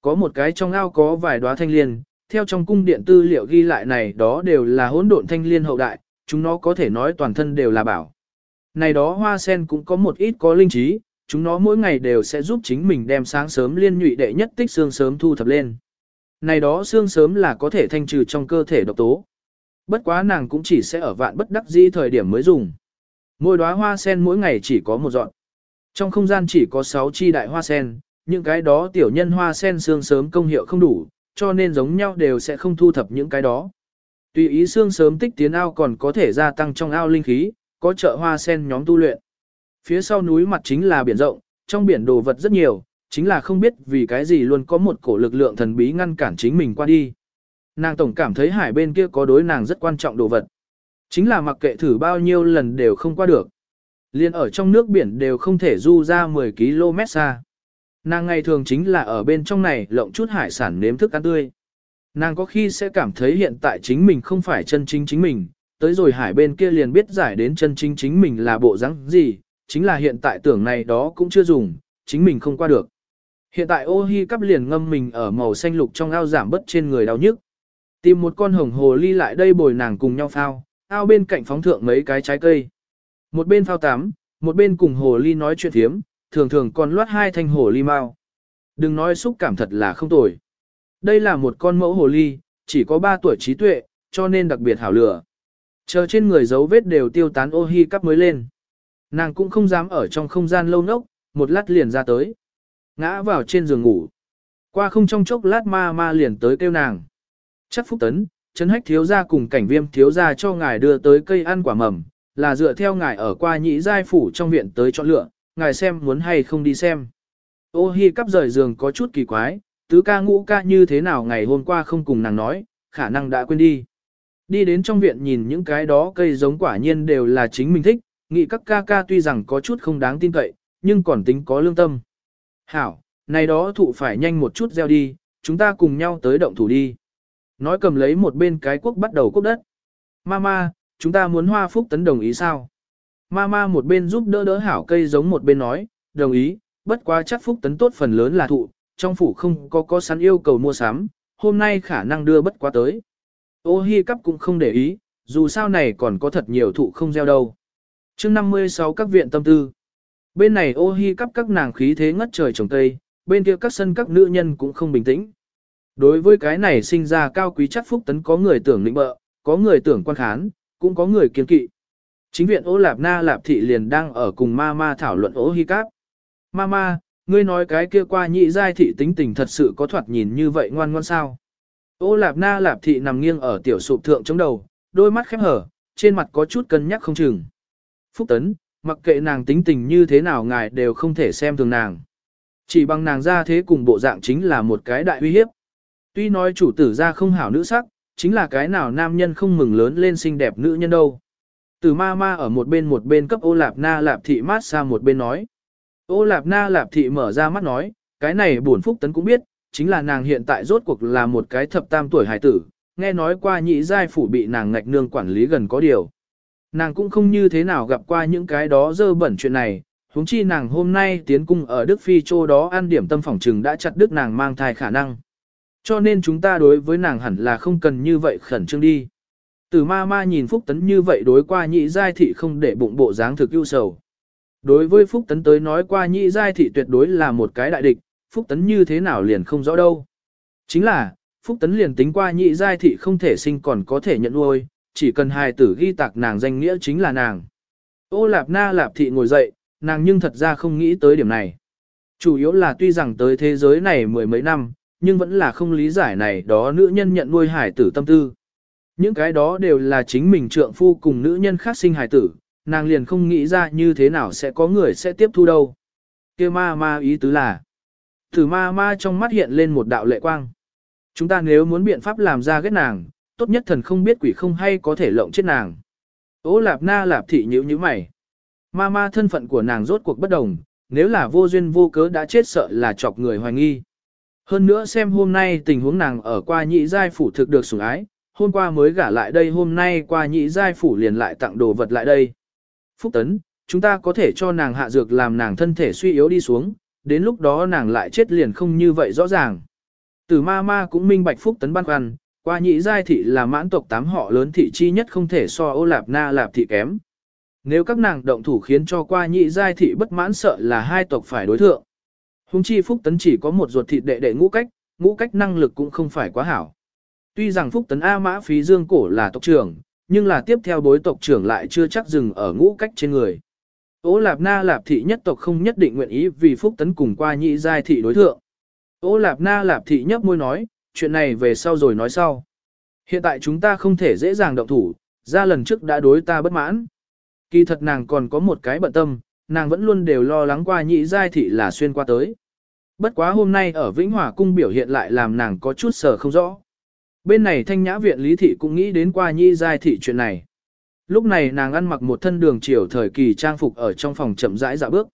Có một cái trong ao có vài đóa thanh liên, theo trong cung điện tư liệu ghi lại này đó đều là hỗn độn thanh liên hậu đại, chúng nó có thể nói toàn thân đều là bảo. Này đó hoa sen cũng có một ít có linh trí, chúng nó mỗi ngày đều sẽ giúp chính mình đem sáng sớm liên nhụy đệ nhất tích xương sớm thu thập lên. Này đó xương sớm là có thể thanh trừ trong cơ thể độc tố. Bất quá nàng cũng chỉ sẽ ở vạn bất đắc dĩ thời điểm mới dùng. Mỗi đóa hoa sen mỗi ngày chỉ có một dọn. Trong không gian chỉ có 6 chi đại hoa sen, những cái đó tiểu nhân hoa sen xương sớm công hiệu không đủ, cho nên giống nhau đều sẽ không thu thập những cái đó. Tùy ý xương sớm tích tiến ao còn có thể gia tăng trong ao linh khí, có chợ hoa sen nhóm tu luyện. Phía sau núi mặt chính là biển rộng, trong biển đồ vật rất nhiều, chính là không biết vì cái gì luôn có một cổ lực lượng thần bí ngăn cản chính mình qua đi. Nàng tổng cảm thấy hải bên kia có đối nàng rất quan trọng đồ vật. Chính là mặc kệ thử bao nhiêu lần đều không qua được. Liên ở trong nước biển đều không thể du ra 10 km xa. Nàng ngày thường chính là ở bên trong này lộng chút hải sản nếm thức ăn tươi. Nàng có khi sẽ cảm thấy hiện tại chính mình không phải chân chính chính mình, tới rồi hải bên kia liền biết giải đến chân chính chính mình là bộ dáng gì, chính là hiện tại tưởng này đó cũng chưa dùng, chính mình không qua được. Hiện tại ô hi cắp liền ngâm mình ở màu xanh lục trong ao giảm bớt trên người đau nhức. Tìm một con hồng hồ ly lại đây bồi nàng cùng nhau phao, ao bên cạnh phóng thượng mấy cái trái cây. Một bên phao tắm, một bên cùng hồ ly nói chuyện thiếm, thường thường còn loát hai thanh hồ ly mau. Đừng nói xúc cảm thật là không tồi. Đây là một con mẫu hồ ly, chỉ có 3 tuổi trí tuệ, cho nên đặc biệt hảo lửa. Chờ trên người dấu vết đều tiêu tán ô hi cắp mới lên. Nàng cũng không dám ở trong không gian lâu nốc, một lát liền ra tới. Ngã vào trên giường ngủ. Qua không trong chốc lát ma ma liền tới kêu nàng. Chắc phúc tấn, chấn hách thiếu gia cùng cảnh viêm thiếu gia cho ngài đưa tới cây ăn quả mầm, là dựa theo ngài ở qua nhị giai phủ trong viện tới chọn lựa, ngài xem muốn hay không đi xem. Ô hi cắp rời giường có chút kỳ quái, tứ ca ngũ ca như thế nào ngày hôm qua không cùng nàng nói, khả năng đã quên đi. Đi đến trong viện nhìn những cái đó cây giống quả nhiên đều là chính mình thích, nghĩ các ca ca tuy rằng có chút không đáng tin cậy, nhưng còn tính có lương tâm. Hảo, này đó thụ phải nhanh một chút gieo đi, chúng ta cùng nhau tới động thủ đi. Nói cầm lấy một bên cái quốc bắt đầu quốc đất. Mama, chúng ta muốn hoa phúc tấn đồng ý sao? Mama một bên giúp đỡ đỡ hảo cây giống một bên nói, đồng ý, bất quá chắc phúc tấn tốt phần lớn là thụ, trong phủ không có có sẵn yêu cầu mua sắm, hôm nay khả năng đưa bất quá tới. Ô hi cắp cũng không để ý, dù sao này còn có thật nhiều thụ không gieo đâu. chương 56 các viện tâm tư. Bên này ô hi cắp các nàng khí thế ngất trời trồng tây, bên kia các sân các nữ nhân cũng không bình tĩnh. Đối với cái này sinh ra cao quý chắc phúc tấn có người tưởng lĩnh bợ, có người tưởng quan khán, cũng có người kiên kỵ. Chính viện ô lạp na lạp thị liền đang ở cùng ma ma thảo luận ô hi cắp. Ma ma, ngươi nói cái kia qua nhị giai thị tính tình thật sự có thoạt nhìn như vậy ngoan ngoan sao. Ô lạp na lạp thị nằm nghiêng ở tiểu sụp thượng chống đầu, đôi mắt khép hở, trên mặt có chút cân nhắc không chừng. Phúc tấn, mặc kệ nàng tính tình như thế nào ngài đều không thể xem thường nàng. Chỉ bằng nàng ra thế cùng bộ dạng chính là một cái đại uy hiếp. Tuy nói chủ tử ra không hảo nữ sắc, chính là cái nào nam nhân không mừng lớn lên xinh đẹp nữ nhân đâu. Từ ma ma ở một bên một bên cấp ô lạp na lạp thị mát xa một bên nói. Ô lạp na lạp thị mở ra mắt nói, cái này buồn phúc tấn cũng biết, chính là nàng hiện tại rốt cuộc là một cái thập tam tuổi hải tử, nghe nói qua nhị giai phủ bị nàng ngạch nương quản lý gần có điều. Nàng cũng không như thế nào gặp qua những cái đó dơ bẩn chuyện này, huống chi nàng hôm nay tiến cung ở Đức Phi Châu đó ăn điểm tâm phòng trừng đã chặt đức nàng mang thai khả năng. Cho nên chúng ta đối với nàng hẳn là không cần như vậy khẩn trương đi. Từ ma ma nhìn Phúc Tấn như vậy đối qua nhị giai thị không để bụng bộ dáng thực ưu sầu. Đối với Phúc Tấn tới nói qua nhị giai thị tuyệt đối là một cái đại địch, Phúc Tấn như thế nào liền không rõ đâu. Chính là, Phúc Tấn liền tính qua nhị giai thị không thể sinh còn có thể nhận nuôi, chỉ cần hài tử ghi tạc nàng danh nghĩa chính là nàng. Ô Lạp Na Lạp thị ngồi dậy, nàng nhưng thật ra không nghĩ tới điểm này. Chủ yếu là tuy rằng tới thế giới này mười mấy năm, nhưng vẫn là không lý giải này đó nữ nhân nhận nuôi hải tử tâm tư. Những cái đó đều là chính mình trượng phu cùng nữ nhân khác sinh hải tử, nàng liền không nghĩ ra như thế nào sẽ có người sẽ tiếp thu đâu. kia ma ma ý tứ là, thử ma ma trong mắt hiện lên một đạo lệ quang. Chúng ta nếu muốn biện pháp làm ra ghét nàng, tốt nhất thần không biết quỷ không hay có thể lộng chết nàng. Ô lạp na lạp thị nhữ như mày. Ma ma thân phận của nàng rốt cuộc bất đồng, nếu là vô duyên vô cớ đã chết sợ là chọc người hoài nghi. Hơn nữa xem hôm nay tình huống nàng ở qua nhị giai phủ thực được sủng ái, hôm qua mới gả lại đây hôm nay qua nhị giai phủ liền lại tặng đồ vật lại đây. Phúc Tấn, chúng ta có thể cho nàng hạ dược làm nàng thân thể suy yếu đi xuống, đến lúc đó nàng lại chết liền không như vậy rõ ràng. Tử ma ma cũng minh bạch Phúc Tấn băn khoăn, qua nhị giai thị là mãn tộc tám họ lớn thị chi nhất không thể so ô lạp na lạp thị kém. Nếu các nàng động thủ khiến cho qua nhị giai thị bất mãn sợ là hai tộc phải đối thượng. Hùng chi Phúc Tấn chỉ có một ruột thịt đệ đệ ngũ cách, ngũ cách năng lực cũng không phải quá hảo. Tuy rằng Phúc Tấn A Mã Phí Dương Cổ là tộc trưởng, nhưng là tiếp theo bối tộc trưởng lại chưa chắc dừng ở ngũ cách trên người. Ô Lạp Na Lạp Thị nhất tộc không nhất định nguyện ý vì Phúc Tấn cùng qua nhị giai thị đối thượng. Ô Lạp Na Lạp Thị nhấp môi nói, chuyện này về sau rồi nói sau. Hiện tại chúng ta không thể dễ dàng động thủ, ra lần trước đã đối ta bất mãn. Kỳ thật nàng còn có một cái bận tâm, nàng vẫn luôn đều lo lắng qua nhị giai thị là xuyên qua tới. Bất quá hôm nay ở Vĩnh Hòa cung biểu hiện lại làm nàng có chút sở không rõ. Bên này thanh nhã viện lý thị cũng nghĩ đến qua nhị giai thị chuyện này. Lúc này nàng ăn mặc một thân đường chiều thời kỳ trang phục ở trong phòng chậm rãi dạo bước.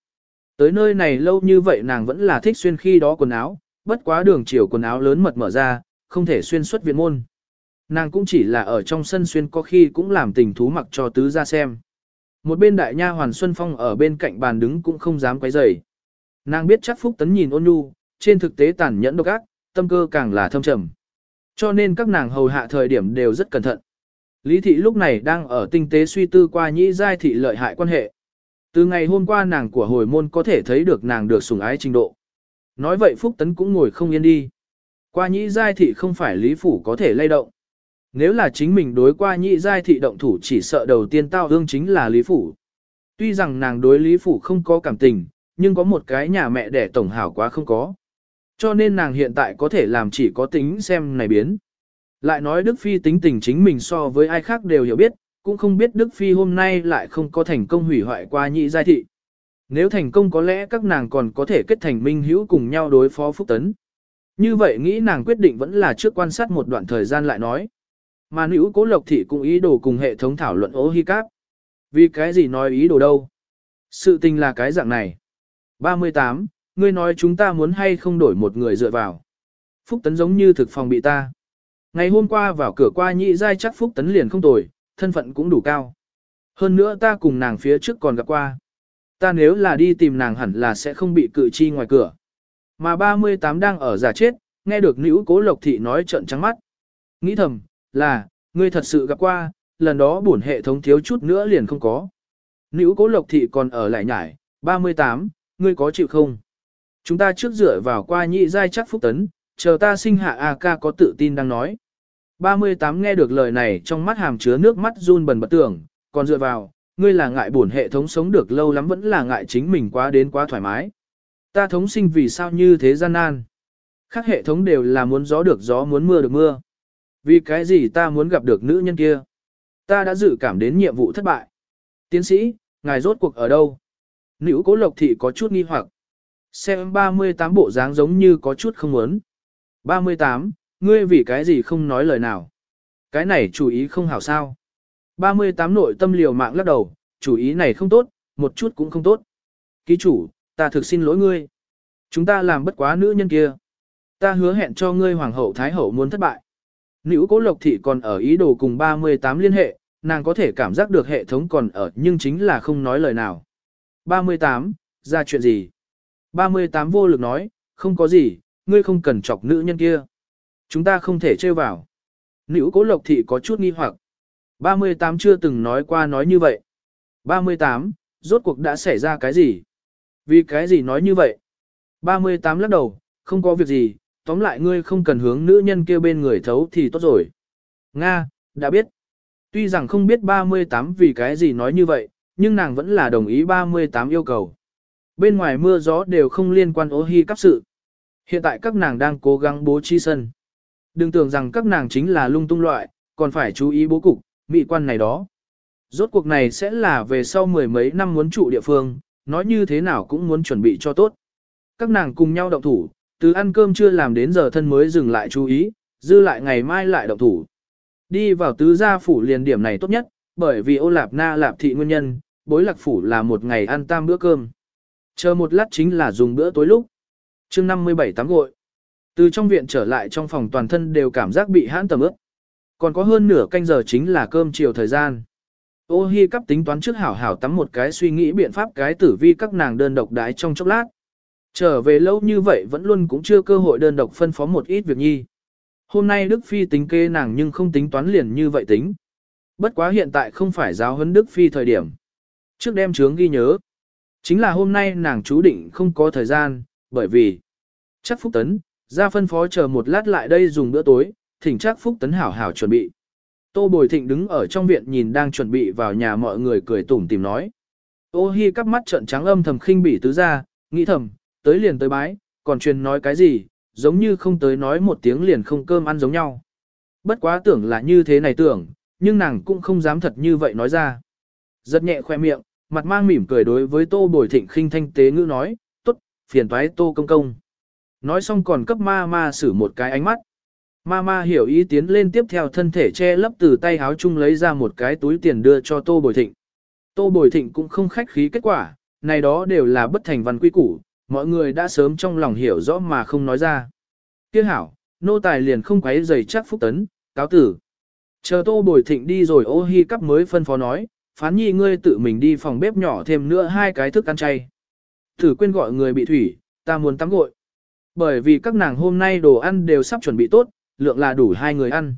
Tới nơi này lâu như vậy nàng vẫn là thích xuyên khi đó quần áo, bất quá đường chiều quần áo lớn mật mở ra, không thể xuyên xuất viện môn. Nàng cũng chỉ là ở trong sân xuyên có khi cũng làm tình thú mặc cho tứ ra xem. Một bên đại nha hoàn Xuân Phong ở bên cạnh bàn đứng cũng không dám quấy rầy. Nàng biết chắc Phúc Tấn nhìn ôn nhu, trên thực tế tàn nhẫn độc ác, tâm cơ càng là thâm trầm. Cho nên các nàng hầu hạ thời điểm đều rất cẩn thận. Lý thị lúc này đang ở tinh tế suy tư qua nhĩ giai thị lợi hại quan hệ. Từ ngày hôm qua nàng của hồi môn có thể thấy được nàng được sủng ái trình độ. Nói vậy Phúc Tấn cũng ngồi không yên đi. Qua nhĩ giai thị không phải Lý Phủ có thể lay động. Nếu là chính mình đối qua nhĩ giai thị động thủ chỉ sợ đầu tiên tao ương chính là Lý Phủ. Tuy rằng nàng đối Lý Phủ không có cảm tình, nhưng có một cái nhà mẹ đẻ tổng hảo quá không có. Cho nên nàng hiện tại có thể làm chỉ có tính xem này biến. Lại nói Đức Phi tính tình chính mình so với ai khác đều hiểu biết, cũng không biết Đức Phi hôm nay lại không có thành công hủy hoại qua nhị giai thị. Nếu thành công có lẽ các nàng còn có thể kết thành minh hữu cùng nhau đối phó Phúc Tấn. Như vậy nghĩ nàng quyết định vẫn là trước quan sát một đoạn thời gian lại nói. Mà nữ cố lộc thị cũng ý đồ cùng hệ thống thảo luận ố hi cáp. Vì cái gì nói ý đồ đâu? Sự tình là cái dạng này. 38, ngươi nói chúng ta muốn hay không đổi một người dựa vào. Phúc Tấn giống như thực phòng bị ta. Ngày hôm qua vào cửa qua nhị giai chắc Phúc Tấn liền không tồi, thân phận cũng đủ cao. Hơn nữa ta cùng nàng phía trước còn gặp qua. Ta nếu là đi tìm nàng hẳn là sẽ không bị cự chi ngoài cửa. Mà 38 đang ở giả chết, nghe được nữ cố lộc thị nói trận trắng mắt. Nghĩ thầm, là, ngươi thật sự gặp qua, lần đó bổn hệ thống thiếu chút nữa liền không có. Nữ cố lộc thị còn ở lại nhải, 38, ngươi có chịu không? Chúng ta trước dựa vào qua nhị giai chắc phúc tấn, chờ ta sinh hạ A ca có tự tin đang nói. 38 nghe được lời này trong mắt hàm chứa nước mắt run bần bật tưởng, còn dựa vào, ngươi là ngại buồn hệ thống sống được lâu lắm vẫn là ngại chính mình quá đến quá thoải mái. Ta thống sinh vì sao như thế gian nan. Khác hệ thống đều là muốn gió được gió muốn mưa được mưa. Vì cái gì ta muốn gặp được nữ nhân kia? Ta đã dự cảm đến nhiệm vụ thất bại. Tiến sĩ, ngài rốt cuộc ở đâu? Nữ cố lộc thị có chút nghi hoặc. Xem 38 bộ dáng giống như có chút không muốn. 38, ngươi vì cái gì không nói lời nào? Cái này chủ ý không hảo sao? 38 nội tâm liều mạng lắc đầu, chủ ý này không tốt, một chút cũng không tốt. Ký chủ, ta thực xin lỗi ngươi. Chúng ta làm bất quá nữ nhân kia. Ta hứa hẹn cho ngươi hoàng hậu thái hậu muốn thất bại. Nữ cố lộc thị còn ở ý đồ cùng 38 liên hệ, nàng có thể cảm giác được hệ thống còn ở nhưng chính là không nói lời nào. 38, ra chuyện gì? 38 vô lực nói, không có gì, ngươi không cần chọc nữ nhân kia. Chúng ta không thể trêu vào. Nữ cố lộc thị có chút nghi hoặc. 38 chưa từng nói qua nói như vậy. 38, rốt cuộc đã xảy ra cái gì? Vì cái gì nói như vậy? 38 lắc đầu, không có việc gì, tóm lại ngươi không cần hướng nữ nhân kia bên người thấu thì tốt rồi. Nga, đã biết. Tuy rằng không biết 38 vì cái gì nói như vậy, nhưng nàng vẫn là đồng ý 38 yêu cầu. Bên ngoài mưa gió đều không liên quan ô hi cấp sự. Hiện tại các nàng đang cố gắng bố trí sân. Đừng tưởng rằng các nàng chính là lung tung loại, còn phải chú ý bố cục, mỹ quan này đó. Rốt cuộc này sẽ là về sau mười mấy năm muốn trụ địa phương, nói như thế nào cũng muốn chuẩn bị cho tốt. Các nàng cùng nhau động thủ, từ ăn cơm chưa làm đến giờ thân mới dừng lại chú ý, dư lại ngày mai lại động thủ. Đi vào tứ gia phủ liền điểm này tốt nhất, bởi vì ô lạp na lạp thị nguyên nhân, bối lạc phủ là một ngày ăn tam bữa cơm. Chờ một lát chính là dùng bữa tối lúc chương 57 tắm gội. Từ trong viện trở lại trong phòng toàn thân đều cảm giác bị hãn tầm ướp. Còn có hơn nửa canh giờ chính là cơm chiều thời gian. Ô hi cắp tính toán trước hảo hảo tắm một cái suy nghĩ biện pháp cái tử vi các nàng đơn độc đái trong chốc lát. Trở về lâu như vậy vẫn luôn cũng chưa cơ hội đơn độc phân phó một ít việc nhi. Hôm nay Đức Phi tính kê nàng nhưng không tính toán liền như vậy tính. Bất quá hiện tại không phải giáo huấn Đức Phi thời điểm. Trước đem chướng ghi nhớ. Chính là hôm nay nàng chú định không có thời gian, bởi vì chắc Phúc Tấn, ra phân phó chờ một lát lại đây dùng bữa tối, thỉnh chắc Phúc Tấn hảo hảo chuẩn bị. Tô Bồi Thịnh đứng ở trong viện nhìn đang chuẩn bị vào nhà mọi người cười tủm tìm nói. Ô hi cắp mắt trợn trắng âm thầm khinh bỉ tứ ra, nghĩ thầm, tới liền tới bái, còn truyền nói cái gì, giống như không tới nói một tiếng liền không cơm ăn giống nhau. Bất quá tưởng là như thế này tưởng, nhưng nàng cũng không dám thật như vậy nói ra. Giật nhẹ khoe miệng, mặt mang mỉm cười đối với tô bồi thịnh khinh thanh tế ngữ nói, phiền toái tô công công. nói xong còn cấp ma ma xử một cái ánh mắt. Ma ma hiểu ý tiến lên tiếp theo thân thể che lấp từ tay háo chung lấy ra một cái túi tiền đưa cho Tô Bồi Thịnh. Tô Bồi Thịnh cũng không khách khí kết quả, này đó đều là bất thành văn quy củ, mọi người đã sớm trong lòng hiểu rõ mà không nói ra. Tiếc hảo, nô tài liền không quấy giày chắc phúc tấn, cáo tử. Chờ Tô Bồi Thịnh đi rồi ô hi cắp mới phân phó nói, phán nhi ngươi tự mình đi phòng bếp nhỏ thêm nữa hai cái thức ăn chay. Thử quên gọi người bị thủy, ta muốn tắm gội. Bởi vì các nàng hôm nay đồ ăn đều sắp chuẩn bị tốt, lượng là đủ hai người ăn.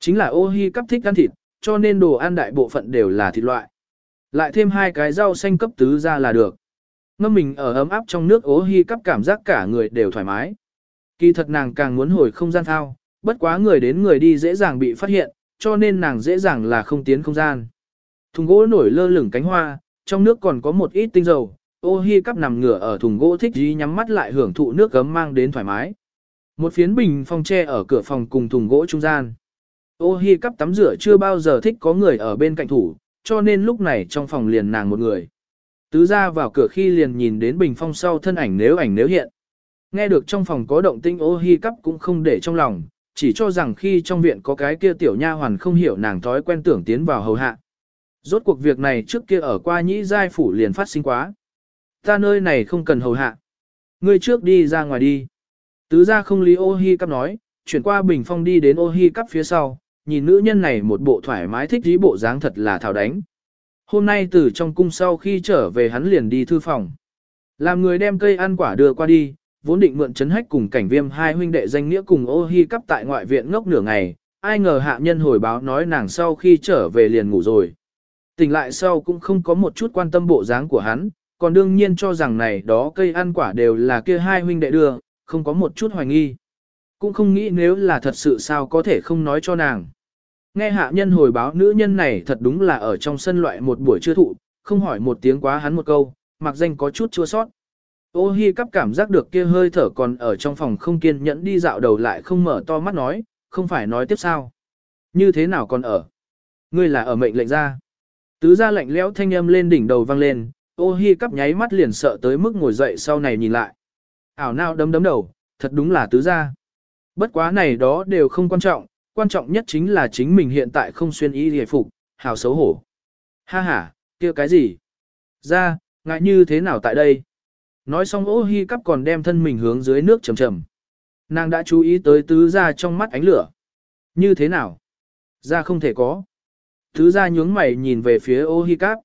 Chính là ô hi cắp thích ăn thịt, cho nên đồ ăn đại bộ phận đều là thịt loại. Lại thêm hai cái rau xanh cấp tứ ra là được. Ngâm mình ở ấm áp trong nước ô hi cắp cảm giác cả người đều thoải mái. Kỳ thật nàng càng muốn hồi không gian thao, bất quá người đến người đi dễ dàng bị phát hiện, cho nên nàng dễ dàng là không tiến không gian. Thùng gỗ nổi lơ lửng cánh hoa, trong nước còn có một ít tinh dầu, ô hi cắp nằm ngửa ở thùng gỗ thích dí nhắm mắt lại hưởng thụ nước gấm mang đến thoải mái. Một phiến bình phong tre ở cửa phòng cùng thùng gỗ trung gian. Ô hi cắp tắm rửa chưa bao giờ thích có người ở bên cạnh thủ, cho nên lúc này trong phòng liền nàng một người. Tứ ra vào cửa khi liền nhìn đến bình phong sau thân ảnh nếu ảnh nếu hiện. Nghe được trong phòng có động tinh ô hi cắp cũng không để trong lòng, chỉ cho rằng khi trong viện có cái kia tiểu nha hoàn không hiểu nàng thói quen tưởng tiến vào hầu hạ. Rốt cuộc việc này trước kia ở qua nhĩ giai phủ liền phát sinh quá. Ta nơi này không cần hầu hạ. Ngươi trước đi ra ngoài đi. Tứ ra không lý ô hi cắp nói, chuyển qua bình phong đi đến ô hi cắp phía sau, nhìn nữ nhân này một bộ thoải mái thích dí bộ dáng thật là thảo đánh. Hôm nay từ trong cung sau khi trở về hắn liền đi thư phòng. Làm người đem cây ăn quả đưa qua đi, vốn định mượn chấn hách cùng cảnh viêm hai huynh đệ danh nghĩa cùng ô hi cắp tại ngoại viện ngốc nửa ngày, ai ngờ hạ nhân hồi báo nói nàng sau khi trở về liền ngủ rồi. Tỉnh lại sau cũng không có một chút quan tâm bộ dáng của hắn, còn đương nhiên cho rằng này đó cây ăn quả đều là kia hai huynh đệ đưa, không có một chút hoài nghi. Cũng không nghĩ nếu là thật sự sao có thể không nói cho nàng. Nghe hạ nhân hồi báo nữ nhân này thật đúng là ở trong sân loại một buổi trưa thụ, không hỏi một tiếng quá hắn một câu, mặc danh có chút chua sót. Ô hi cắp cảm giác được kia hơi thở còn ở trong phòng không kiên nhẫn đi dạo đầu lại không mở to mắt nói, không phải nói tiếp sao. Như thế nào còn ở? Ngươi là ở mệnh lệnh ra. Tứ ra lạnh lẽo thanh âm lên đỉnh đầu vang lên, ô hi cắp nháy mắt liền sợ tới mức ngồi dậy sau này nhìn lại. Ảo nào đấm đấm đầu, thật đúng là tứ gia. Bất quá này đó đều không quan trọng, quan trọng nhất chính là chính mình hiện tại không xuyên y hề phục, hào xấu hổ. Ha ha, kia cái gì? Ra, ngại như thế nào tại đây? Nói xong ô hi cắp còn đem thân mình hướng dưới nước trầm trầm. Nàng đã chú ý tới tứ gia trong mắt ánh lửa. Như thế nào? Ra không thể có. Tứ gia nhướng mày nhìn về phía ô hi cắp.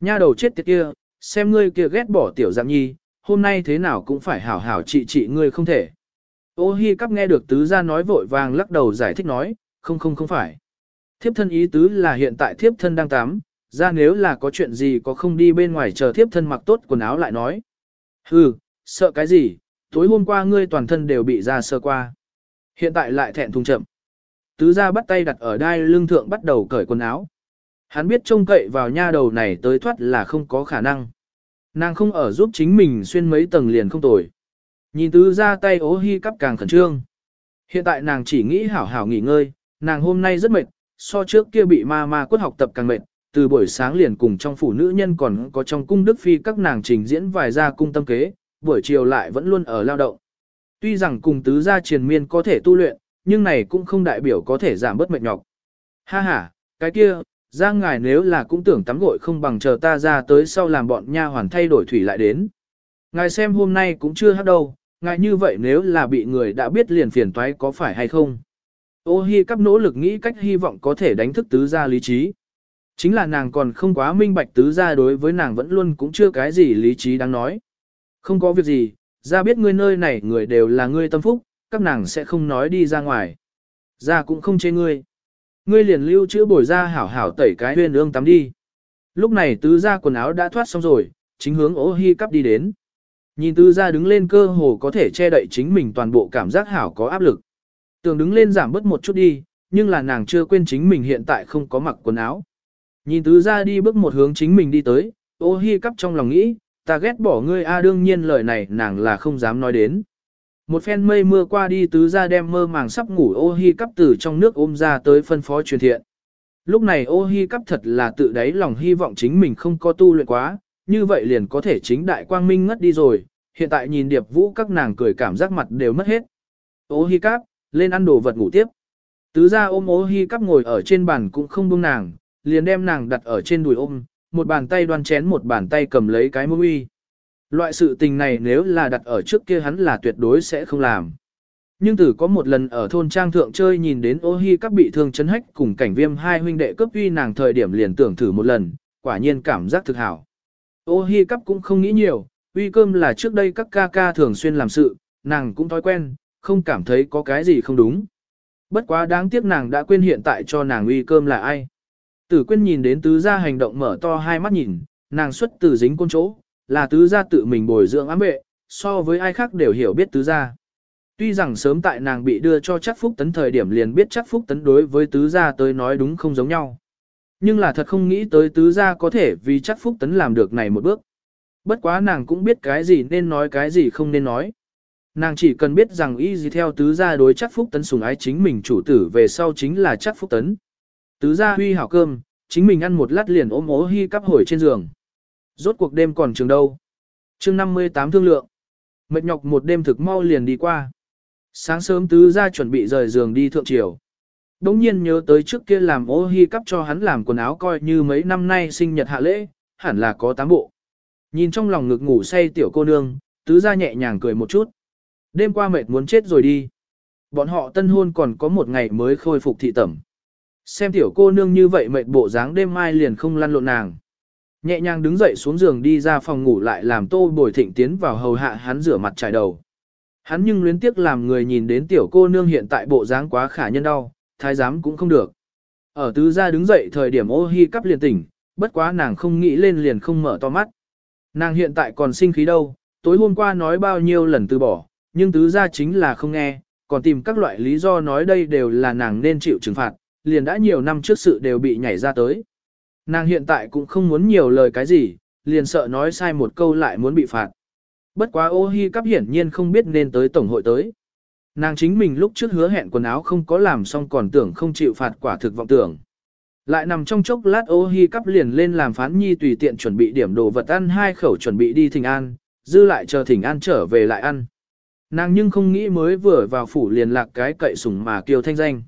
Nha đầu chết tiệt kia, xem ngươi kia ghét bỏ tiểu dạng nhi, hôm nay thế nào cũng phải hảo hảo trị trị ngươi không thể. Ô hi cắp nghe được tứ gia nói vội vàng lắc đầu giải thích nói, không không không phải. Thiếp thân ý tứ là hiện tại thiếp thân đang tắm, ra nếu là có chuyện gì có không đi bên ngoài chờ thiếp thân mặc tốt quần áo lại nói. Hừ, sợ cái gì, tối hôm qua ngươi toàn thân đều bị ra sơ qua. Hiện tại lại thẹn thùng chậm. Tứ gia bắt tay đặt ở đai lưng thượng bắt đầu cởi quần áo. Hắn biết trông cậy vào nha đầu này tới thoát là không có khả năng. Nàng không ở giúp chính mình xuyên mấy tầng liền không tồi. Nhìn tứ ra tay ố hi cắp càng khẩn trương. Hiện tại nàng chỉ nghĩ hảo hảo nghỉ ngơi, nàng hôm nay rất mệt, so trước kia bị ma ma quất học tập càng mệt, từ buổi sáng liền cùng trong phủ nữ nhân còn có trong cung đức phi các nàng trình diễn vài gia cung tâm kế, buổi chiều lại vẫn luôn ở lao động. Tuy rằng cùng tứ gia triền miên có thể tu luyện, nhưng này cũng không đại biểu có thể giảm bớt mệt nhọc. Ha ha, cái kia, ra ngài nếu là cũng tưởng tắm gội không bằng chờ ta ra tới sau làm bọn nha hoàn thay đổi thủy lại đến. Ngài xem hôm nay cũng chưa hát đâu, ngài như vậy nếu là bị người đã biết liền phiền toái có phải hay không. Ô hi cắp nỗ lực nghĩ cách hy vọng có thể đánh thức tứ gia lý trí. Chính là nàng còn không quá minh bạch tứ gia đối với nàng vẫn luôn cũng chưa cái gì lý trí đáng nói. Không có việc gì, ra biết ngươi nơi này người đều là ngươi tâm phúc, các nàng sẽ không nói đi ra ngoài. Ra cũng không chê ngươi. Ngươi liền lưu chữ bồi ra hảo hảo tẩy cái huyên ương tắm đi. Lúc này tứ gia quần áo đã thoát xong rồi, chính hướng ố hi cắp đi đến. Nhìn tứ gia đứng lên cơ hồ có thể che đậy chính mình toàn bộ cảm giác hảo có áp lực. Tường đứng lên giảm bớt một chút đi, nhưng là nàng chưa quên chính mình hiện tại không có mặc quần áo. Nhìn tứ gia đi bước một hướng chính mình đi tới, ô hi cắp trong lòng nghĩ, ta ghét bỏ ngươi a đương nhiên lời này nàng là không dám nói đến. Một phen mây mưa qua đi tứ gia đem mơ màng sắp ngủ ô hi cắp từ trong nước ôm ra tới phân phó truyền thiện. Lúc này ô hi cắp thật là tự đáy lòng hy vọng chính mình không có tu luyện quá, như vậy liền có thể chính đại quang minh ngất đi rồi, hiện tại nhìn điệp vũ các nàng cười cảm giác mặt đều mất hết. Ô hi cắp, lên ăn đồ vật ngủ tiếp. Tứ ra ôm ô hi cắp ngồi ở trên bàn cũng không buông nàng, liền đem nàng đặt ở trên đùi ôm, một bàn tay đoan chén một bàn tay cầm lấy cái mông uy. Loại sự tình này nếu là đặt ở trước kia hắn là tuyệt đối sẽ không làm. Nhưng tử có một lần ở thôn trang thượng chơi nhìn đến ô hi các bị thương chấn hách cùng cảnh viêm hai huynh đệ cấp uy nàng thời điểm liền tưởng thử một lần, quả nhiên cảm giác thực hảo. Ô hi cắp cũng không nghĩ nhiều, uy cơm là trước đây các ca ca thường xuyên làm sự, nàng cũng thói quen, không cảm thấy có cái gì không đúng. Bất quá đáng tiếc nàng đã quên hiện tại cho nàng uy cơm là ai. Tử quên nhìn đến tứ gia hành động mở to hai mắt nhìn, nàng xuất từ dính côn chỗ, là tứ gia tự mình bồi dưỡng ám vệ, so với ai khác đều hiểu biết tứ gia. Tuy rằng sớm tại nàng bị đưa cho chắc phúc tấn thời điểm liền biết chắc phúc tấn đối với tứ gia tới nói đúng không giống nhau. Nhưng là thật không nghĩ tới tứ gia có thể vì chắc phúc tấn làm được này một bước. Bất quá nàng cũng biết cái gì nên nói cái gì không nên nói. Nàng chỉ cần biết rằng y gì theo tứ gia đối chắc phúc tấn sùng ái chính mình chủ tử về sau chính là chắc phúc tấn. Tứ gia huy hảo cơm, chính mình ăn một lát liền ôm ố hy cắp hồi trên giường. Rốt cuộc đêm còn trường đâu. chương 58 thương lượng. Mệt nhọc một đêm thực mau liền đi qua. Sáng sớm tứ gia chuẩn bị rời giường đi thượng triều. Đống nhiên nhớ tới trước kia làm ô hi cắp cho hắn làm quần áo coi như mấy năm nay sinh nhật hạ lễ, hẳn là có tám bộ. Nhìn trong lòng ngực ngủ say tiểu cô nương, tứ gia nhẹ nhàng cười một chút. Đêm qua mệt muốn chết rồi đi. Bọn họ tân hôn còn có một ngày mới khôi phục thị tẩm. Xem tiểu cô nương như vậy mệt bộ dáng đêm mai liền không lăn lộn nàng. Nhẹ nhàng đứng dậy xuống giường đi ra phòng ngủ lại làm tô bồi thịnh tiến vào hầu hạ hắn rửa mặt trải đầu. Hắn nhưng luyến tiếc làm người nhìn đến tiểu cô nương hiện tại bộ dáng quá khả nhân đau, thái giám cũng không được. Ở tứ gia đứng dậy thời điểm ô hi cắp liền tỉnh, bất quá nàng không nghĩ lên liền không mở to mắt. Nàng hiện tại còn sinh khí đâu, tối hôm qua nói bao nhiêu lần từ bỏ, nhưng tứ gia chính là không nghe, còn tìm các loại lý do nói đây đều là nàng nên chịu trừng phạt, liền đã nhiều năm trước sự đều bị nhảy ra tới. Nàng hiện tại cũng không muốn nhiều lời cái gì, liền sợ nói sai một câu lại muốn bị phạt. Bất quá ô hi cắp hiển nhiên không biết nên tới tổng hội tới. Nàng chính mình lúc trước hứa hẹn quần áo không có làm xong còn tưởng không chịu phạt quả thực vọng tưởng. Lại nằm trong chốc lát ô hi cắp liền lên làm phán nhi tùy tiện chuẩn bị điểm đồ vật ăn hai khẩu chuẩn bị đi thỉnh an, dư lại chờ thỉnh an trở về lại ăn. Nàng nhưng không nghĩ mới vừa vào phủ liền lạc cái cậy sủng mà kiều thanh danh.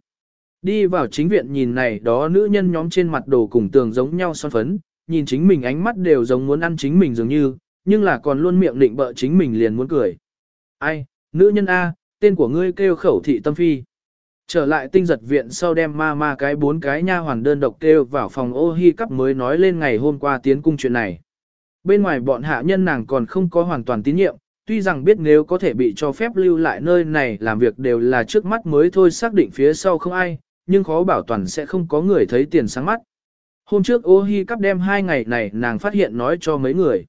Đi vào chính viện nhìn này đó nữ nhân nhóm trên mặt đồ cùng tường giống nhau son phấn, nhìn chính mình ánh mắt đều giống muốn ăn chính mình dường như, nhưng là còn luôn miệng định bợ chính mình liền muốn cười. Ai, nữ nhân A, tên của ngươi kêu khẩu thị tâm phi. Trở lại tinh giật viện sau đem ma ma cái bốn cái nha hoàn đơn độc kêu vào phòng ô hi cắp mới nói lên ngày hôm qua tiến cung chuyện này. Bên ngoài bọn hạ nhân nàng còn không có hoàn toàn tín nhiệm, tuy rằng biết nếu có thể bị cho phép lưu lại nơi này làm việc đều là trước mắt mới thôi xác định phía sau không ai, nhưng khó bảo toàn sẽ không có người thấy tiền sáng mắt. Hôm trước ô hi cắp đem hai ngày này nàng phát hiện nói cho mấy người.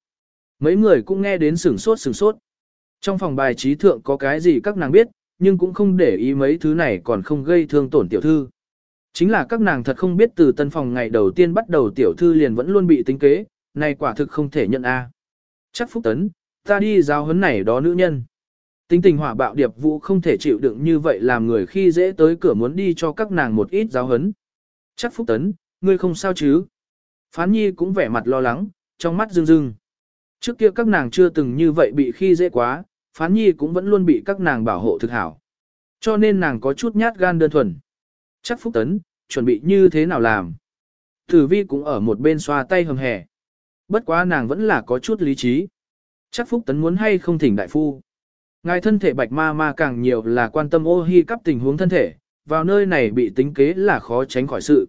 Mấy người cũng nghe đến sửng sốt sửng sốt. Trong phòng bài trí thượng có cái gì các nàng biết, nhưng cũng không để ý mấy thứ này còn không gây thương tổn tiểu thư. Chính là các nàng thật không biết từ tân phòng ngày đầu tiên bắt đầu tiểu thư liền vẫn luôn bị tính kế, này quả thực không thể nhận a. Chắc phúc tấn, ta đi giao huấn này đó nữ nhân. Tính tình hỏa bạo điệp vũ không thể chịu đựng như vậy làm người khi dễ tới cửa muốn đi cho các nàng một ít giáo huấn. Chắc phúc tấn, ngươi không sao chứ? Phán nhi cũng vẻ mặt lo lắng, trong mắt rưng rưng. Trước kia các nàng chưa từng như vậy bị khi dễ quá, phán nhi cũng vẫn luôn bị các nàng bảo hộ thực hảo. Cho nên nàng có chút nhát gan đơn thuần. Chắc phúc tấn, chuẩn bị như thế nào làm? Tử vi cũng ở một bên xoa tay hầm hẻ. Bất quá nàng vẫn là có chút lý trí. Chắc phúc tấn muốn hay không thỉnh đại phu. Ngài thân thể bạch ma ma càng nhiều là quan tâm ô hi cắp tình huống thân thể, vào nơi này bị tính kế là khó tránh khỏi sự.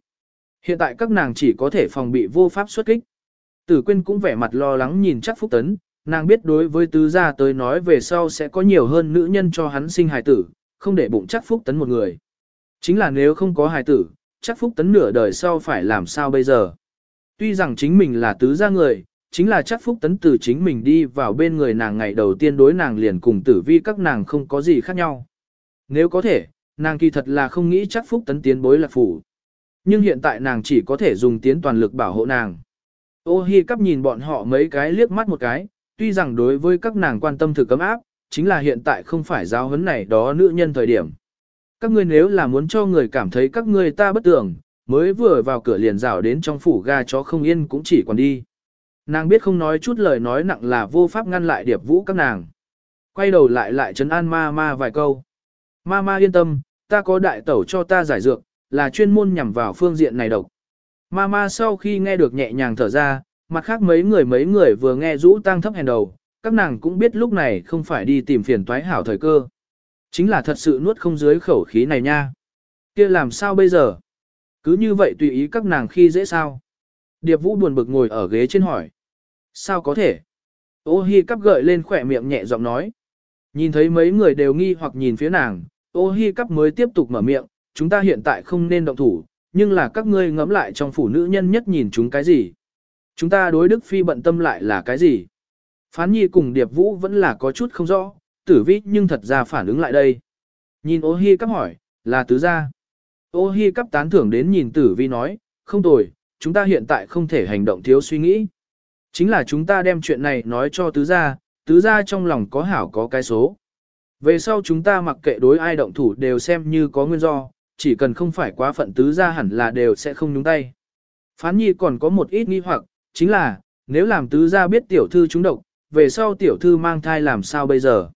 Hiện tại các nàng chỉ có thể phòng bị vô pháp xuất kích. Tử Quyên cũng vẻ mặt lo lắng nhìn chắc Phúc Tấn, nàng biết đối với tứ gia tới nói về sau sẽ có nhiều hơn nữ nhân cho hắn sinh hài tử, không để bụng chắc Phúc Tấn một người. Chính là nếu không có hài tử, chắc Phúc Tấn nửa đời sau phải làm sao bây giờ. Tuy rằng chính mình là tứ gia người, chính là chắc Phúc Tấn từ chính mình đi vào bên người nàng ngày đầu tiên đối nàng liền cùng tử vi các nàng không có gì khác nhau. Nếu có thể, nàng kỳ thật là không nghĩ chắc Phúc Tấn tiến bối lạc phủ. Nhưng hiện tại nàng chỉ có thể dùng tiến toàn lực bảo hộ nàng. Ô hi cắp nhìn bọn họ mấy cái liếc mắt một cái, tuy rằng đối với các nàng quan tâm thực cấm áp, chính là hiện tại không phải giáo huấn này đó nữ nhân thời điểm. Các ngươi nếu là muốn cho người cảm thấy các ngươi ta bất tưởng, mới vừa vào cửa liền rảo đến trong phủ ga chó không yên cũng chỉ còn đi. Nàng biết không nói chút lời nói nặng là vô pháp ngăn lại điệp vũ các nàng. quay đầu lại lại trấn an ma ma vài câu. Ma ma yên tâm, ta có đại tẩu cho ta giải dược, là chuyên môn nhằm vào phương diện này độc. Ma ma sau khi nghe được nhẹ nhàng thở ra, mặt khác mấy người mấy người vừa nghe rũ tăng thấp hèn đầu, các nàng cũng biết lúc này không phải đi tìm phiền toái hảo thời cơ. Chính là thật sự nuốt không dưới khẩu khí này nha. kia làm sao bây giờ? Cứ như vậy tùy ý các nàng khi dễ sao? Điệp Vũ buồn bực ngồi ở ghế trên hỏi. Sao có thể? Ô Hi cắp gợi lên khỏe miệng nhẹ giọng nói. Nhìn thấy mấy người đều nghi hoặc nhìn phía nàng, ô Hi cắp mới tiếp tục mở miệng, chúng ta hiện tại không nên động thủ, nhưng là các ngươi ngẫm lại trong phủ nữ nhân nhất nhìn chúng cái gì? Chúng ta đối Đức Phi bận tâm lại là cái gì? Phán Nhi cùng Điệp Vũ vẫn là có chút không rõ, tử vi nhưng thật ra phản ứng lại đây. Nhìn ô hi cắp hỏi, là tứ gia. Ô hi cắp tán thưởng đến nhìn tử vi nói, không tồi, chúng ta hiện tại không thể hành động thiếu suy nghĩ. Chính là chúng ta đem chuyện này nói cho tứ gia, tứ gia trong lòng có hảo có cái số. Về sau chúng ta mặc kệ đối ai động thủ đều xem như có nguyên do, chỉ cần không phải quá phận tứ gia hẳn là đều sẽ không nhúng tay. Phán nhi còn có một ít nghi hoặc, chính là, nếu làm tứ gia biết tiểu thư chúng độc, về sau tiểu thư mang thai làm sao bây giờ?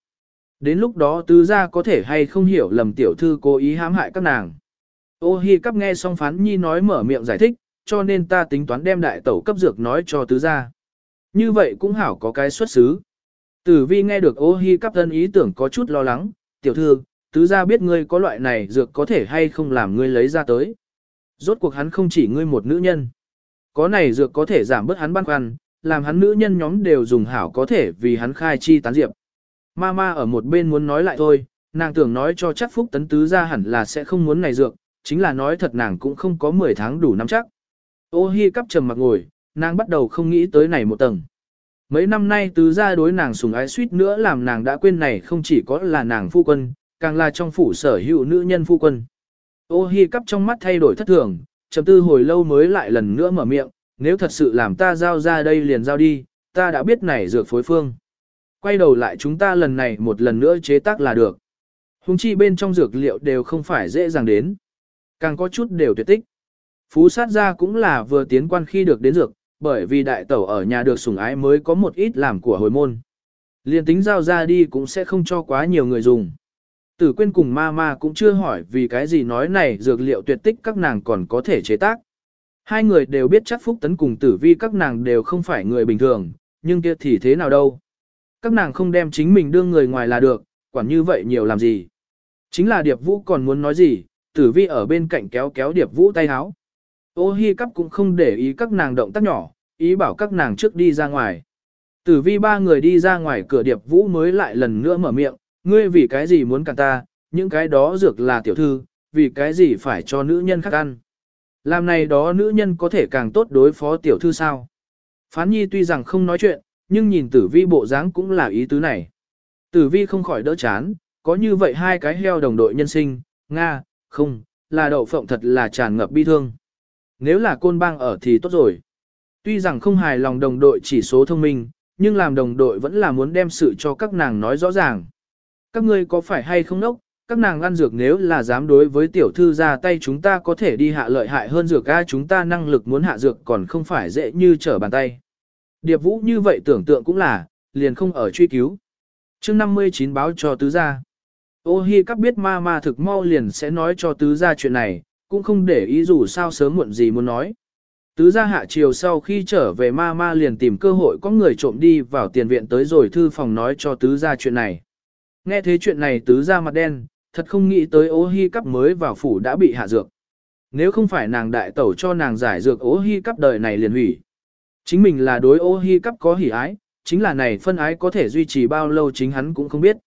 Đến lúc đó tứ gia có thể hay không hiểu lầm tiểu thư cố ý hãm hại các nàng. Ô hi cắp nghe xong phán nhi nói mở miệng giải thích, cho nên ta tính toán đem đại tẩu cấp dược nói cho tứ gia. Như vậy cũng hảo có cái xuất xứ. Tử vi nghe được ô hi cắp thân ý tưởng có chút lo lắng, tiểu thư, tứ gia biết ngươi có loại này dược có thể hay không làm ngươi lấy ra tới. Rốt cuộc hắn không chỉ ngươi một nữ nhân. Có này dược có thể giảm bớt hắn băn khoăn, làm hắn nữ nhân nhóm đều dùng hảo có thể vì hắn khai chi tán diệp. Mama ở một bên muốn nói lại thôi, nàng tưởng nói cho chắc phúc tấn tứ ra hẳn là sẽ không muốn này dược, chính là nói thật nàng cũng không có 10 tháng đủ năm chắc. Ô hi cắp trầm mặc ngồi, nàng bắt đầu không nghĩ tới này một tầng. Mấy năm nay tứ gia đối nàng sùng ái suýt nữa làm nàng đã quên này không chỉ có là nàng phu quân, càng là trong phủ sở hữu nữ nhân phu quân. Ô hi cắp trong mắt thay đổi thất thường, trầm tư hồi lâu mới lại lần nữa mở miệng, nếu thật sự làm ta giao ra đây liền giao đi, ta đã biết này dược phối phương. Quay đầu lại chúng ta lần này một lần nữa chế tác là được. Hùng chi bên trong dược liệu đều không phải dễ dàng đến. Càng có chút đều tuyệt tích. Phú sát gia cũng là vừa tiến quan khi được đến dược, bởi vì đại tẩu ở nhà được sủng ái mới có một ít làm của hồi môn. Liên tính giao ra đi cũng sẽ không cho quá nhiều người dùng. Tử quên cùng ma ma cũng chưa hỏi vì cái gì nói này dược liệu tuyệt tích các nàng còn có thể chế tác. Hai người đều biết chắc phúc tấn cùng tử vi các nàng đều không phải người bình thường, nhưng kia thì thế nào đâu. Các nàng không đem chính mình đương người ngoài là được, quản như vậy nhiều làm gì. Chính là Điệp Vũ còn muốn nói gì, tử vi ở bên cạnh kéo kéo Điệp Vũ tay háo. Ô hi cắp cũng không để ý các nàng động tác nhỏ, ý bảo các nàng trước đi ra ngoài. Tử vi ba người đi ra ngoài cửa Điệp Vũ mới lại lần nữa mở miệng, ngươi vì cái gì muốn cản ta, những cái đó dược là tiểu thư, vì cái gì phải cho nữ nhân khác ăn. Làm này đó nữ nhân có thể càng tốt đối phó tiểu thư sao. Phán nhi tuy rằng không nói chuyện, nhưng nhìn tử vi bộ dáng cũng là ý tứ này. Tử vi không khỏi đỡ chán, có như vậy hai cái heo đồng đội nhân sinh, Nga, không, là đậu phộng thật là tràn ngập bi thương. Nếu là côn bang ở thì tốt rồi. Tuy rằng không hài lòng đồng đội chỉ số thông minh, nhưng làm đồng đội vẫn là muốn đem sự cho các nàng nói rõ ràng. Các ngươi có phải hay không nốc, các nàng ăn dược nếu là dám đối với tiểu thư ra tay chúng ta có thể đi hạ lợi hại hơn dược a chúng ta năng lực muốn hạ dược còn không phải dễ như trở bàn tay. Điệp vũ như vậy tưởng tượng cũng là, liền không ở truy cứu. chương 59 báo cho tứ gia. Ô hi các biết ma ma thực mau liền sẽ nói cho tứ gia chuyện này, cũng không để ý dù sao sớm muộn gì muốn nói. Tứ gia hạ chiều sau khi trở về ma ma liền tìm cơ hội có người trộm đi vào tiền viện tới rồi thư phòng nói cho tứ gia chuyện này. Nghe thế chuyện này tứ gia mặt đen, thật không nghĩ tới ố hy cắp mới vào phủ đã bị hạ dược. Nếu không phải nàng đại tẩu cho nàng giải dược ố hy cắp đời này liền hủy. Chính mình là đối ố hy cắp có hỉ ái, chính là này phân ái có thể duy trì bao lâu chính hắn cũng không biết.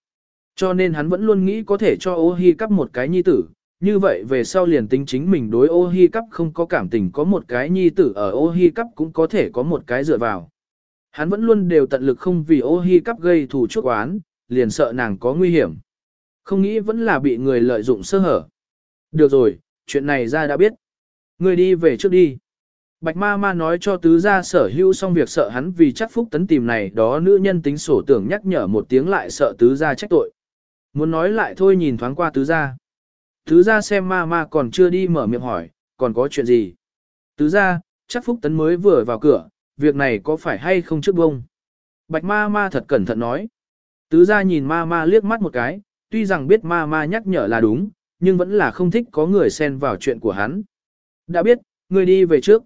Cho nên hắn vẫn luôn nghĩ có thể cho ô hi cắp một cái nhi tử, như vậy về sau liền tính chính mình đối ô hi cắp không có cảm tình có một cái nhi tử ở ô hi cắp cũng có thể có một cái dựa vào. Hắn vẫn luôn đều tận lực không vì ô hi cắp gây thù chuốc oán, liền sợ nàng có nguy hiểm. Không nghĩ vẫn là bị người lợi dụng sơ hở. Được rồi, chuyện này ra đã biết. Người đi về trước đi. Bạch ma ma nói cho tứ gia sở hữu xong việc sợ hắn vì chắc phúc tấn tìm này đó nữ nhân tính sổ tưởng nhắc nhở một tiếng lại sợ tứ gia trách tội. Muốn nói lại thôi nhìn thoáng qua tứ gia. Tứ gia xem ma ma còn chưa đi mở miệng hỏi, còn có chuyện gì? Tứ gia, chắc phúc tấn mới vừa vào cửa, việc này có phải hay không trước bông? Bạch ma ma thật cẩn thận nói. Tứ gia nhìn ma ma liếc mắt một cái, tuy rằng biết ma ma nhắc nhở là đúng, nhưng vẫn là không thích có người xen vào chuyện của hắn. Đã biết, người đi về trước.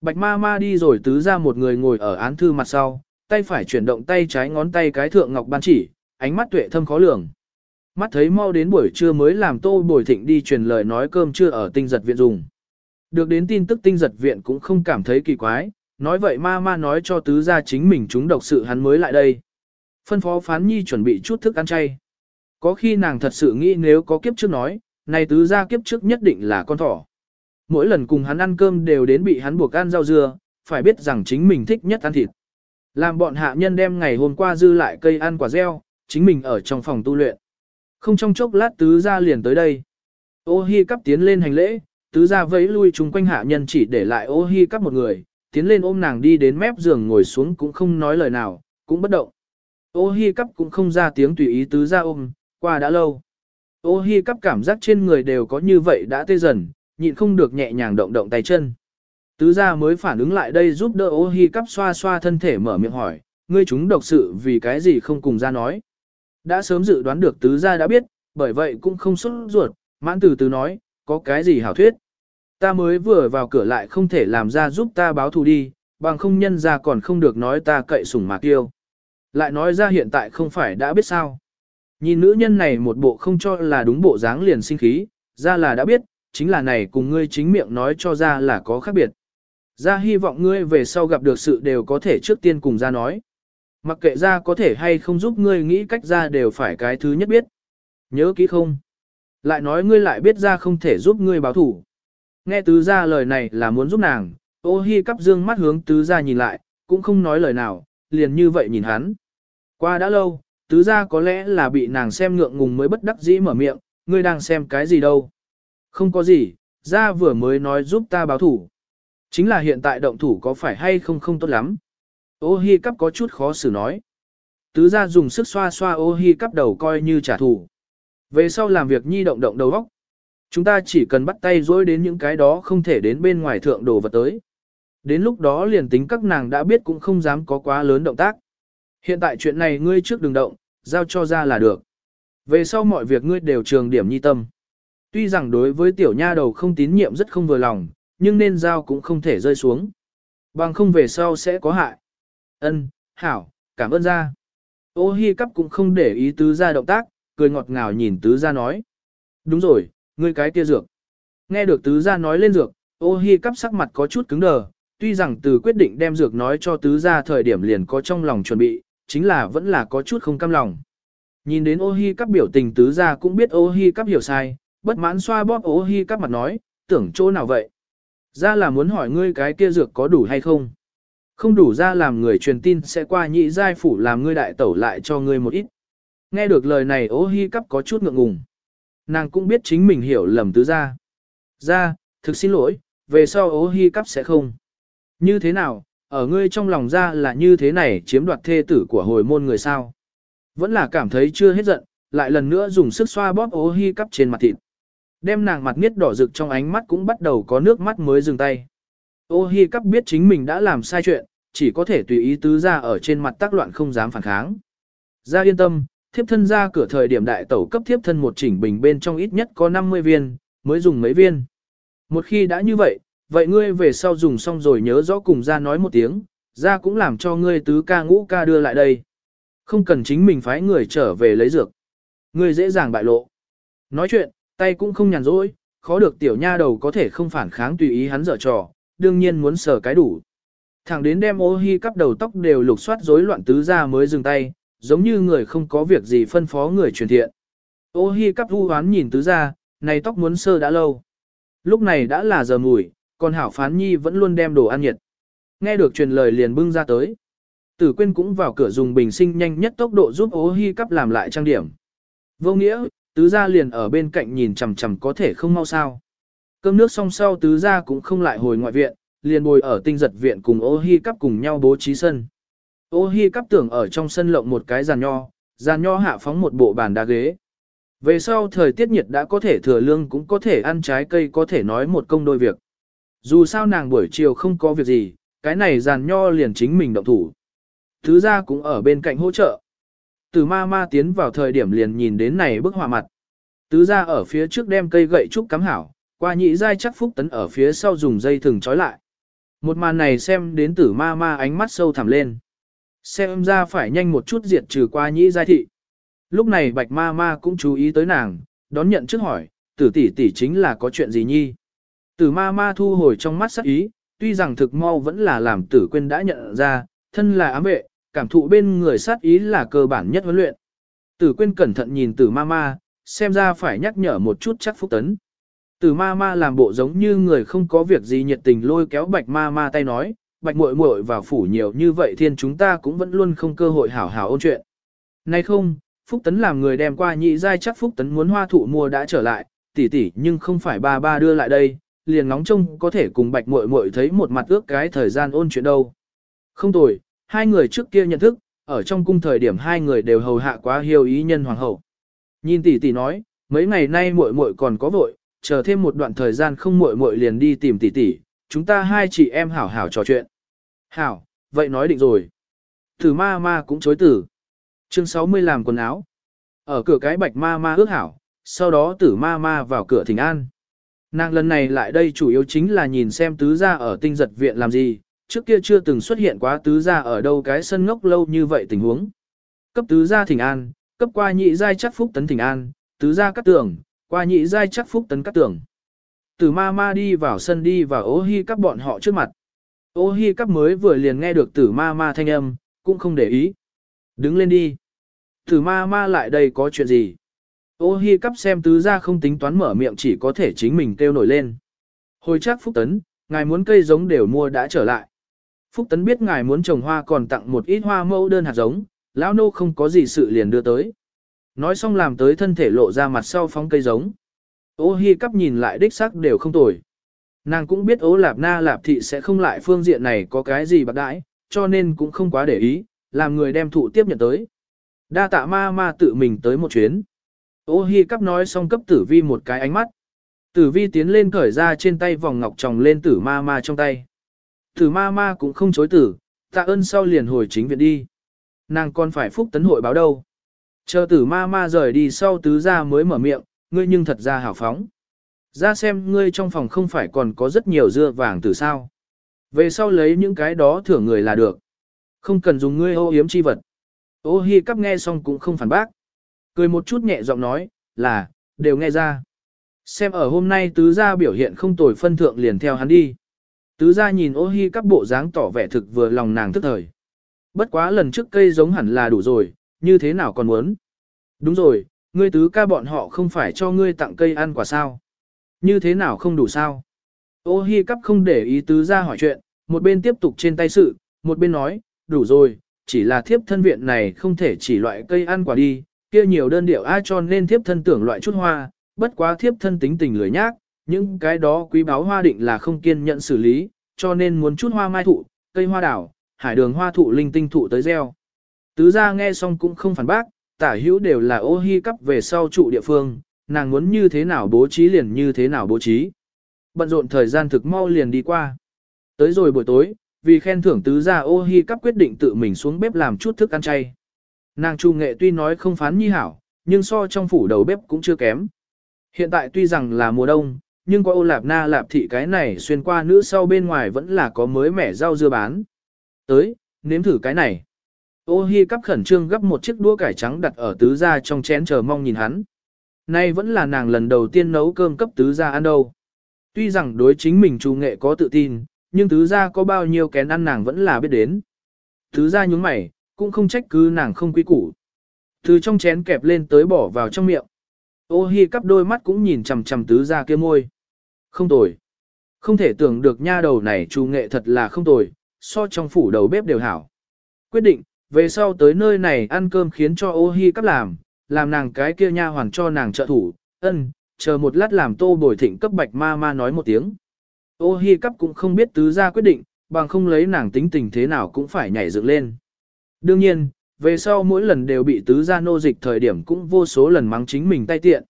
Bạch ma ma đi rồi tứ ra một người ngồi ở án thư mặt sau, tay phải chuyển động tay trái ngón tay cái thượng ngọc ban chỉ, ánh mắt tuệ thâm khó lường. Mắt thấy mau đến buổi trưa mới làm tô bồi thịnh đi truyền lời nói cơm trưa ở tinh giật viện dùng. Được đến tin tức tinh giật viện cũng không cảm thấy kỳ quái, nói vậy ma ma nói cho tứ gia chính mình chúng độc sự hắn mới lại đây. Phân phó phán nhi chuẩn bị chút thức ăn chay. Có khi nàng thật sự nghĩ nếu có kiếp trước nói, này tứ gia kiếp trước nhất định là con thỏ. Mỗi lần cùng hắn ăn cơm đều đến bị hắn buộc ăn rau dưa, phải biết rằng chính mình thích nhất ăn thịt. Làm bọn hạ nhân đem ngày hôm qua dư lại cây ăn quả gieo, chính mình ở trong phòng tu luyện. Không trong chốc lát tứ gia liền tới đây. Ô hi cắp tiến lên hành lễ, tứ gia vẫy lui chung quanh hạ nhân chỉ để lại ô hi cắp một người, tiến lên ôm nàng đi đến mép giường ngồi xuống cũng không nói lời nào, cũng bất động. Ô hi cắp cũng không ra tiếng tùy ý tứ gia ôm, qua đã lâu. Ô hi cắp cảm giác trên người đều có như vậy đã tê dần, nhịn không được nhẹ nhàng động động tay chân. Tứ gia mới phản ứng lại đây giúp đỡ ô hi cắp xoa xoa thân thể mở miệng hỏi, ngươi chúng độc sự vì cái gì không cùng ra nói. Đã sớm dự đoán được tứ gia đã biết, bởi vậy cũng không xuất ruột, mãn từ từ nói, có cái gì hảo thuyết. Ta mới vừa vào cửa lại không thể làm ra giúp ta báo thù đi, bằng không nhân ra còn không được nói ta cậy sủng mạc yêu. Lại nói ra hiện tại không phải đã biết sao. Nhìn nữ nhân này một bộ không cho là đúng bộ dáng liền sinh khí, ra là đã biết, chính là này cùng ngươi chính miệng nói cho ra là có khác biệt. Ra hy vọng ngươi về sau gặp được sự đều có thể trước tiên cùng ra nói. Mặc kệ ra có thể hay không giúp ngươi nghĩ cách ra đều phải cái thứ nhất biết. Nhớ kỹ không? Lại nói ngươi lại biết ra không thể giúp ngươi báo thủ. Nghe tứ ra lời này là muốn giúp nàng, ô hi cắp dương mắt hướng tứ ra nhìn lại, cũng không nói lời nào, liền như vậy nhìn hắn. Qua đã lâu, tứ ra có lẽ là bị nàng xem ngượng ngùng mới bất đắc dĩ mở miệng, ngươi đang xem cái gì đâu. Không có gì, ra vừa mới nói giúp ta báo thủ. Chính là hiện tại động thủ có phải hay không không tốt lắm. Ô hi cắp có chút khó xử nói. Tứ ra dùng sức xoa xoa ô hi cắp đầu coi như trả thù. Về sau làm việc nhi động động đầu óc. Chúng ta chỉ cần bắt tay dối đến những cái đó không thể đến bên ngoài thượng đồ vật tới. Đến lúc đó liền tính các nàng đã biết cũng không dám có quá lớn động tác. Hiện tại chuyện này ngươi trước đừng động, giao cho ra là được. Về sau mọi việc ngươi đều trường điểm nhi tâm. Tuy rằng đối với tiểu nha đầu không tín nhiệm rất không vừa lòng, nhưng nên giao cũng không thể rơi xuống. Bằng không về sau sẽ có hại. Ân, hảo, cảm ơn ra. Ô hi cắp cũng không để ý tứ ra động tác, cười ngọt ngào nhìn tứ ra nói. Đúng rồi, ngươi cái kia dược. Nghe được tứ ra nói lên dược, ô hi cắp sắc mặt có chút cứng đờ, tuy rằng từ quyết định đem dược nói cho tứ ra thời điểm liền có trong lòng chuẩn bị, chính là vẫn là có chút không cam lòng. Nhìn đến ô hi cắp biểu tình tứ ra cũng biết ô hi cắp hiểu sai, bất mãn xoa bóp ô hi cắp mặt nói, tưởng chỗ nào vậy? Ra là muốn hỏi ngươi cái kia dược có đủ hay không? Không đủ ra làm người truyền tin sẽ qua nhị giai phủ làm ngươi đại tẩu lại cho ngươi một ít. Nghe được lời này ố hi cắp có chút ngượng ngùng. Nàng cũng biết chính mình hiểu lầm tứ ra. Ra, thực xin lỗi, về sau ố hi cắp sẽ không. Như thế nào, ở ngươi trong lòng ra là như thế này chiếm đoạt thê tử của hồi môn người sao? Vẫn là cảm thấy chưa hết giận, lại lần nữa dùng sức xoa bóp ố hi cắp trên mặt thịt. Đem nàng mặt nghiết đỏ rực trong ánh mắt cũng bắt đầu có nước mắt mới dừng tay. Ô hi cắp biết chính mình đã làm sai chuyện, chỉ có thể tùy ý tứ ra ở trên mặt tác loạn không dám phản kháng. Ra yên tâm, thiếp thân ra cửa thời điểm đại tẩu cấp thiếp thân một chỉnh bình bên trong ít nhất có 50 viên, mới dùng mấy viên. Một khi đã như vậy, vậy ngươi về sau dùng xong rồi nhớ rõ cùng ra nói một tiếng, ra cũng làm cho ngươi tứ ca ngũ ca đưa lại đây. Không cần chính mình phái người trở về lấy dược. Ngươi dễ dàng bại lộ. Nói chuyện, tay cũng không nhàn rỗi, khó được tiểu nha đầu có thể không phản kháng tùy ý hắn dở trò, đương nhiên muốn sờ cái đủ. Thẳng đến đem ô hi cắp đầu tóc đều lục soát rối loạn tứ ra mới dừng tay, giống như người không có việc gì phân phó người truyền thiện. Ô hi cắp u hoán nhìn tứ ra, này tóc muốn sơ đã lâu. Lúc này đã là giờ mùi, còn hảo phán nhi vẫn luôn đem đồ ăn nhiệt. Nghe được truyền lời liền bưng ra tới. Tử quyên cũng vào cửa dùng bình sinh nhanh nhất tốc độ giúp ô hi cắp làm lại trang điểm. Vô nghĩa, tứ gia liền ở bên cạnh nhìn chằm chằm có thể không mau sao. Cơm nước xong sau tứ gia cũng không lại hồi ngoại viện, liền bồi ở tinh giật viện cùng ô hi cắp cùng nhau bố trí sân. Ô hi cắp tưởng ở trong sân lộng một cái giàn nho, giàn nho hạ phóng một bộ bàn đá ghế. Về sau thời tiết nhiệt đã có thể thừa lương cũng có thể ăn trái cây có thể nói một công đôi việc. Dù sao nàng buổi chiều không có việc gì, cái này giàn nho liền chính mình động thủ. Thứ ra cũng ở bên cạnh hỗ trợ. Từ ma ma tiến vào thời điểm liền nhìn đến này bức họa mặt. Tứ ra ở phía trước đem cây gậy trúc cắm hảo, qua nhị giai chắc phúc tấn ở phía sau dùng dây thừng trói lại. Một màn này xem đến tử ma ma ánh mắt sâu thẳm lên. Xem ra phải nhanh một chút diệt trừ qua nhĩ giai thị. Lúc này bạch ma ma cũng chú ý tới nàng, đón nhận trước hỏi, tử tỷ tỷ chính là có chuyện gì nhi. Tử ma ma thu hồi trong mắt sắc ý, tuy rằng thực mau vẫn là làm tử quên đã nhận ra, thân là ám vệ, cảm thụ bên người sát ý là cơ bản nhất huấn luyện. Tử quên cẩn thận nhìn tử ma ma, xem ra phải nhắc nhở một chút chắc phúc tấn. Từ ma ma làm bộ giống như người không có việc gì nhiệt tình lôi kéo bạch ma ma tay nói, bạch muội muội vào phủ nhiều như vậy thiên chúng ta cũng vẫn luôn không cơ hội hảo hảo ôn chuyện. Nay không, Phúc Tấn làm người đem qua nhị giai chắc Phúc Tấn muốn hoa thụ mua đã trở lại, tỷ tỷ nhưng không phải ba ba đưa lại đây, liền ngóng trông có thể cùng bạch muội muội thấy một mặt ước cái thời gian ôn chuyện đâu. Không tồi, hai người trước kia nhận thức, ở trong cung thời điểm hai người đều hầu hạ quá hiêu ý nhân hoàng hậu. Nhìn tỷ tỷ nói, mấy ngày nay muội muội còn có vội, chờ thêm một đoạn thời gian không muội muội liền đi tìm tỷ tỷ, chúng ta hai chị em hảo hảo trò chuyện. Hảo, vậy nói định rồi. Tử ma ma cũng chối tử. Chương 60 làm quần áo. Ở cửa cái bạch ma ma ước hảo, sau đó tử ma ma vào cửa thỉnh an. Nàng lần này lại đây chủ yếu chính là nhìn xem tứ gia ở tinh giật viện làm gì, trước kia chưa từng xuất hiện quá tứ gia ở đâu cái sân ngốc lâu như vậy tình huống. Cấp tứ gia thỉnh an, cấp qua nhị giai chắc phúc tấn thỉnh an, tứ gia cắt tường, qua nhị giai chắc phúc tấn cắt tường. Từ ma ma đi vào sân đi và ô hi các bọn họ trước mặt. Ô hi các mới vừa liền nghe được tử ma ma thanh âm, cũng không để ý. Đứng lên đi. Tử ma ma lại đây có chuyện gì? Ô hi cắp xem tứ gia không tính toán mở miệng chỉ có thể chính mình kêu nổi lên. Hồi chắc Phúc Tấn, ngài muốn cây giống đều mua đã trở lại. Phúc Tấn biết ngài muốn trồng hoa còn tặng một ít hoa mẫu đơn hạt giống, lão nô không có gì sự liền đưa tới. Nói xong làm tới thân thể lộ ra mặt sau phóng cây giống. Ô hi cắp nhìn lại đích sắc đều không tồi. Nàng cũng biết ố lạp na lạp thị sẽ không lại phương diện này có cái gì bạc đãi, cho nên cũng không quá để ý, làm người đem thụ tiếp nhận tới. Đa tạ ma ma tự mình tới một chuyến. Ô hi cắp nói xong cấp tử vi một cái ánh mắt. Tử vi tiến lên cởi ra trên tay vòng ngọc tròng lên tử ma ma trong tay. Tử ma ma cũng không chối tử, tạ ơn sau liền hồi chính viện đi. Nàng còn phải phúc tấn hội báo đâu. Chờ tử ma ma rời đi sau tứ ra mới mở miệng, ngươi nhưng thật ra hào phóng. Ra xem ngươi trong phòng không phải còn có rất nhiều dưa vàng từ sao. Về sau lấy những cái đó thưởng người là được. Không cần dùng ngươi ô yếm chi vật. Ô hi cắp nghe xong cũng không phản bác. Cười một chút nhẹ giọng nói, là, đều nghe ra. Xem ở hôm nay tứ gia biểu hiện không tồi phân thượng liền theo hắn đi. Tứ gia nhìn ô hi các bộ dáng tỏ vẻ thực vừa lòng nàng tức thời. Bất quá lần trước cây giống hẳn là đủ rồi, như thế nào còn muốn? Đúng rồi, ngươi tứ ca bọn họ không phải cho ngươi tặng cây ăn quả sao? Như thế nào không đủ sao? Ô hi cắp không để ý tứ ra hỏi chuyện, một bên tiếp tục trên tay sự, một bên nói, đủ rồi, chỉ là thiếp thân viện này không thể chỉ loại cây ăn quả đi, kia nhiều đơn điệu ai cho nên thiếp thân tưởng loại chút hoa, bất quá thiếp thân tính tình lười nhác, những cái đó quý báo hoa định là không kiên nhận xử lý, cho nên muốn chút hoa mai thụ, cây hoa đảo, hải đường hoa thụ linh tinh thụ tới gieo. Tứ gia nghe xong cũng không phản bác, tả hữu đều là ô hi cấp về sau trụ địa phương, nàng muốn như thế nào bố trí liền như thế nào bố trí. Bận rộn thời gian thực mau liền đi qua. Tới rồi buổi tối, vì khen thưởng tứ gia ô hi cấp quyết định tự mình xuống bếp làm chút thức ăn chay. Nàng trù Nghệ tuy nói không phán nhi hảo, nhưng so trong phủ đầu bếp cũng chưa kém. Hiện tại tuy rằng là mùa đông, nhưng có ô lạp na lạp thị cái này xuyên qua nữ sau bên ngoài vẫn là có mới mẻ rau dưa bán. Tới, nếm thử cái này. Ô hi cắp khẩn trương gấp một chiếc đũa cải trắng đặt ở tứ gia trong chén chờ mong nhìn hắn. Nay vẫn là nàng lần đầu tiên nấu cơm cấp tứ gia ăn đâu. Tuy rằng đối chính mình Chu Nghệ có tự tin, nhưng tứ gia có bao nhiêu kén ăn nàng vẫn là biết đến. Tứ gia nhúng mày, cũng không trách cứ nàng không quý củ. Từ trong chén kẹp lên tới bỏ vào trong miệng. Ô hi cắp đôi mắt cũng nhìn chằm chằm tứ gia kia môi. Không tồi. Không thể tưởng được nha đầu này chủ nghệ thật là không tồi, so trong phủ đầu bếp đều hảo. Quyết định, về sau tới nơi này ăn cơm khiến cho ô hi cắp làm, làm nàng cái kia nha hoàn cho nàng trợ thủ, ân, chờ một lát làm tô bồi thịnh cấp bạch ma ma nói một tiếng. Ô hi cắp cũng không biết tứ ra quyết định, bằng không lấy nàng tính tình thế nào cũng phải nhảy dựng lên. Đương nhiên, về sau mỗi lần đều bị tứ gia nô dịch thời điểm cũng vô số lần mắng chính mình tay tiện.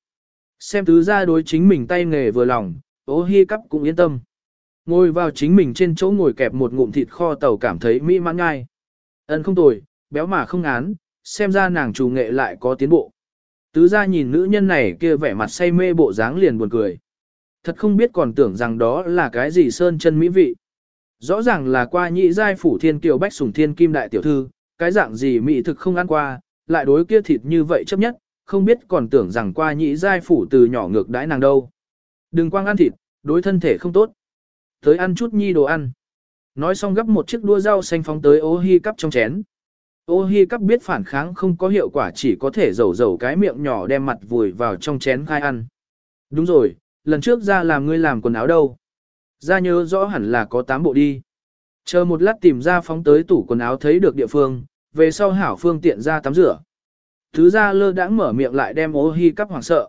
Xem tứ gia đối chính mình tay nghề vừa lòng, ô hi cắp cũng yên tâm. Ngồi vào chính mình trên chỗ ngồi kẹp một ngụm thịt kho tàu cảm thấy mỹ mãn ngai. Ấn không tồi, béo mà không án, xem ra nàng chủ nghệ lại có tiến bộ. Tứ ra nhìn nữ nhân này kia vẻ mặt say mê bộ dáng liền buồn cười. Thật không biết còn tưởng rằng đó là cái gì sơn chân mỹ vị. Rõ ràng là qua nhị giai phủ thiên kiều bách sủng thiên kim đại tiểu thư, cái dạng gì mỹ thực không ăn qua, lại đối kia thịt như vậy chấp nhất, không biết còn tưởng rằng qua nhị giai phủ từ nhỏ ngược đãi nàng đâu. Đừng quang ăn thịt, đối thân thể không tốt. Tới ăn chút nhi đồ ăn. Nói xong gấp một chiếc đua rau xanh phóng tới ô hi cắp trong chén. Ô hi cắp biết phản kháng không có hiệu quả chỉ có thể dầu dầu cái miệng nhỏ đem mặt vùi vào trong chén khai ăn. Đúng rồi, lần trước ra làm ngươi làm quần áo đâu. Ra nhớ rõ hẳn là có 8 bộ đi. Chờ một lát tìm ra phóng tới tủ quần áo thấy được địa phương, về sau hảo phương tiện ra tắm rửa. Thứ ra lơ đãng mở miệng lại đem ô hi cắp hoảng sợ.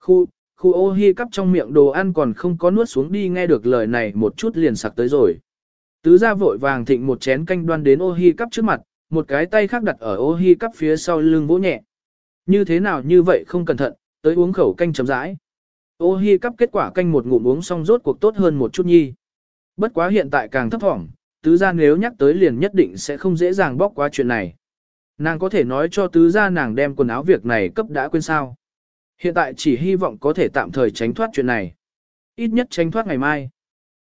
Khu, khu ô hi cắp trong miệng đồ ăn còn không có nuốt xuống đi nghe được lời này một chút liền sặc tới rồi. Tứ ra vội vàng thịnh một chén canh đoan đến ô hi cắp trước mặt, một cái tay khác đặt ở ô hi cắp phía sau lưng vỗ nhẹ. Như thế nào như vậy không cẩn thận, tới uống khẩu canh chấm rãi. Ô hi cắp kết quả canh một ngụm uống xong rốt cuộc tốt hơn một chút nhi. Bất quá hiện tại càng thấp thỏm, tứ gia nếu nhắc tới liền nhất định sẽ không dễ dàng bóc qua chuyện này. Nàng có thể nói cho tứ gia nàng đem quần áo việc này cấp đã quên sao. Hiện tại chỉ hy vọng có thể tạm thời tránh thoát chuyện này. Ít nhất tránh thoát ngày mai.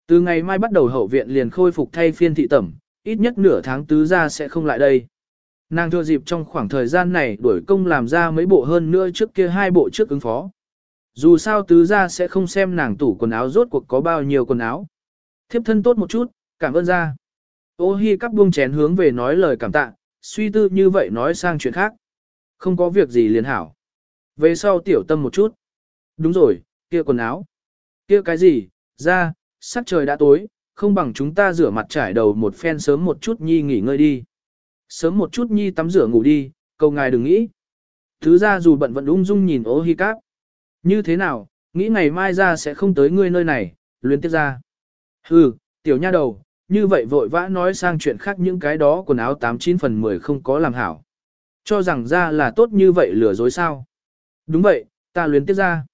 Từ ngày mai bắt đầu hậu viện liền khôi phục thay phiên thị tẩm, ít nhất nửa tháng tứ gia sẽ không lại đây. Nàng thừa dịp trong khoảng thời gian này đuổi công làm ra mấy bộ hơn nữa trước kia hai bộ trước ứng phó. Dù sao tứ gia sẽ không xem nàng tủ quần áo rốt cuộc có bao nhiêu quần áo. Thiếp thân tốt một chút, cảm ơn ra. Ô hi cắp buông chén hướng về nói lời cảm tạ, suy tư như vậy nói sang chuyện khác. Không có việc gì liền hảo. Về sau tiểu tâm một chút. Đúng rồi, kia quần áo. Kia cái gì, ra, sắc trời đã tối, không bằng chúng ta rửa mặt trải đầu một phen sớm một chút nhi nghỉ ngơi đi. Sớm một chút nhi tắm rửa ngủ đi, cầu ngài đừng nghĩ. Thứ ra dù bận vẫn ung dung nhìn ô hi cáp. Như thế nào, nghĩ ngày mai ra sẽ không tới ngươi nơi này, luyến tiếp ra. Hừ, tiểu nha đầu, như vậy vội vã nói sang chuyện khác những cái đó quần áo 89 phần 10 không có làm hảo. Cho rằng ra là tốt như vậy lừa dối sao. Đúng vậy, ta luyến tiếp ra.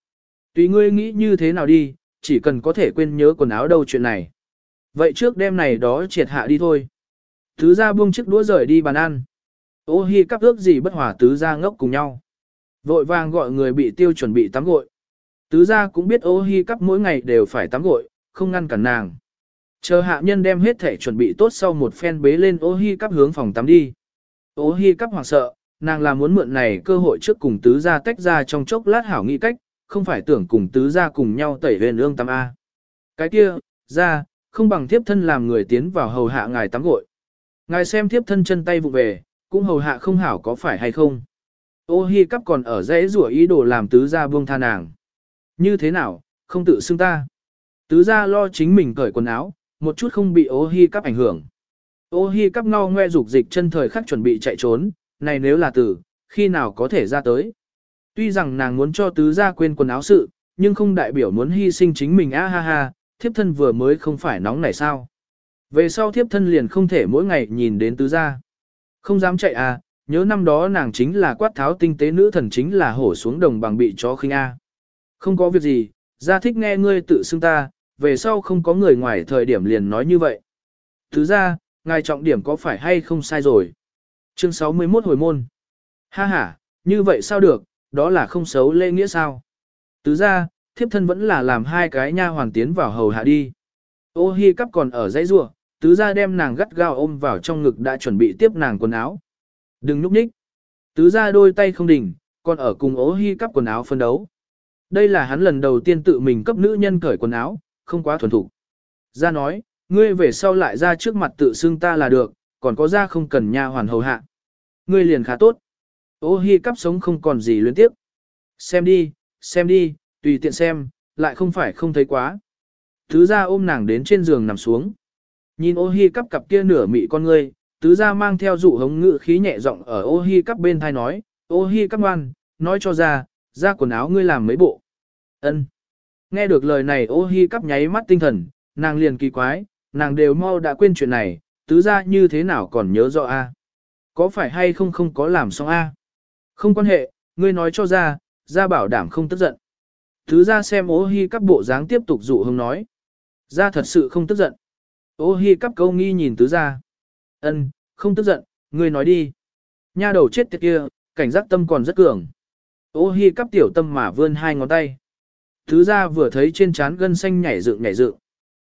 Tùy ngươi nghĩ như thế nào đi, chỉ cần có thể quên nhớ quần áo đâu chuyện này. Vậy trước đêm này đó triệt hạ đi thôi. Tứ ra buông chiếc đũa rời đi bàn ăn. Ô hi cắp ước gì bất hòa tứ ra ngốc cùng nhau. Vội vàng gọi người bị tiêu chuẩn bị tắm gội. Tứ ra cũng biết ô hi cắp mỗi ngày đều phải tắm gội, không ngăn cản nàng. Chờ hạ nhân đem hết thể chuẩn bị tốt sau một phen bế lên ô hi cắp hướng phòng tắm đi. Ô hi cắp hoảng sợ, nàng là muốn mượn này cơ hội trước cùng tứ ra tách ra trong chốc lát hảo nghĩ cách, không phải tưởng cùng tứ ra cùng nhau tẩy huyền ương tắm A. Cái kia, ra, không bằng thiếp thân làm người tiến vào hầu hạ ngài tắm gội. Ngài xem thiếp thân chân tay vụ về, cũng hầu hạ không hảo có phải hay không. Ô hi cắp còn ở dãy rủa ý đồ làm tứ gia buông tha nàng. Như thế nào, không tự xưng ta. Tứ gia lo chính mình cởi quần áo, một chút không bị ô hi cắp ảnh hưởng. Ô hi cắp ngao ngoe dục dịch chân thời khắc chuẩn bị chạy trốn, này nếu là tử, khi nào có thể ra tới. Tuy rằng nàng muốn cho tứ gia quên quần áo sự, nhưng không đại biểu muốn hy sinh chính mình a ha ha, thiếp thân vừa mới không phải nóng này sao. Về sau thiếp thân liền không thể mỗi ngày nhìn đến tứ gia. Không dám chạy à, nhớ năm đó nàng chính là quát tháo tinh tế nữ thần chính là hổ xuống đồng bằng bị chó khinh a. Không có việc gì, gia thích nghe ngươi tự xưng ta, về sau không có người ngoài thời điểm liền nói như vậy. Thứ ra, ngài trọng điểm có phải hay không sai rồi. Chương 61 hồi môn. Ha ha, như vậy sao được, đó là không xấu lễ nghĩa sao. Tứ ra, thiếp thân vẫn là làm hai cái nha hoàn tiến vào hầu hạ đi. Ô hi cắp còn ở dãy rua, tứ gia đem nàng gắt gao ôm vào trong ngực đã chuẩn bị tiếp nàng quần áo. Đừng nhúc nhích. Tứ gia đôi tay không đỉnh, còn ở cùng ô hi cắp quần áo phân đấu. Đây là hắn lần đầu tiên tự mình cấp nữ nhân cởi quần áo, không quá thuần thủ. Gia nói, ngươi về sau lại ra trước mặt tự xưng ta là được, còn có ra không cần nha hoàn hầu hạ. Ngươi liền khá tốt. Ô hi cắp sống không còn gì luyến tiếp. Xem đi, xem đi, tùy tiện xem, lại không phải không thấy quá. Thứ ra ôm nàng đến trên giường nằm xuống. Nhìn ô hi cắp cặp kia nửa mị con ngươi, tứ ra mang theo dụ hống ngự khí nhẹ giọng ở ô hi cắp bên thai nói, ô hi cắp ngoan, nói cho ra, ra quần áo ngươi làm mấy bộ. ân Nghe được lời này ô hi cắp nháy mắt tinh thần, nàng liền kỳ quái, nàng đều mau đã quên chuyện này, tứ ra như thế nào còn nhớ rõ a Có phải hay không không có làm xong a Không quan hệ, ngươi nói cho ra, ra bảo đảm không tức giận thứ ra xem ô hi cắp bộ dáng tiếp tục dụ hưng nói. Ra thật sự không tức giận. Ô hi cắp câu nghi nhìn tứ ra. Ân, không tức giận, ngươi nói đi. Nha đầu chết tiệt kia, cảnh giác tâm còn rất cường. Ô hi cắp tiểu tâm mà vươn hai ngón tay. Thứ ra vừa thấy trên trán gân xanh nhảy dựng nhảy dựng.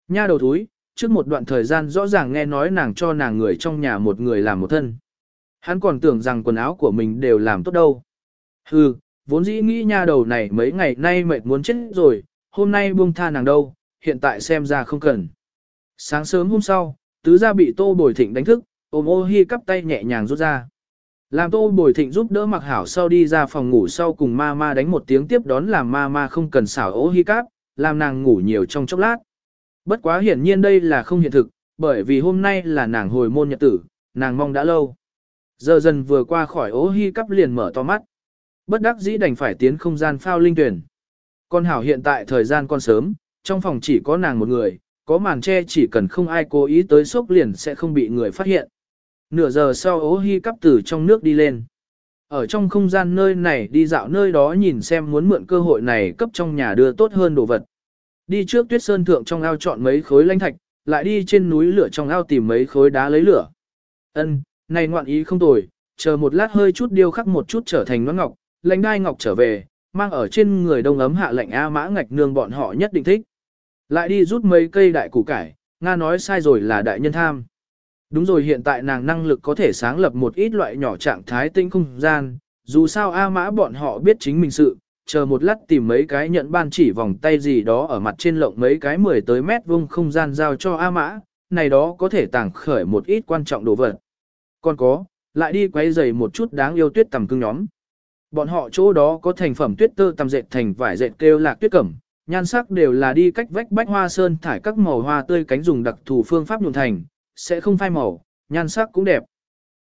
Nha đầu thúi, trước một đoạn thời gian rõ ràng nghe nói nàng cho nàng người trong nhà một người làm một thân. Hắn còn tưởng rằng quần áo của mình đều làm tốt đâu. Hừ, vốn dĩ nghĩ nha đầu này mấy ngày nay mệt muốn chết rồi, hôm nay buông tha nàng đâu, hiện tại xem ra không cần. Sáng sớm hôm sau, tứ gia bị tô bồi thịnh đánh thức, ôm ô hi cắp tay nhẹ nhàng rút ra. Làm tô bồi thịnh giúp đỡ mặc hảo sau đi ra phòng ngủ sau cùng ma ma đánh một tiếng tiếp đón làm ma ma không cần xảo ô hi cắp, làm nàng ngủ nhiều trong chốc lát. Bất quá hiển nhiên đây là không hiện thực, bởi vì hôm nay là nàng hồi môn nhật tử, nàng mong đã lâu. Giờ dần vừa qua khỏi ố hi cắp liền mở to mắt. Bất đắc dĩ đành phải tiến không gian phao linh tuyển. Con hảo hiện tại thời gian còn sớm, trong phòng chỉ có nàng một người, có màn che chỉ cần không ai cố ý tới sốc liền sẽ không bị người phát hiện. Nửa giờ sau ố hi cắp từ trong nước đi lên. Ở trong không gian nơi này đi dạo nơi đó nhìn xem muốn mượn cơ hội này cấp trong nhà đưa tốt hơn đồ vật. Đi trước tuyết sơn thượng trong ao chọn mấy khối lanh thạch, lại đi trên núi lửa trong ao tìm mấy khối đá lấy lửa. Ân, này ngoạn ý không tồi, chờ một lát hơi chút điêu khắc một chút trở thành nón ngọc, lãnh đai ngọc trở về, mang ở trên người đông ấm hạ lệnh A mã ngạch nương bọn họ nhất định thích. Lại đi rút mấy cây đại củ cải, Nga nói sai rồi là đại nhân tham. Đúng rồi hiện tại nàng năng lực có thể sáng lập một ít loại nhỏ trạng thái tinh không gian, dù sao A mã bọn họ biết chính mình sự, chờ một lát tìm mấy cái nhận ban chỉ vòng tay gì đó ở mặt trên lộng mấy cái 10 tới mét vuông không gian giao cho A mã, này đó có thể tàng khởi một ít quan trọng đồ vật. Còn có, lại đi quay giày một chút đáng yêu tuyết tầm cưng nhóm. Bọn họ chỗ đó có thành phẩm tuyết tơ tầm dệt thành vải dệt kêu lạc tuyết cẩm, nhan sắc đều là đi cách vách bách hoa sơn thải các màu hoa tươi cánh dùng đặc thù phương pháp nhuộm thành, sẽ không phai màu, nhan sắc cũng đẹp.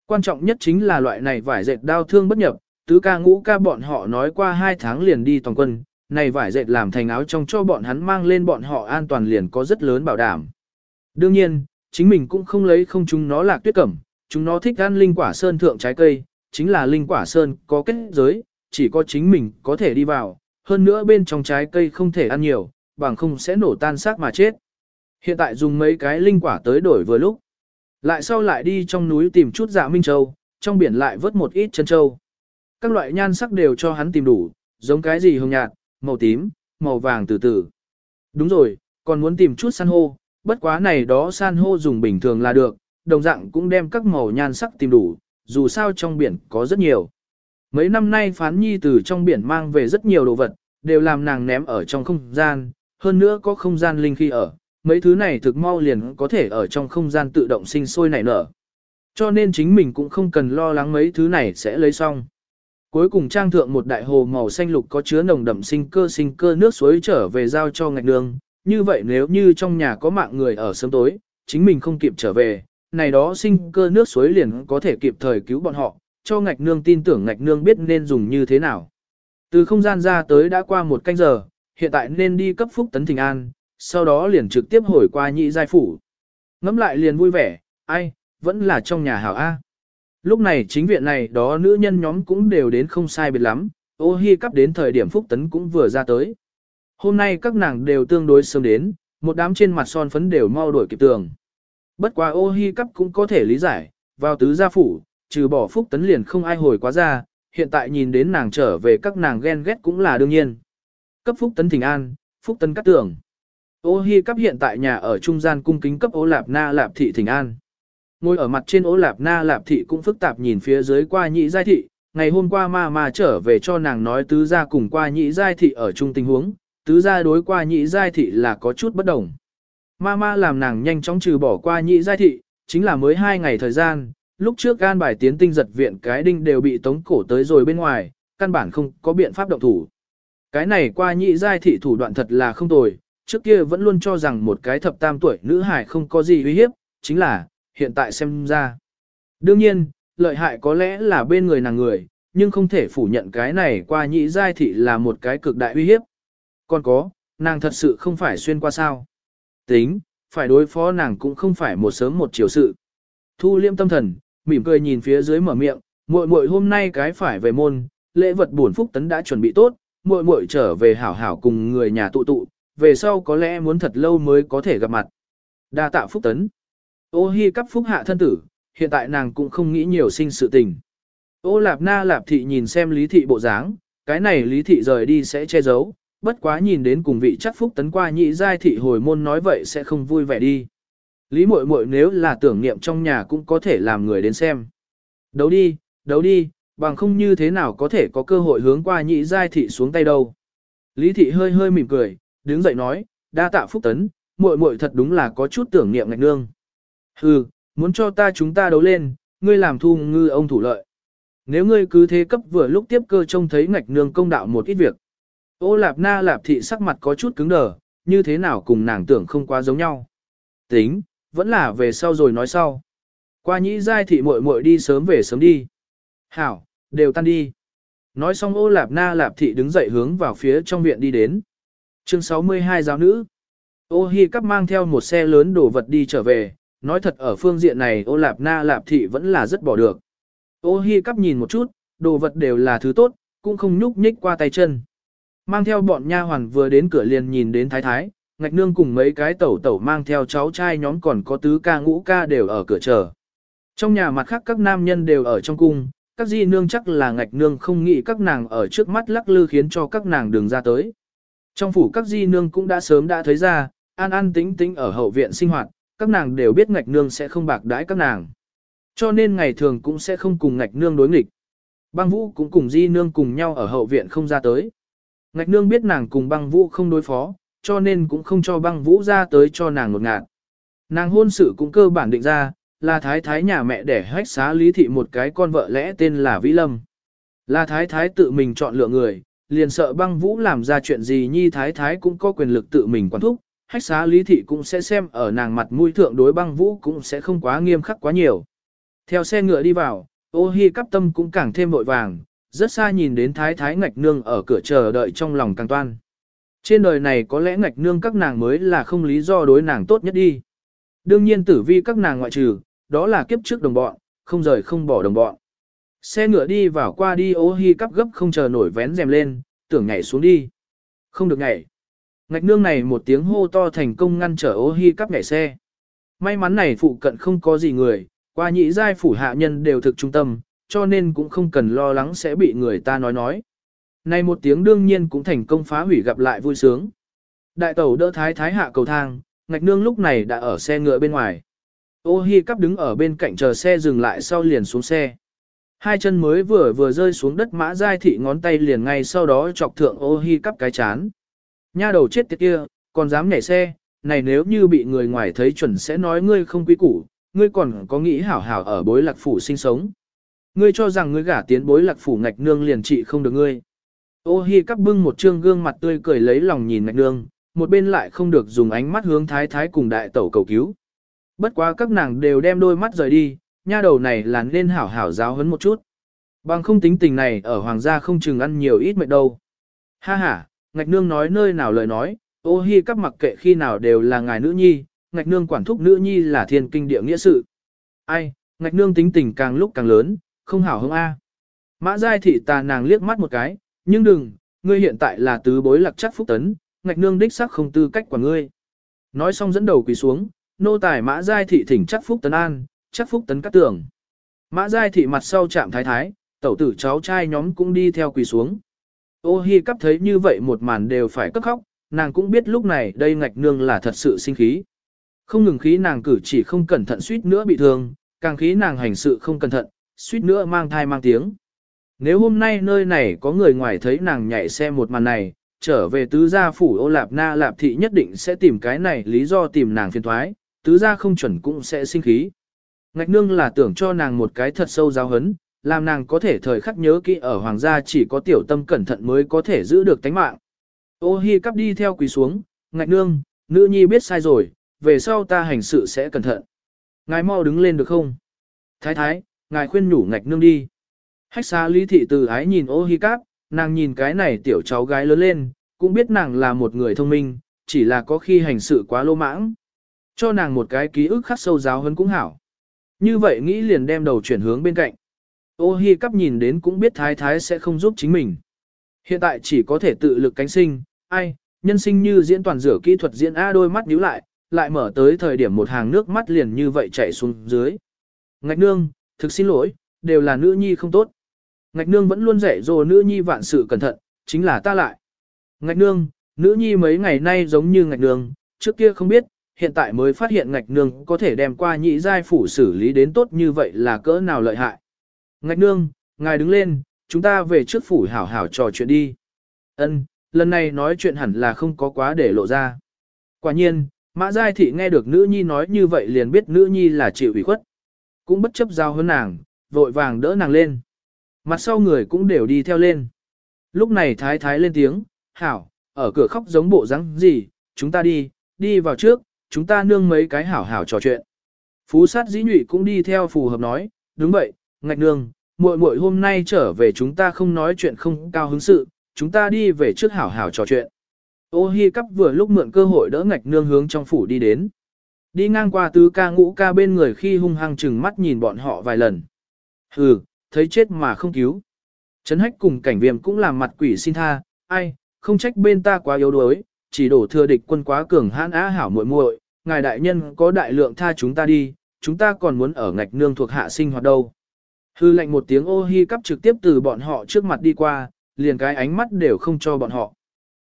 Quan trọng nhất chính là loại này vải dệt đau thương bất nhập, tứ ca ngũ ca bọn họ nói qua hai tháng liền đi toàn quân, này vải dệt làm thành áo trong cho bọn hắn mang lên bọn họ an toàn liền có rất lớn bảo đảm. Đương nhiên, chính mình cũng không lấy không chúng nó lạc tuyết cẩm, chúng nó thích ăn linh quả sơn thượng trái cây, chính là linh quả sơn có kết giới, chỉ có chính mình có thể đi vào, hơn nữa bên trong trái cây không thể ăn nhiều, bằng không sẽ nổ tan xác mà chết. Hiện tại dùng mấy cái linh quả tới đổi vừa lúc. Lại sau lại đi trong núi tìm chút dạ minh châu, trong biển lại vớt một ít chân châu. Các loại nhan sắc đều cho hắn tìm đủ, giống cái gì hồng nhạt, màu tím, màu vàng từ từ. Đúng rồi, còn muốn tìm chút san hô, bất quá này đó san hô dùng bình thường là được, đồng dạng cũng đem các màu nhan sắc tìm đủ, dù sao trong biển có rất nhiều. Mấy năm nay phán nhi từ trong biển mang về rất nhiều đồ vật, đều làm nàng ném ở trong không gian, hơn nữa có không gian linh khi ở, mấy thứ này thực mau liền có thể ở trong không gian tự động sinh sôi nảy nở. Cho nên chính mình cũng không cần lo lắng mấy thứ này sẽ lấy xong. Cuối cùng trang thượng một đại hồ màu xanh lục có chứa nồng đậm sinh cơ sinh cơ nước suối trở về giao cho ngạch đường. Như vậy nếu như trong nhà có mạng người ở sớm tối, chính mình không kịp trở về, này đó sinh cơ nước suối liền có thể kịp thời cứu bọn họ, cho ngạch nương tin tưởng ngạch nương biết nên dùng như thế nào. Từ không gian ra tới đã qua một canh giờ, hiện tại nên đi cấp phúc tấn thình an, sau đó liền trực tiếp hồi qua nhị giai phủ. Ngắm lại liền vui vẻ, ai, vẫn là trong nhà hảo A. Lúc này chính viện này đó nữ nhân nhóm cũng đều đến không sai biệt lắm, ô hi cắp đến thời điểm phúc tấn cũng vừa ra tới. Hôm nay các nàng đều tương đối sớm đến, một đám trên mặt son phấn đều mau đổi kịp tường. Bất quá ô hi cắp cũng có thể lý giải, vào tứ gia phủ, trừ bỏ phúc tấn liền không ai hồi quá ra, hiện tại nhìn đến nàng trở về các nàng ghen ghét cũng là đương nhiên. Cấp phúc tấn thỉnh an, phúc tấn cắt tưởng. Ô hi cắp hiện tại nhà ở trung gian cung kính cấp ô lạp na lạp thị thỉnh an. Ngồi ở mặt trên ô lạp na lạp thị cũng phức tạp nhìn phía dưới qua nhị giai thị, ngày hôm qua ma ma trở về cho nàng nói tứ gia cùng qua nhị giai thị ở chung tình huống, tứ gia đối qua nhị giai thị là có chút bất đồng. Ma ma làm nàng nhanh chóng trừ bỏ qua nhị giai thị, chính là mới hai ngày thời gian, lúc trước gan bài tiến tinh giật viện cái đinh đều bị tống cổ tới rồi bên ngoài, căn bản không có biện pháp động thủ. Cái này qua nhị giai thị thủ đoạn thật là không tồi, trước kia vẫn luôn cho rằng một cái thập tam tuổi nữ hải không có gì uy hiếp, chính là, hiện tại xem ra. Đương nhiên, lợi hại có lẽ là bên người nàng người, nhưng không thể phủ nhận cái này qua nhị giai thị là một cái cực đại uy hiếp. Còn có, nàng thật sự không phải xuyên qua sao. Tính, phải đối phó nàng cũng không phải một sớm một chiều sự. Thu liêm tâm thần, mỉm cười nhìn phía dưới mở miệng, muội muội hôm nay cái phải về môn, lễ vật buồn phúc tấn đã chuẩn bị tốt, muội muội trở về hảo hảo cùng người nhà tụ tụ, về sau có lẽ muốn thật lâu mới có thể gặp mặt. Đa tạ phúc tấn. Ô hi cắp phúc hạ thân tử, hiện tại nàng cũng không nghĩ nhiều sinh sự tình. Ô lạp na lạp thị nhìn xem lý thị bộ dáng, cái này lý thị rời đi sẽ che giấu, bất quá nhìn đến cùng vị chắc phúc tấn qua nhị giai thị hồi môn nói vậy sẽ không vui vẻ đi. Lý muội muội nếu là tưởng niệm trong nhà cũng có thể làm người đến xem. Đấu đi, đấu đi, bằng không như thế nào có thể có cơ hội hướng qua nhị giai thị xuống tay đâu. Lý thị hơi hơi mỉm cười, đứng dậy nói, đa tạ phúc tấn, muội muội thật đúng là có chút tưởng niệm ngạch nương. Hừ, muốn cho ta chúng ta đấu lên, ngươi làm thu ngư ông thủ lợi. Nếu ngươi cứ thế cấp vừa lúc tiếp cơ trông thấy ngạch nương công đạo một ít việc. Ô lạp na lạp thị sắc mặt có chút cứng đờ, như thế nào cùng nàng tưởng không quá giống nhau. Tính, vẫn là về sau rồi nói sau. Qua nhĩ giai thị muội muội đi sớm về sớm đi. Hảo, đều tan đi. Nói xong ô lạp na lạp thị đứng dậy hướng vào phía trong viện đi đến. Chương 62 giáo nữ. Ô hi cắp mang theo một xe lớn đồ vật đi trở về, nói thật ở phương diện này ô lạp na lạp thị vẫn là rất bỏ được. Ô hi cắp nhìn một chút, đồ vật đều là thứ tốt, cũng không nhúc nhích qua tay chân. Mang theo bọn nha hoàn vừa đến cửa liền nhìn đến thái thái, ngạch nương cùng mấy cái tẩu tẩu mang theo cháu trai nhóm còn có tứ ca ngũ ca đều ở cửa chờ. Trong nhà mặt khác các nam nhân đều ở trong cung, các di nương chắc là ngạch nương không nghĩ các nàng ở trước mắt lắc lư khiến cho các nàng đường ra tới. Trong phủ các di nương cũng đã sớm đã thấy ra, an an tính tính ở hậu viện sinh hoạt, các nàng đều biết ngạch nương sẽ không bạc đãi các nàng. Cho nên ngày thường cũng sẽ không cùng ngạch nương đối nghịch. Băng vũ cũng cùng di nương cùng nhau ở hậu viện không ra tới. Ngạch nương biết nàng cùng băng vũ không đối phó, cho nên cũng không cho băng vũ ra tới cho nàng ngột ngạt. Nàng hôn sự cũng cơ bản định ra, là thái thái nhà mẹ để hách xá lý thị một cái con vợ lẽ tên là Vĩ Lâm. Là thái thái tự mình chọn lựa người, liền sợ băng vũ làm ra chuyện gì nhi thái thái cũng có quyền lực tự mình quản thúc, hách xá lý thị cũng sẽ xem ở nàng mặt mũi thượng đối băng vũ cũng sẽ không quá nghiêm khắc quá nhiều. Theo xe ngựa đi vào, ô hi cắp tâm cũng càng thêm vội vàng, rất xa nhìn đến thái thái ngạch nương ở cửa chờ đợi trong lòng càng toan. Trên đời này có lẽ ngạch nương các nàng mới là không lý do đối nàng tốt nhất đi. Đương nhiên tử vi các nàng ngoại trừ, đó là kiếp trước đồng bọn, không rời không bỏ đồng bọn. Xe ngựa đi vào qua đi ô hi cắp gấp không chờ nổi vén rèm lên, tưởng nhảy xuống đi. Không được nhảy. Ngạch nương này một tiếng hô to thành công ngăn trở ô hi cắp nhảy xe. May mắn này phụ cận không có gì người, qua nhị giai phủ hạ nhân đều thực trung tâm, cho nên cũng không cần lo lắng sẽ bị người ta nói nói. Này một tiếng đương nhiên cũng thành công phá hủy gặp lại vui sướng. Đại tẩu đỡ thái thái hạ cầu thang, ngạch nương lúc này đã ở xe ngựa bên ngoài. Ô hi cắp đứng ở bên cạnh chờ xe dừng lại sau liền xuống xe. Hai chân mới vừa vừa rơi xuống đất mã giai thị ngón tay liền ngay sau đó chọc thượng ô hi cắp cái chán. Nha đầu chết tiệt kia, còn dám nhảy xe, này nếu như bị người ngoài thấy chuẩn sẽ nói ngươi không quý củ, ngươi còn có nghĩ hảo hảo ở bối lạc phủ sinh sống. Ngươi cho rằng ngươi gả tiến bối lạc phủ ngạch nương liền trị không được ngươi. Ô hi cắp bưng một trương gương mặt tươi cười lấy lòng nhìn ngạch nương, một bên lại không được dùng ánh mắt hướng thái thái cùng đại tẩu cầu cứu. Bất quá các nàng đều đem đôi mắt rời đi, nha đầu này là nên hảo hảo giáo huấn một chút. Bằng không tính tình này ở hoàng gia không chừng ăn nhiều ít mệt đâu. Ha ha, ngạch nương nói nơi nào lời nói, ô hi cắp mặc kệ khi nào đều là ngài nữ nhi, ngạch nương quản thúc nữ nhi là thiên kinh địa nghĩa sự. Ai, ngạch nương tính tình càng lúc càng lớn, không hảo hông A. Mã giai thị tà nàng liếc mắt một cái, nhưng đừng, ngươi hiện tại là tứ bối lạc chắc phúc tấn, ngạch nương đích sắc không tư cách của ngươi. Nói xong dẫn đầu quỳ xuống, nô tài mã giai thị thỉnh chắc phúc tấn an, chắc phúc tấn cắt tưởng. Mã giai thị mặt sau chạm thái thái, tẩu tử cháu trai nhóm cũng đi theo quỳ xuống. Ô hi cắp thấy như vậy một màn đều phải cất khóc, nàng cũng biết lúc này đây ngạch nương là thật sự sinh khí. Không ngừng khí nàng cử chỉ không cẩn thận suýt nữa bị thương, càng khí nàng hành sự không cẩn thận, suýt nữa mang thai mang tiếng. Nếu hôm nay nơi này có người ngoài thấy nàng nhảy xe một màn này, trở về tứ gia phủ ô lạp na lạp thị nhất định sẽ tìm cái này lý do tìm nàng phiền thoái, tứ gia không chuẩn cũng sẽ sinh khí. Ngạch nương là tưởng cho nàng một cái thật sâu giáo hấn, làm nàng có thể thời khắc nhớ kỹ ở hoàng gia chỉ có tiểu tâm cẩn thận mới có thể giữ được tánh mạng. Ô hi cắp đi theo quỳ xuống, ngạch nương, nữ nhi biết sai rồi, về sau ta hành sự sẽ cẩn thận. Ngài mau đứng lên được không? Thái thái, ngài khuyên nhủ ngạch nương đi. Hách xa lý thị từ ái nhìn ô hi cáp, nàng nhìn cái này tiểu cháu gái lớn lên, cũng biết nàng là một người thông minh, chỉ là có khi hành sự quá lô mãng. Cho nàng một cái ký ức khắc sâu giáo hơn cũng hảo. Như vậy nghĩ liền đem đầu chuyển hướng bên cạnh. Ô hi cắp nhìn đến cũng biết thái thái sẽ không giúp chính mình. Hiện tại chỉ có thể tự lực cánh sinh, ai, nhân sinh như diễn toàn rửa kỹ thuật diễn A đôi mắt nhíu lại, lại mở tới thời điểm một hàng nước mắt liền như vậy chảy xuống dưới. Ngạch nương, thực xin lỗi, đều là nữ nhi không tốt. Ngạch nương vẫn luôn dạy dỗ nữ nhi vạn sự cẩn thận, chính là ta lại. Ngạch nương, nữ nhi mấy ngày nay giống như ngạch nương, trước kia không biết, hiện tại mới phát hiện ngạch nương có thể đem qua nhị giai phủ xử lý đến tốt như vậy là cỡ nào lợi hại. Ngạch nương, ngài đứng lên, chúng ta về trước phủ hảo hảo trò chuyện đi. Ân, lần này nói chuyện hẳn là không có quá để lộ ra. Quả nhiên, Mã Giai Thị nghe được nữ nhi nói như vậy liền biết nữ nhi là chịu ủy khuất. Cũng bất chấp giao hơn nàng, vội vàng đỡ nàng lên. Mặt sau người cũng đều đi theo lên. Lúc này thái thái lên tiếng, hảo, ở cửa khóc giống bộ rắn gì, chúng ta đi, đi vào trước, chúng ta nương mấy cái hảo hảo trò chuyện. Phú sát dĩ nhụy cũng đi theo phù hợp nói, đúng vậy, ngạch nương, muội muội hôm nay trở về chúng ta không nói chuyện không cao hứng sự, chúng ta đi về trước hảo hảo trò chuyện. Ô hi cắp vừa lúc mượn cơ hội đỡ ngạch nương hướng trong phủ đi đến. Đi ngang qua tứ ca ngũ ca bên người khi hung hăng chừng mắt nhìn bọn họ vài lần. Hừ, thấy chết mà không cứu. Trấn hách cùng cảnh viêm cũng làm mặt quỷ xin tha, ai, không trách bên ta quá yếu đuối, chỉ đổ thừa địch quân quá cường hãn á hảo muội muội, ngài đại nhân có đại lượng tha chúng ta đi, chúng ta còn muốn ở ngạch nương thuộc hạ sinh hoạt đâu. Hư lệnh một tiếng ô hi cắp trực tiếp từ bọn họ trước mặt đi qua, liền cái ánh mắt đều không cho bọn họ.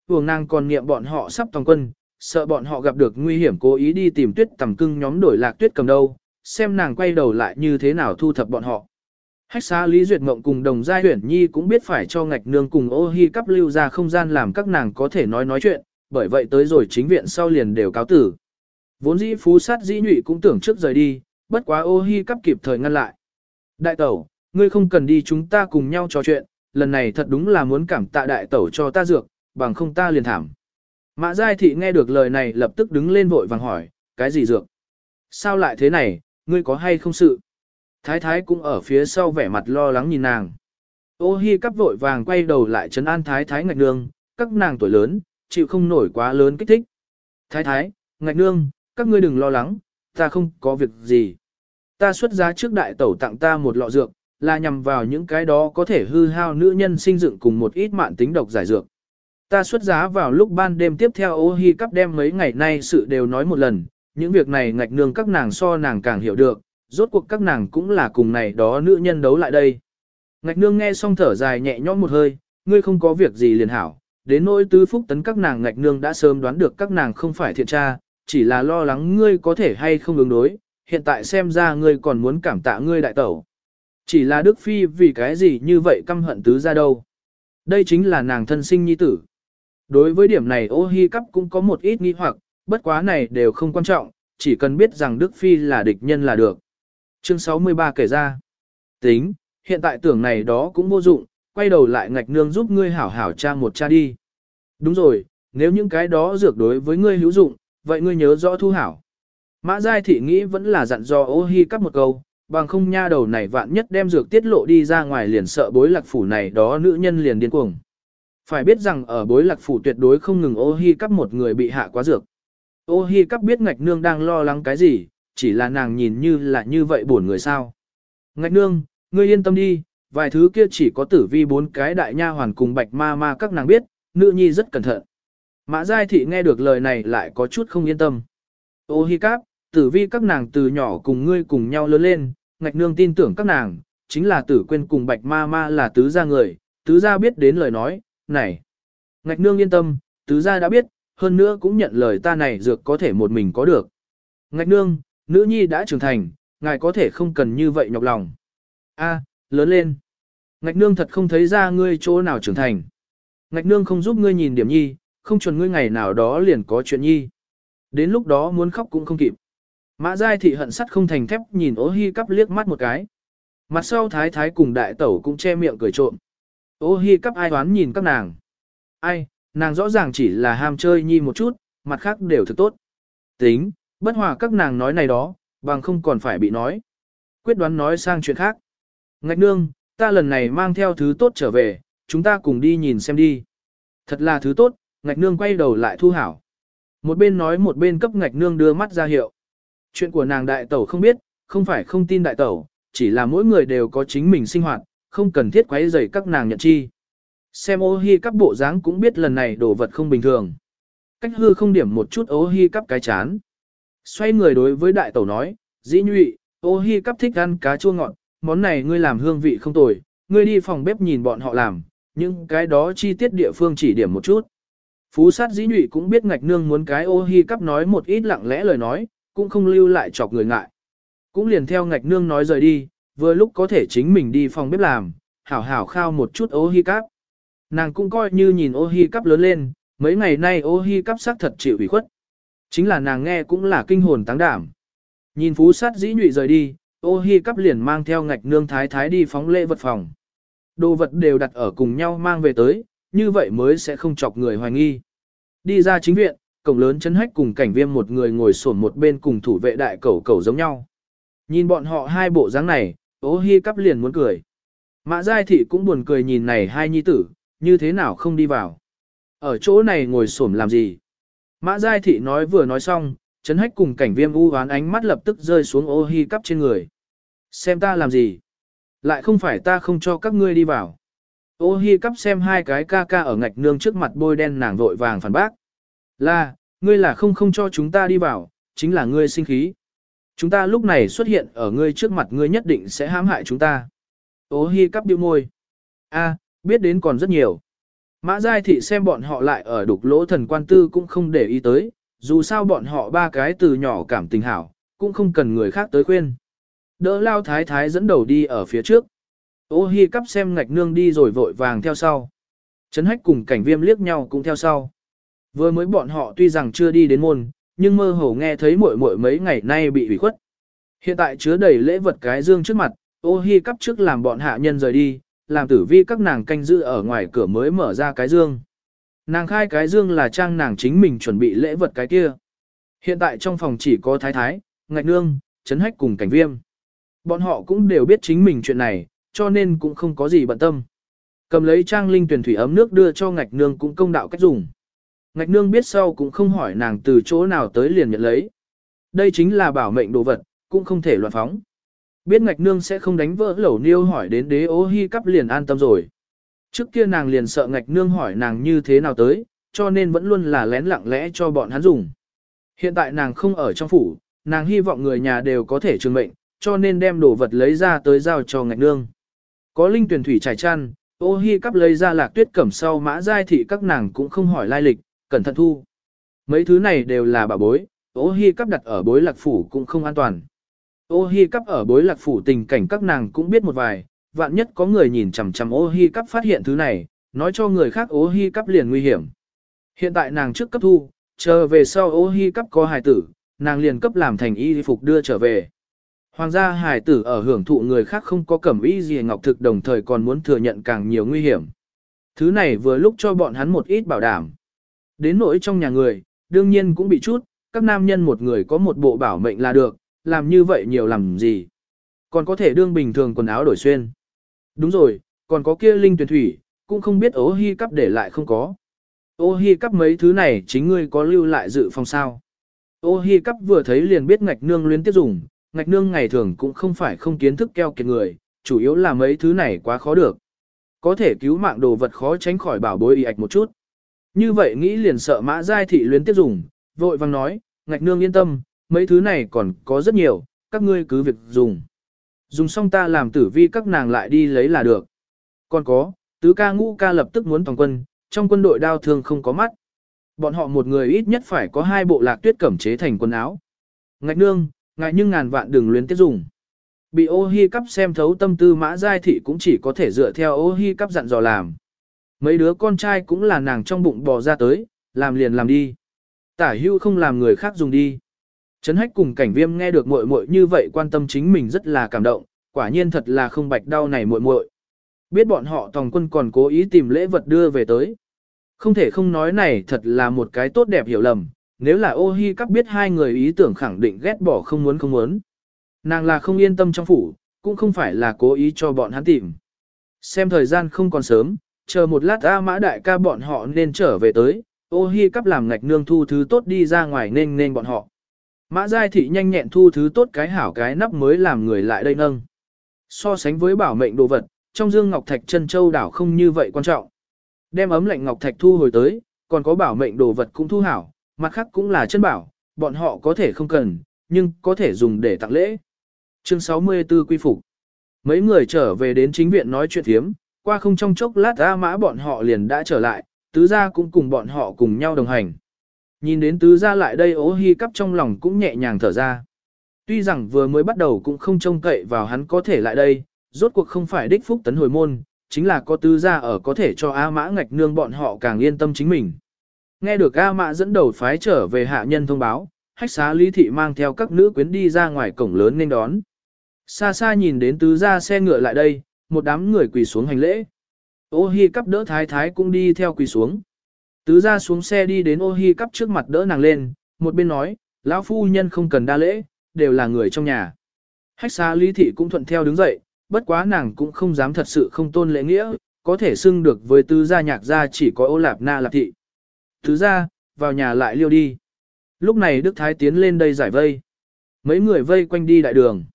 Hưởng nàng còn niệm bọn họ sắp toàn quân, sợ bọn họ gặp được nguy hiểm cố ý đi tìm tuyết tầm cưng nhóm đổi lạc tuyết cầm đâu, xem nàng quay đầu lại như thế nào thu thập bọn họ. Hách xá Lý Duyệt Mộng cùng đồng giai huyển nhi cũng biết phải cho ngạch nương cùng ô hi cắp lưu ra không gian làm các nàng có thể nói nói chuyện, bởi vậy tới rồi chính viện sau liền đều cáo tử. Vốn dĩ phú sát dĩ nhụy cũng tưởng trước rời đi, bất quá ô hi cắp kịp thời ngăn lại. Đại tẩu, ngươi không cần đi chúng ta cùng nhau trò chuyện, lần này thật đúng là muốn cảm tạ đại tẩu cho ta dược, bằng không ta liền thảm. Mã Giai Thị nghe được lời này lập tức đứng lên vội vàng hỏi, cái gì dược? Sao lại thế này, ngươi có hay không sự? Thái thái cũng ở phía sau vẻ mặt lo lắng nhìn nàng. Ô hi cắp vội vàng quay đầu lại trấn an thái thái ngạch nương, các nàng tuổi lớn, chịu không nổi quá lớn kích thích. Thái thái, ngạch nương, các ngươi đừng lo lắng, ta không có việc gì. Ta xuất giá trước đại tẩu tặng ta một lọ dược, là nhằm vào những cái đó có thể hư hao nữ nhân sinh dựng cùng một ít mạn tính độc giải dược. Ta xuất giá vào lúc ban đêm tiếp theo ô hi cắp đem mấy ngày nay sự đều nói một lần, những việc này ngạch nương các nàng so nàng càng hiểu được, rốt cuộc các nàng cũng là cùng này đó nữ nhân đấu lại đây. Ngạch nương nghe xong thở dài nhẹ nhõm một hơi, ngươi không có việc gì liền hảo, đến nỗi tứ phúc tấn các nàng ngạch nương đã sớm đoán được các nàng không phải thiện tra, chỉ là lo lắng ngươi có thể hay không ứng đối, hiện tại xem ra ngươi còn muốn cảm tạ ngươi đại tẩu. Chỉ là Đức Phi vì cái gì như vậy căm hận tứ ra đâu. Đây chính là nàng thân sinh nhi tử. Đối với điểm này ô hi cắp cũng có một ít nghi hoặc, bất quá này đều không quan trọng, chỉ cần biết rằng Đức Phi là địch nhân là được. Chương 63 kể ra. Tính, hiện tại tưởng này đó cũng vô dụng, quay đầu lại ngạch nương giúp ngươi hảo hảo cha một cha đi. Đúng rồi, nếu những cái đó dược đối với ngươi hữu dụng, vậy ngươi nhớ rõ thu hảo. Mã Giai Thị nghĩ vẫn là dặn dò ô hi cắp một câu, bằng không nha đầu này vạn nhất đem dược tiết lộ đi ra ngoài liền sợ bối lạc phủ này đó nữ nhân liền điên cuồng. Phải biết rằng ở bối lạc phủ tuyệt đối không ngừng ô hi cắp một người bị hạ quá dược. Ô hi cắp biết ngạch nương đang lo lắng cái gì, chỉ là nàng nhìn như là như vậy buồn người sao. Ngạch nương, ngươi yên tâm đi, vài thứ kia chỉ có tử vi bốn cái đại nha hoàn cùng bạch ma ma các nàng biết, nữ nhi rất cẩn thận. Mã Giai Thị nghe được lời này lại có chút không yên tâm. Ô hi cáp, tử vi các nàng từ nhỏ cùng ngươi cùng nhau lớn lên, ngạch nương tin tưởng các nàng, chính là tử quên cùng bạch ma ma là tứ gia người, tứ gia biết đến lời nói, này. Ngạch nương yên tâm, tứ gia đã biết, hơn nữa cũng nhận lời ta này dược có thể một mình có được. Ngạch nương, nữ nhi đã trưởng thành, ngài có thể không cần như vậy nhọc lòng. A, lớn lên. Ngạch nương thật không thấy ra ngươi chỗ nào trưởng thành. Ngạch nương không giúp ngươi nhìn điểm nhi, không chuẩn ngươi ngày nào đó liền có chuyện nhi. Đến lúc đó muốn khóc cũng không kịp. Mã Giai thị hận sắt không thành thép nhìn ố hi cắp liếc mắt một cái. Mặt sau thái thái cùng đại tẩu cũng che miệng cười trộm. Ô hi cắp ai đoán nhìn các nàng. Ai, nàng rõ ràng chỉ là ham chơi nhi một chút, mặt khác đều thực tốt. Tính, bất hòa các nàng nói này đó, bằng không còn phải bị nói. Quyết đoán nói sang chuyện khác. Ngạch nương, ta lần này mang theo thứ tốt trở về, chúng ta cùng đi nhìn xem đi. Thật là thứ tốt, ngạch nương quay đầu lại thu hảo. Một bên nói một bên cấp ngạch nương đưa mắt ra hiệu. Chuyện của nàng đại tẩu không biết, không phải không tin đại tẩu, chỉ là mỗi người đều có chính mình sinh hoạt, không cần thiết quấy rầy các nàng nhận chi. Xem ô hi các bộ dáng cũng biết lần này đồ vật không bình thường. Cách hư không điểm một chút ô hi cắp cái chán. Xoay người đối với đại tẩu nói, dĩ nhụy, ô hi cắp thích ăn cá chua ngọt, món này ngươi làm hương vị không tồi, ngươi đi phòng bếp nhìn bọn họ làm, nhưng cái đó chi tiết địa phương chỉ điểm một chút. Phú sát dĩ nhụy cũng biết ngạch nương muốn cái ô hi cắp nói một ít lặng lẽ lời nói, cũng không lưu lại chọc người ngại. Cũng liền theo ngạch nương nói rời đi, vừa lúc có thể chính mình đi phòng bếp làm, hảo hảo khao một chút ô hi cắp. Nàng cũng coi như nhìn ô hi cắp lớn lên, mấy ngày nay ô hi cắp sắc thật chịu ủy khuất. Chính là nàng nghe cũng là kinh hồn táng đảm. Nhìn phú sát dĩ nhụy rời đi, ô hi cắp liền mang theo ngạch nương thái thái đi phóng lễ vật phòng. Đồ vật đều đặt ở cùng nhau mang về tới, như vậy mới sẽ không chọc người hoài nghi. Đi ra chính viện, cổng lớn chấn hách cùng cảnh viêm một người ngồi sổn một bên cùng thủ vệ đại cẩu cẩu giống nhau. Nhìn bọn họ hai bộ dáng này, ô hi cắp liền muốn cười. Mã Giai Thị cũng buồn cười nhìn này hai nhi tử, như thế nào không đi vào. Ở chỗ này ngồi xổm làm gì? Mã Giai Thị nói vừa nói xong, chấn hách cùng cảnh viêm u hoán ánh mắt lập tức rơi xuống ô hi cắp trên người. Xem ta làm gì? Lại không phải ta không cho các ngươi đi vào. Ô hi cắp xem hai cái ca ca ở ngạch nương trước mặt bôi đen nàng vội vàng phản bác. Là, ngươi là không không cho chúng ta đi vào, chính là ngươi sinh khí. Chúng ta lúc này xuất hiện ở ngươi trước mặt ngươi nhất định sẽ hãm hại chúng ta. Ô hi cắp điêu môi. a biết đến còn rất nhiều. Mã Giai Thị xem bọn họ lại ở đục lỗ thần quan tư cũng không để ý tới, dù sao bọn họ ba cái từ nhỏ cảm tình hảo, cũng không cần người khác tới khuyên. Đỡ lao thái thái dẫn đầu đi ở phía trước. Ô hi cắp xem ngạch nương đi rồi vội vàng theo sau. Trấn hách cùng cảnh viêm liếc nhau cũng theo sau. Vừa mới bọn họ tuy rằng chưa đi đến môn, nhưng mơ hồ nghe thấy muội muội mấy ngày nay bị ủy khuất. Hiện tại chứa đầy lễ vật cái dương trước mặt, ô hi cắp trước làm bọn hạ nhân rời đi, làm tử vi các nàng canh giữ ở ngoài cửa mới mở ra cái dương. Nàng khai cái dương là trang nàng chính mình chuẩn bị lễ vật cái kia. Hiện tại trong phòng chỉ có thái thái, ngạch nương, chấn hách cùng cảnh viêm. Bọn họ cũng đều biết chính mình chuyện này, cho nên cũng không có gì bận tâm. Cầm lấy trang linh tuyển thủy ấm nước đưa cho ngạch nương cũng công đạo cách dùng. Ngạch nương biết sau cũng không hỏi nàng từ chỗ nào tới liền nhận lấy. Đây chính là bảo mệnh đồ vật, cũng không thể loạn phóng. Biết ngạch nương sẽ không đánh vỡ lẩu niêu hỏi đến đế ô hi cắp liền an tâm rồi. Trước kia nàng liền sợ ngạch nương hỏi nàng như thế nào tới, cho nên vẫn luôn là lén lặng lẽ cho bọn hắn dùng. Hiện tại nàng không ở trong phủ, nàng hy vọng người nhà đều có thể trường mệnh, cho nên đem đồ vật lấy ra tới giao cho ngạch nương. Có linh tuyển thủy trải chăn, ô hi cắp lấy ra lạc tuyết cẩm sau mã giai thị các nàng cũng không hỏi lai lịch, cẩn thận thu. Mấy thứ này đều là bà bối, ô hi cắp đặt ở bối lạc phủ cũng không an toàn. Ô hi cắp ở bối lạc phủ tình cảnh các nàng cũng biết một vài, vạn nhất có người nhìn chằm chằm ô hi cắp phát hiện thứ này, nói cho người khác ô hi cắp liền nguy hiểm. Hiện tại nàng trước cấp thu, chờ về sau ô hi cắp có hài tử, nàng liền cấp làm thành y phục đưa trở về. Hoàng gia hài tử ở hưởng thụ người khác không có cẩm y gì ngọc thực đồng thời còn muốn thừa nhận càng nhiều nguy hiểm. Thứ này vừa lúc cho bọn hắn một ít bảo đảm. Đến nỗi trong nhà người, đương nhiên cũng bị chút, các nam nhân một người có một bộ bảo mệnh là được, làm như vậy nhiều làm gì. Còn có thể đương bình thường quần áo đổi xuyên. Đúng rồi, còn có kia linh tuyển thủy, cũng không biết ố hy cắp để lại không có. Ô hi cắp mấy thứ này chính ngươi có lưu lại dự phòng sao. Ô hi cắp vừa thấy liền biết ngạch nương luyến tiếp dùng, ngạch nương ngày thường cũng không phải không kiến thức keo kiệt người, chủ yếu là mấy thứ này quá khó được. Có thể cứu mạng đồ vật khó tránh khỏi bảo bối y ạch một chút. Như vậy nghĩ liền sợ mã giai thị luyến tiếp dùng, vội vàng nói, ngạch nương yên tâm, mấy thứ này còn có rất nhiều, các ngươi cứ việc dùng. Dùng xong ta làm tử vi các nàng lại đi lấy là được. Còn có, tứ ca ngũ ca lập tức muốn toàn quân, trong quân đội đao thương không có mắt. Bọn họ một người ít nhất phải có hai bộ lạc tuyết cẩm chế thành quần áo. Ngạch nương, ngại nhưng ngàn vạn đừng luyến tiếp dùng. Bị ô hi cắp xem thấu tâm tư mã giai thị cũng chỉ có thể dựa theo ô hi cắp dặn dò làm. Mấy đứa con trai cũng là nàng trong bụng bò ra tới, làm liền làm đi. Tả hưu không làm người khác dùng đi. Trấn hách cùng cảnh viêm nghe được muội muội như vậy quan tâm chính mình rất là cảm động, quả nhiên thật là không bạch đau này muội muội. Biết bọn họ tòng quân còn cố ý tìm lễ vật đưa về tới. Không thể không nói này thật là một cái tốt đẹp hiểu lầm, nếu là ô hi các biết hai người ý tưởng khẳng định ghét bỏ không muốn không muốn. Nàng là không yên tâm trong phủ, cũng không phải là cố ý cho bọn hắn tìm. Xem thời gian không còn sớm, chờ một lát A mã đại ca bọn họ nên trở về tới, ô hi cắp làm ngạch nương thu thứ tốt đi ra ngoài nên nên bọn họ. Mã giai thị nhanh nhẹn thu thứ tốt cái hảo cái nắp mới làm người lại đây nâng. So sánh với bảo mệnh đồ vật, trong dương ngọc thạch chân châu đảo không như vậy quan trọng. Đem ấm lạnh ngọc thạch thu hồi tới, còn có bảo mệnh đồ vật cũng thu hảo, mặt khác cũng là chân bảo, bọn họ có thể không cần, nhưng có thể dùng để tặng lễ. Chương 64 quy phục. Mấy người trở về đến chính viện nói chuyện thiếm, qua không trong chốc lát A mã bọn họ liền đã trở lại, tứ gia cũng cùng bọn họ cùng nhau đồng hành. Nhìn đến tứ gia lại đây ố hi cắp trong lòng cũng nhẹ nhàng thở ra. Tuy rằng vừa mới bắt đầu cũng không trông cậy vào hắn có thể lại đây, rốt cuộc không phải đích phúc tấn hồi môn, chính là có tứ gia ở có thể cho A mã ngạch nương bọn họ càng yên tâm chính mình. Nghe được A mã dẫn đầu phái trở về hạ nhân thông báo, hách xá lý thị mang theo các nữ quyến đi ra ngoài cổng lớn nên đón. Xa xa nhìn đến tứ gia xe ngựa lại đây, một đám người quỳ xuống hành lễ. Ô hi cắp đỡ thái thái cũng đi theo quỳ xuống. Tứ gia xuống xe đi đến ô hi cắp trước mặt đỡ nàng lên, một bên nói, lão phu nhân không cần đa lễ, đều là người trong nhà. Hách xa lý thị cũng thuận theo đứng dậy, bất quá nàng cũng không dám thật sự không tôn lễ nghĩa, có thể xưng được với tứ gia nhạc gia chỉ có ô lạp na lạp thị. Tứ gia, vào nhà lại liêu đi. Lúc này Đức Thái tiến lên đây giải vây. Mấy người vây quanh đi đại đường.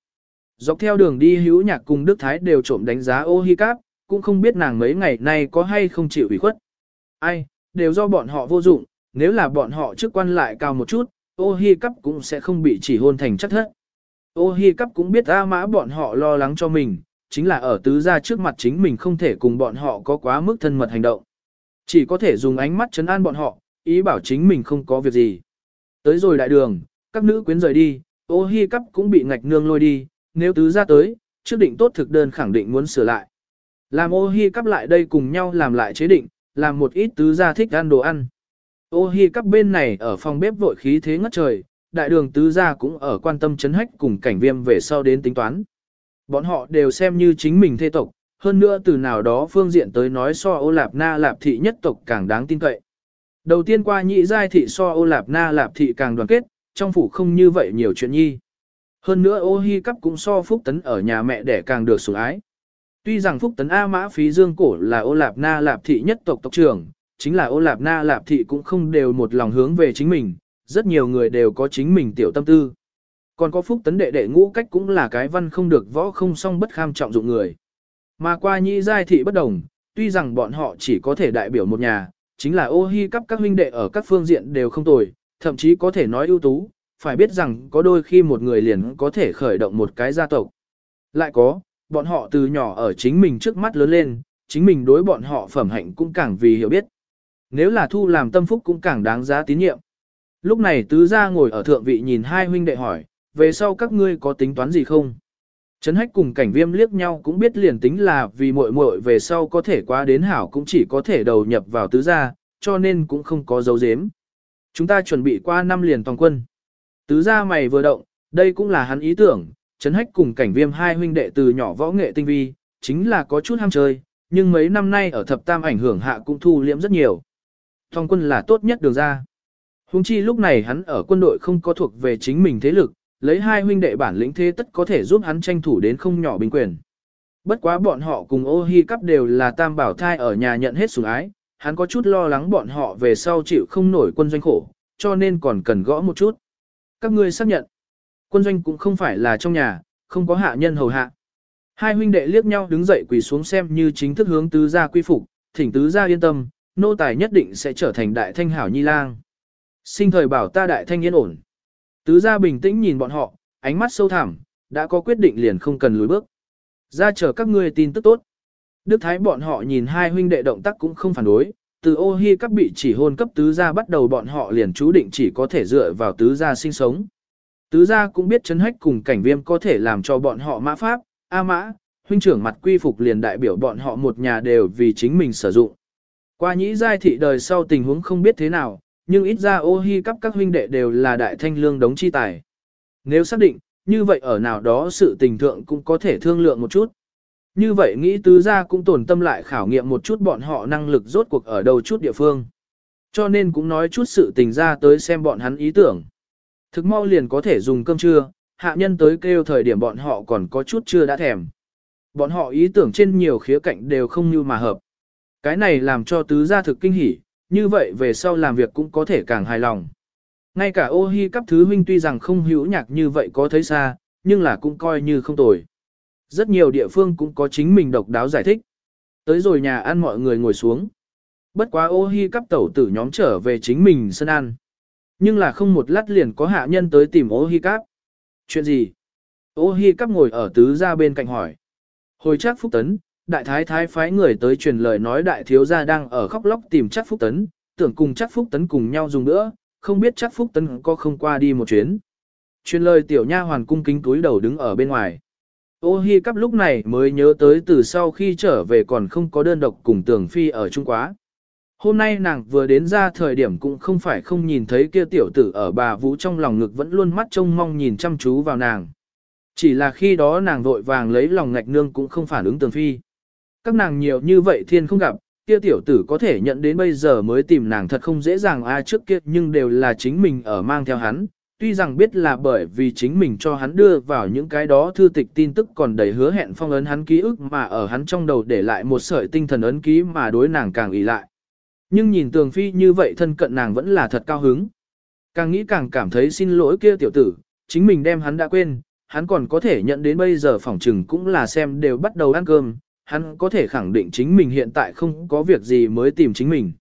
Dọc theo đường đi hữu nhạc cùng Đức Thái đều trộm đánh giá ô hi cáp, cũng không biết nàng mấy ngày nay có hay không chịu ủy khuất. Ai, đều do bọn họ vô dụng, nếu là bọn họ chức quan lại cao một chút, ô hi cắp cũng sẽ không bị chỉ hôn thành chắc thất. Ô hi cắp cũng biết A mã bọn họ lo lắng cho mình, chính là ở tứ gia trước mặt chính mình không thể cùng bọn họ có quá mức thân mật hành động. Chỉ có thể dùng ánh mắt chấn an bọn họ, ý bảo chính mình không có việc gì. Tới rồi đại đường, các nữ quyến rời đi, ô hi cắp cũng bị ngạch nương lôi đi, nếu tứ gia tới, trước định tốt thực đơn khẳng định muốn sửa lại. Làm ô hi cắp lại đây cùng nhau làm lại chế định, làm một ít tứ gia thích ăn đồ ăn. Ô hi cắp bên này ở phòng bếp vội khí thế ngất trời, đại đường tứ gia cũng ở quan tâm chấn hách cùng cảnh viêm về sau đến tính toán. Bọn họ đều xem như chính mình thê tộc, hơn nữa từ nào đó phương diện tới nói so ô lạp na lạp thị nhất tộc càng đáng tin cậy. Đầu tiên qua nhị giai thị so ô lạp na lạp thị càng đoàn kết, trong phủ không như vậy nhiều chuyện nhi. Hơn nữa ô hi cắp cũng so phúc tấn ở nhà mẹ đẻ càng được sủng ái. Tuy rằng phúc tấn A mã phí dương cổ là ô lạp na lạp thị nhất tộc tộc trưởng, chính là ô lạp na lạp thị cũng không đều một lòng hướng về chính mình, rất nhiều người đều có chính mình tiểu tâm tư. Còn có phúc tấn đệ đệ ngũ cách cũng là cái văn không được võ không song bất kham trọng dụng người. Mà qua nhị giai thị bất đồng, tuy rằng bọn họ chỉ có thể đại biểu một nhà, chính là ô hi cấp các huynh đệ ở các phương diện đều không tồi, thậm chí có thể nói ưu tú, phải biết rằng có đôi khi một người liền có thể khởi động một cái gia tộc. Lại có, bọn họ từ nhỏ ở chính mình trước mắt lớn lên, chính mình đối bọn họ phẩm hạnh cũng càng vì hiểu biết. Nếu là thu làm tâm phúc cũng càng đáng giá tín nhiệm. Lúc này tứ gia ngồi ở thượng vị nhìn hai huynh đệ hỏi, về sau các ngươi có tính toán gì không? Trấn hách cùng cảnh viêm liếc nhau cũng biết liền tính là vì muội muội về sau có thể qua đến hảo cũng chỉ có thể đầu nhập vào tứ gia, cho nên cũng không có dấu dếm. Chúng ta chuẩn bị qua năm liền toàn quân. Tứ gia mày vừa động, đây cũng là hắn ý tưởng, Trấn hách cùng cảnh viêm hai huynh đệ từ nhỏ võ nghệ tinh vi, chính là có chút ham chơi, nhưng mấy năm nay ở thập tam ảnh hưởng hạ cũng thu liễm rất nhiều. Thong quân là tốt nhất đường ra. Hùng chi lúc này hắn ở quân đội không có thuộc về chính mình thế lực, lấy hai huynh đệ bản lĩnh thế tất có thể giúp hắn tranh thủ đến không nhỏ bình quyền. Bất quá bọn họ cùng ô hi cắp đều là tam bảo thai ở nhà nhận hết sủng ái, hắn có chút lo lắng bọn họ về sau chịu không nổi quân doanh khổ, cho nên còn cần gõ một chút. Các ngươi xác nhận, quân doanh cũng không phải là trong nhà, không có hạ nhân hầu hạ. Hai huynh đệ liếc nhau đứng dậy quỳ xuống xem như chính thức hướng tứ gia quy phục, thỉnh tứ gia yên tâm, nô tài nhất định sẽ trở thành đại thanh hảo nhi lang. Sinh thời bảo ta đại thanh yên ổn. Tứ gia bình tĩnh nhìn bọn họ, ánh mắt sâu thẳm, đã có quyết định liền không cần lùi bước. Ra chờ các ngươi tin tức tốt. Đức Thái bọn họ nhìn hai huynh đệ động tác cũng không phản đối, từ ô hi các bị chỉ hôn cấp tứ gia bắt đầu bọn họ liền chú định chỉ có thể dựa vào tứ gia sinh sống. Tứ gia cũng biết chấn hách cùng cảnh viêm có thể làm cho bọn họ mã pháp, a mã, huynh trưởng mặt quy phục liền đại biểu bọn họ một nhà đều vì chính mình sử dụng. Qua nhĩ giai thị đời sau tình huống không biết thế nào, nhưng ít ra ô hi cấp các huynh đệ đều là đại thanh lương đống chi tài. Nếu xác định, như vậy ở nào đó sự tình thượng cũng có thể thương lượng một chút. Như vậy nghĩ tứ gia cũng tổn tâm lại khảo nghiệm một chút bọn họ năng lực rốt cuộc ở đâu chút địa phương. Cho nên cũng nói chút sự tình ra tới xem bọn hắn ý tưởng. Thực mau liền có thể dùng cơm trưa, hạ nhân tới kêu thời điểm bọn họ còn có chút chưa đã thèm. Bọn họ ý tưởng trên nhiều khía cạnh đều không như mà hợp. Cái này làm cho tứ gia thực kinh hỉ, như vậy về sau làm việc cũng có thể càng hài lòng. Ngay cả ô hi cấp thứ huynh tuy rằng không hữu nhạc như vậy có thấy xa, nhưng là cũng coi như không tồi. Rất nhiều địa phương cũng có chính mình độc đáo giải thích. Tới rồi nhà ăn mọi người ngồi xuống. Bất quá ô hi cắp tẩu tử nhóm trở về chính mình sân ăn. Nhưng là không một lát liền có hạ nhân tới tìm ô hi cắp. Chuyện gì? Ô hi cắp ngồi ở tứ gia bên cạnh hỏi. Hồi chắc Phúc Tấn, đại thái thái phái người tới truyền lời nói đại thiếu gia đang ở khóc lóc tìm chắc Phúc Tấn, tưởng cùng chắc Phúc Tấn cùng nhau dùng nữa, không biết chắc Phúc Tấn có không qua đi một chuyến. Truyền lời tiểu nha hoàn cung kính túi đầu đứng ở bên ngoài. Ô hi cắp lúc này mới nhớ tới từ sau khi trở về còn không có đơn độc cùng Tường phi ở Trung Quá. Hôm nay nàng vừa đến ra thời điểm cũng không phải không nhìn thấy kia tiểu tử ở bà vũ trong lòng ngực vẫn luôn mắt trông mong nhìn chăm chú vào nàng. Chỉ là khi đó nàng vội vàng lấy lòng ngạch nương cũng không phản ứng tường phi. Các nàng nhiều như vậy thiên không gặp, kia tiểu tử có thể nhận đến bây giờ mới tìm nàng thật không dễ dàng ai trước kia nhưng đều là chính mình ở mang theo hắn. Tuy rằng biết là bởi vì chính mình cho hắn đưa vào những cái đó thư tịch tin tức còn đầy hứa hẹn phong ấn hắn ký ức mà ở hắn trong đầu để lại một sợi tinh thần ấn ký mà đối nàng càng ý lại. Nhưng nhìn tường phi như vậy thân cận nàng vẫn là thật cao hứng. Càng nghĩ càng cảm thấy xin lỗi kia tiểu tử, chính mình đem hắn đã quên, hắn còn có thể nhận đến bây giờ phỏng trừng cũng là xem đều bắt đầu ăn cơm, hắn có thể khẳng định chính mình hiện tại không có việc gì mới tìm chính mình.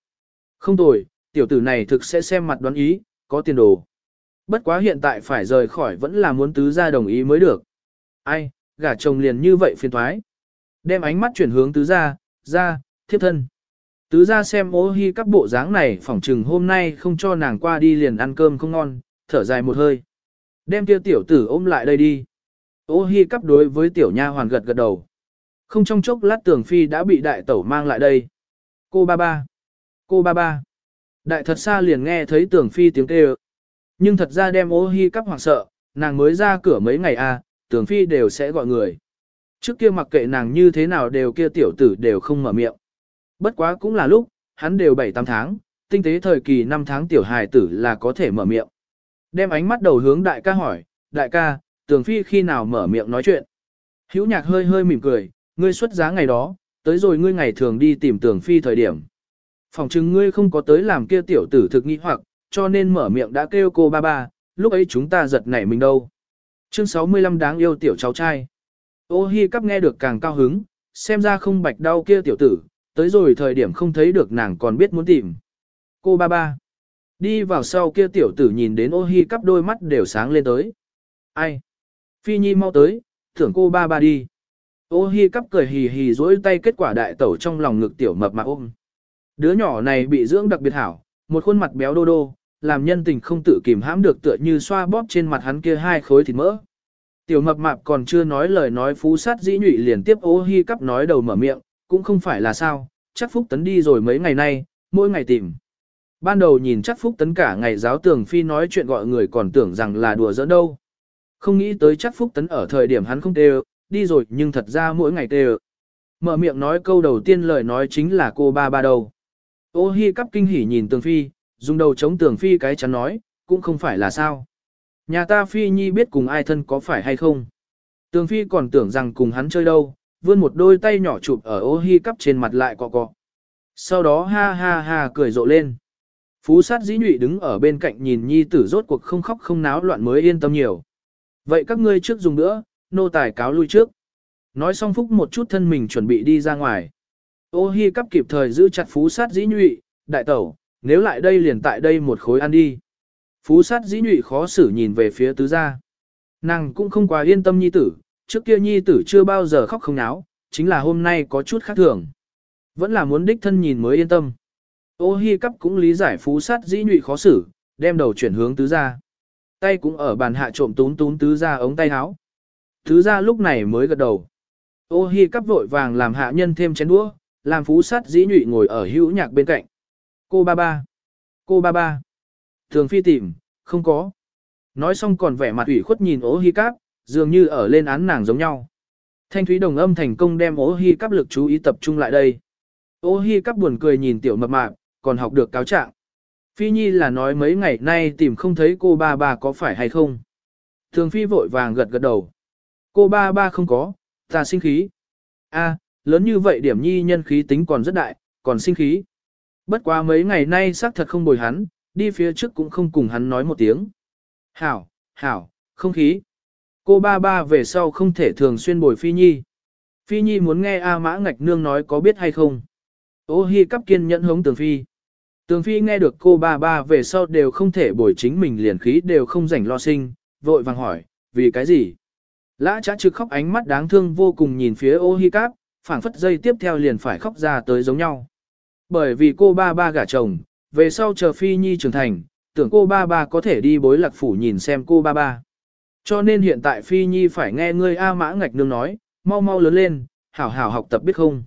Không tồi, tiểu tử này thực sẽ xem mặt đoán ý, có tiền đồ. Bất quá hiện tại phải rời khỏi vẫn là muốn tứ gia đồng ý mới được. Ai, gả chồng liền như vậy phiền thoái. Đem ánh mắt chuyển hướng tứ gia, gia, thiếp thân. Tứ gia xem ô hi các bộ dáng này phỏng trừng hôm nay không cho nàng qua đi liền ăn cơm không ngon, thở dài một hơi. Đem kia tiểu tử ôm lại đây đi. Ô hi cắp đối với tiểu nha hoàn gật gật đầu. Không trong chốc lát tường phi đã bị đại tẩu mang lại đây. Cô ba ba. Cô ba ba. Đại thật xa liền nghe thấy tường phi tiếng kêu. Nhưng thật ra đem ô hi cắp hoảng sợ, nàng mới ra cửa mấy ngày à, tưởng phi đều sẽ gọi người. Trước kia mặc kệ nàng như thế nào đều kia tiểu tử đều không mở miệng. Bất quá cũng là lúc, hắn đều 7-8 tháng, tinh tế thời kỳ 5 tháng tiểu hài tử là có thể mở miệng. Đem ánh mắt đầu hướng đại ca hỏi, đại ca, tưởng phi khi nào mở miệng nói chuyện. Hữu nhạc hơi hơi mỉm cười, ngươi xuất giá ngày đó, tới rồi ngươi ngày thường đi tìm tưởng phi thời điểm. Phòng chứng ngươi không có tới làm kia tiểu tử thực nghi hoặc, cho nên mở miệng đã kêu cô ba ba, lúc ấy chúng ta giật nảy mình đâu. Chương 65 đáng yêu tiểu cháu trai. Ô hi cắp nghe được càng cao hứng, xem ra không bạch đau kia tiểu tử, tới rồi thời điểm không thấy được nàng còn biết muốn tìm. Cô ba ba. Đi vào sau kia tiểu tử nhìn đến ô hi cắp đôi mắt đều sáng lên tới. Ai? Phi Nhi mau tới, thưởng cô ba ba đi. Ô hi cắp cười hì hì dối tay kết quả đại tẩu trong lòng ngực tiểu mập mà ôm. Đứa nhỏ này bị dưỡng đặc biệt hảo, một khuôn mặt béo đô đô, làm nhân tình không tự kìm hãm được tựa như xoa bóp trên mặt hắn kia hai khối thịt mỡ. Tiểu mập mạp còn chưa nói lời nói phú sát dĩ nhụy liền tiếp ô hi cắp nói đầu mở miệng, cũng không phải là sao, chắc Phúc Tấn đi rồi mấy ngày nay, mỗi ngày tìm. Ban đầu nhìn chắc Phúc Tấn cả ngày giáo tường phi nói chuyện gọi người còn tưởng rằng là đùa giỡn đâu. Không nghĩ tới chắc Phúc Tấn ở thời điểm hắn không tê đi rồi nhưng thật ra mỗi ngày tê Mở miệng nói câu đầu tiên lời nói chính là cô ba ba đầu. Ô hi cắp kinh hỉ nhìn tường phi, dùng đầu chống tường phi cái chắn nói, cũng không phải là sao. Nhà ta phi nhi biết cùng ai thân có phải hay không. Tường phi còn tưởng rằng cùng hắn chơi đâu, vươn một đôi tay nhỏ chụp ở ô hi cắp trên mặt lại cọ cọ. Sau đó ha ha ha cười rộ lên. Phú sát dĩ nhụy đứng ở bên cạnh nhìn nhi tử rốt cuộc không khóc không náo loạn mới yên tâm nhiều. Vậy các ngươi trước dùng nữa, nô tài cáo lui trước. Nói xong phúc một chút thân mình chuẩn bị đi ra ngoài. Ô hi cắp kịp thời giữ chặt phú sát dĩ nhụy, đại tẩu, nếu lại đây liền tại đây một khối ăn đi. Phú sát dĩ nhụy khó xử nhìn về phía tứ gia. Nàng cũng không quá yên tâm nhi tử, trước kia nhi tử chưa bao giờ khóc không náo, chính là hôm nay có chút khác thường. Vẫn là muốn đích thân nhìn mới yên tâm. Ô hi cắp cũng lý giải phú sát dĩ nhụy khó xử, đem đầu chuyển hướng tứ gia. Tay cũng ở bàn hạ trộm tún tún tứ gia ống tay áo. Tứ gia lúc này mới gật đầu. Ô hi cắp vội vàng làm hạ nhân thêm chén đũa, làm phú sát dĩ nhụy ngồi ở hữu nhạc bên cạnh. Cô ba ba. Cô ba ba. Thường phi tìm, không có. Nói xong còn vẻ mặt ủy khuất nhìn ô hi Cáp, dường như ở lên án nàng giống nhau. Thanh thúy đồng âm thành công đem ô hi Cáp lực chú ý tập trung lại đây. Ô hi cắp buồn cười nhìn tiểu mập mạp, còn học được cáo trạng. Phi Nhi là nói mấy ngày nay tìm không thấy cô ba ba có phải hay không. Thường Phi vội vàng gật gật đầu. Cô ba ba không có, ta sinh khí. A, lớn như vậy điểm Nhi nhân khí tính còn rất đại, còn sinh khí. Bất quá mấy ngày nay xác thật không bồi hắn, đi phía trước cũng không cùng hắn nói một tiếng. Hảo, hảo, không khí. Cô ba ba về sau không thể thường xuyên bồi Phi Nhi. Phi Nhi muốn nghe A Mã Ngạch Nương nói có biết hay không. Ô hi cắp kiên nhẫn hống tường Phi. Tường Phi nghe được cô ba ba về sau đều không thể bồi chính mình liền khí đều không rảnh lo sinh, vội vàng hỏi, vì cái gì? Lã chả trực khóc ánh mắt đáng thương vô cùng nhìn phía ô hi cáp, phảng phất dây tiếp theo liền phải khóc ra tới giống nhau. Bởi vì cô ba ba gả chồng, về sau chờ Phi Nhi trưởng thành, tưởng cô ba ba có thể đi bối lạc phủ nhìn xem cô ba ba. Cho nên hiện tại Phi Nhi phải nghe ngươi A Mã Ngạch Nương nói, mau mau lớn lên, hảo hảo học tập biết không.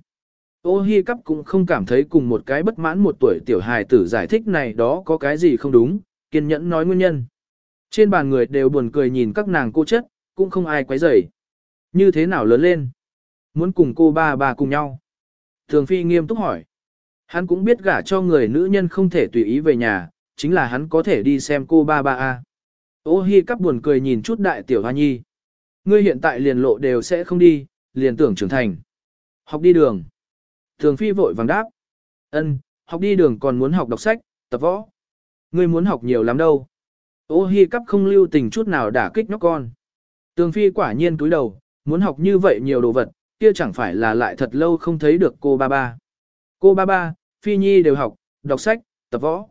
Ô Hi Cắp cũng không cảm thấy cùng một cái bất mãn một tuổi tiểu hài tử giải thích này đó có cái gì không đúng, kiên nhẫn nói nguyên nhân. Trên bàn người đều buồn cười nhìn các nàng cô chất, cũng không ai quấy rầy. Như thế nào lớn lên? Muốn cùng cô ba ba cùng nhau? Thường Phi nghiêm túc hỏi. Hắn cũng biết gả cho người nữ nhân không thể tùy ý về nhà, chính là hắn có thể đi xem cô ba ba a. Ô Hi cắp buồn cười nhìn chút đại tiểu hoa nhi. Ngươi hiện tại liền lộ đều sẽ không đi, liền tưởng trưởng thành. Học đi đường. Thường Phi vội vàng đáp. Ân, học đi đường còn muốn học đọc sách, tập võ. Ngươi muốn học nhiều lắm đâu. Ô Hi cắp không lưu tình chút nào đả kích nhóc con. Tường Phi quả nhiên cúi đầu, muốn học như vậy nhiều đồ vật, kia chẳng phải là lại thật lâu không thấy được cô ba ba. Cô ba ba, Phi Nhi đều học, đọc sách, tập võ.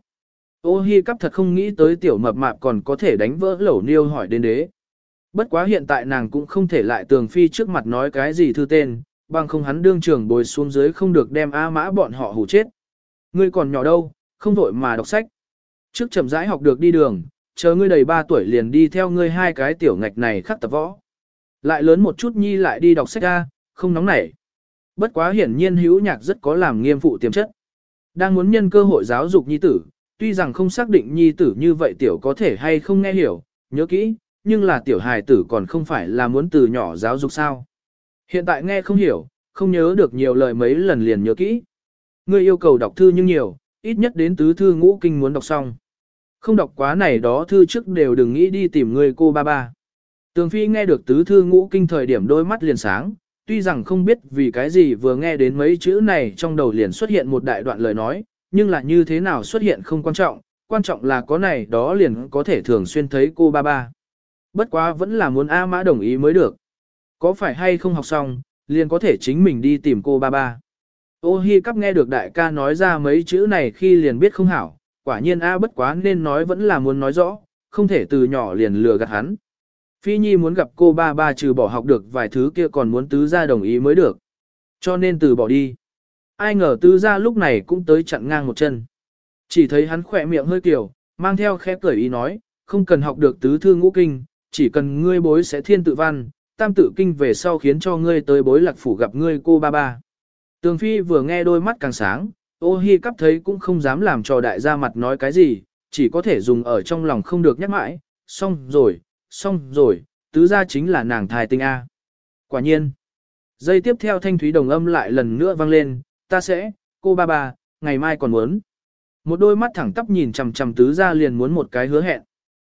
Ô Hi cắp thật không nghĩ tới tiểu mập mạp còn có thể đánh vỡ lẩu niêu hỏi đến đế. Bất quá hiện tại nàng cũng không thể lại tường phi trước mặt nói cái gì thư tên, bằng không hắn đương trường bồi xuống dưới không được đem A mã bọn họ hủ chết. Ngươi còn nhỏ đâu, không vội mà đọc sách. Trước chậm rãi học được đi đường, chờ ngươi đầy 3 tuổi liền đi theo ngươi hai cái tiểu ngạch này khắc tập võ. Lại lớn một chút nhi lại đi đọc sách A, không nóng nảy. Bất quá hiển nhiên hữu nhạc rất có làm nghiêm phụ tiềm chất. Đang muốn nhân cơ hội giáo dục nhi tử, tuy rằng không xác định nhi tử như vậy tiểu có thể hay không nghe hiểu, nhớ kỹ, nhưng là tiểu hài tử còn không phải là muốn từ nhỏ giáo dục sao. Hiện tại nghe không hiểu, không nhớ được nhiều lời mấy lần liền nhớ kỹ. Ngươi yêu cầu đọc thư nhưng nhiều, ít nhất đến tứ thư ngũ kinh muốn đọc xong. Không đọc quá này đó thư trước đều đừng nghĩ đi tìm người cô ba ba. Tường Phi nghe được tứ thư ngũ kinh thời điểm đôi mắt liền sáng, tuy rằng không biết vì cái gì vừa nghe đến mấy chữ này trong đầu liền xuất hiện một đại đoạn lời nói, nhưng là như thế nào xuất hiện không quan trọng, quan trọng là có này đó liền có thể thường xuyên thấy cô ba ba. Bất quá vẫn là muốn A Mã đồng ý mới được. Có phải hay không học xong, liền có thể chính mình đi tìm cô ba ba. Ô Hi cắp nghe được đại ca nói ra mấy chữ này khi liền biết không hảo, quả nhiên A bất quá nên nói vẫn là muốn nói rõ, không thể từ nhỏ liền lừa gạt hắn. Phi Nhi muốn gặp cô ba ba trừ bỏ học được vài thứ kia còn muốn tứ gia đồng ý mới được. Cho nên từ bỏ đi. Ai ngờ tứ gia lúc này cũng tới chặn ngang một chân. Chỉ thấy hắn khỏe miệng hơi kiểu, mang theo khẽ cười ý nói, không cần học được tứ thư ngũ kinh, chỉ cần ngươi bối sẽ thiên tự văn, tam tự kinh về sau khiến cho ngươi tới bối lạc phủ gặp ngươi cô ba ba. Tường Phi vừa nghe đôi mắt càng sáng, ô hi cắp thấy cũng không dám làm cho đại gia mặt nói cái gì, chỉ có thể dùng ở trong lòng không được nhắc mãi, xong rồi, xong rồi, tứ gia chính là nàng thai tinh A. Quả nhiên, dây tiếp theo thanh thúy đồng âm lại lần nữa vang lên, ta sẽ, cô ba ba, ngày mai còn muốn. Một đôi mắt thẳng tắp nhìn chằm chằm tứ gia liền muốn một cái hứa hẹn.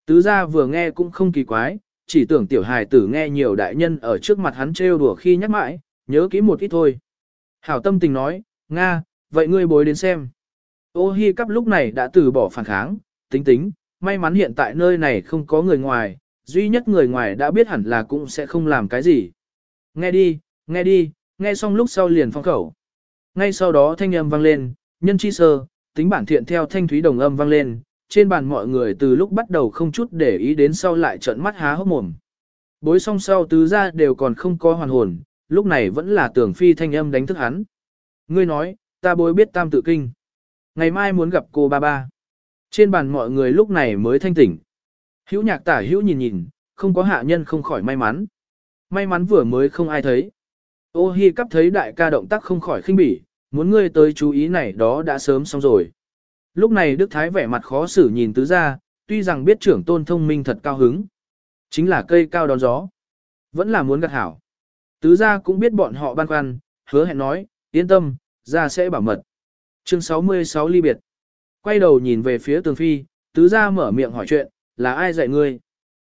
Tứ gia vừa nghe cũng không kỳ quái, chỉ tưởng tiểu hài tử nghe nhiều đại nhân ở trước mặt hắn trêu đùa khi nhắc mãi, nhớ kỹ một ít thôi. Hảo tâm tình nói, Nga, vậy ngươi bối đến xem. Ô hi cắp lúc này đã từ bỏ phản kháng, tính tính, may mắn hiện tại nơi này không có người ngoài, duy nhất người ngoài đã biết hẳn là cũng sẽ không làm cái gì. Nghe đi, nghe đi, nghe xong lúc sau liền phong khẩu. Ngay sau đó thanh âm vang lên, nhân chi sơ, tính bản thiện theo thanh thúy đồng âm vang lên, trên bàn mọi người từ lúc bắt đầu không chút để ý đến sau lại trợn mắt há hốc mồm. Bối song sau tứ ra đều còn không có hoàn hồn, lúc này vẫn là tưởng phi thanh âm đánh thức hắn. Ngươi nói, ta bối biết tam tự kinh. Ngày mai muốn gặp cô ba ba. Trên bàn mọi người lúc này mới thanh tỉnh. Hữu nhạc tả hữu nhìn nhìn, không có hạ nhân không khỏi may mắn. May mắn vừa mới không ai thấy. Ô hi cắp thấy đại ca động tác không khỏi khinh bỉ, muốn ngươi tới chú ý này đó đã sớm xong rồi. Lúc này Đức Thái vẻ mặt khó xử nhìn tứ ra, tuy rằng biết trưởng tôn thông minh thật cao hứng. Chính là cây cao đón gió. Vẫn là muốn gặt hảo. Tứ ra cũng biết bọn họ băn khoăn, hứa hẹn nói, yên tâm, ra sẽ bảo mật. Chương 66 ly biệt. Quay đầu nhìn về phía tường phi, tứ ra mở miệng hỏi chuyện, là ai dạy ngươi?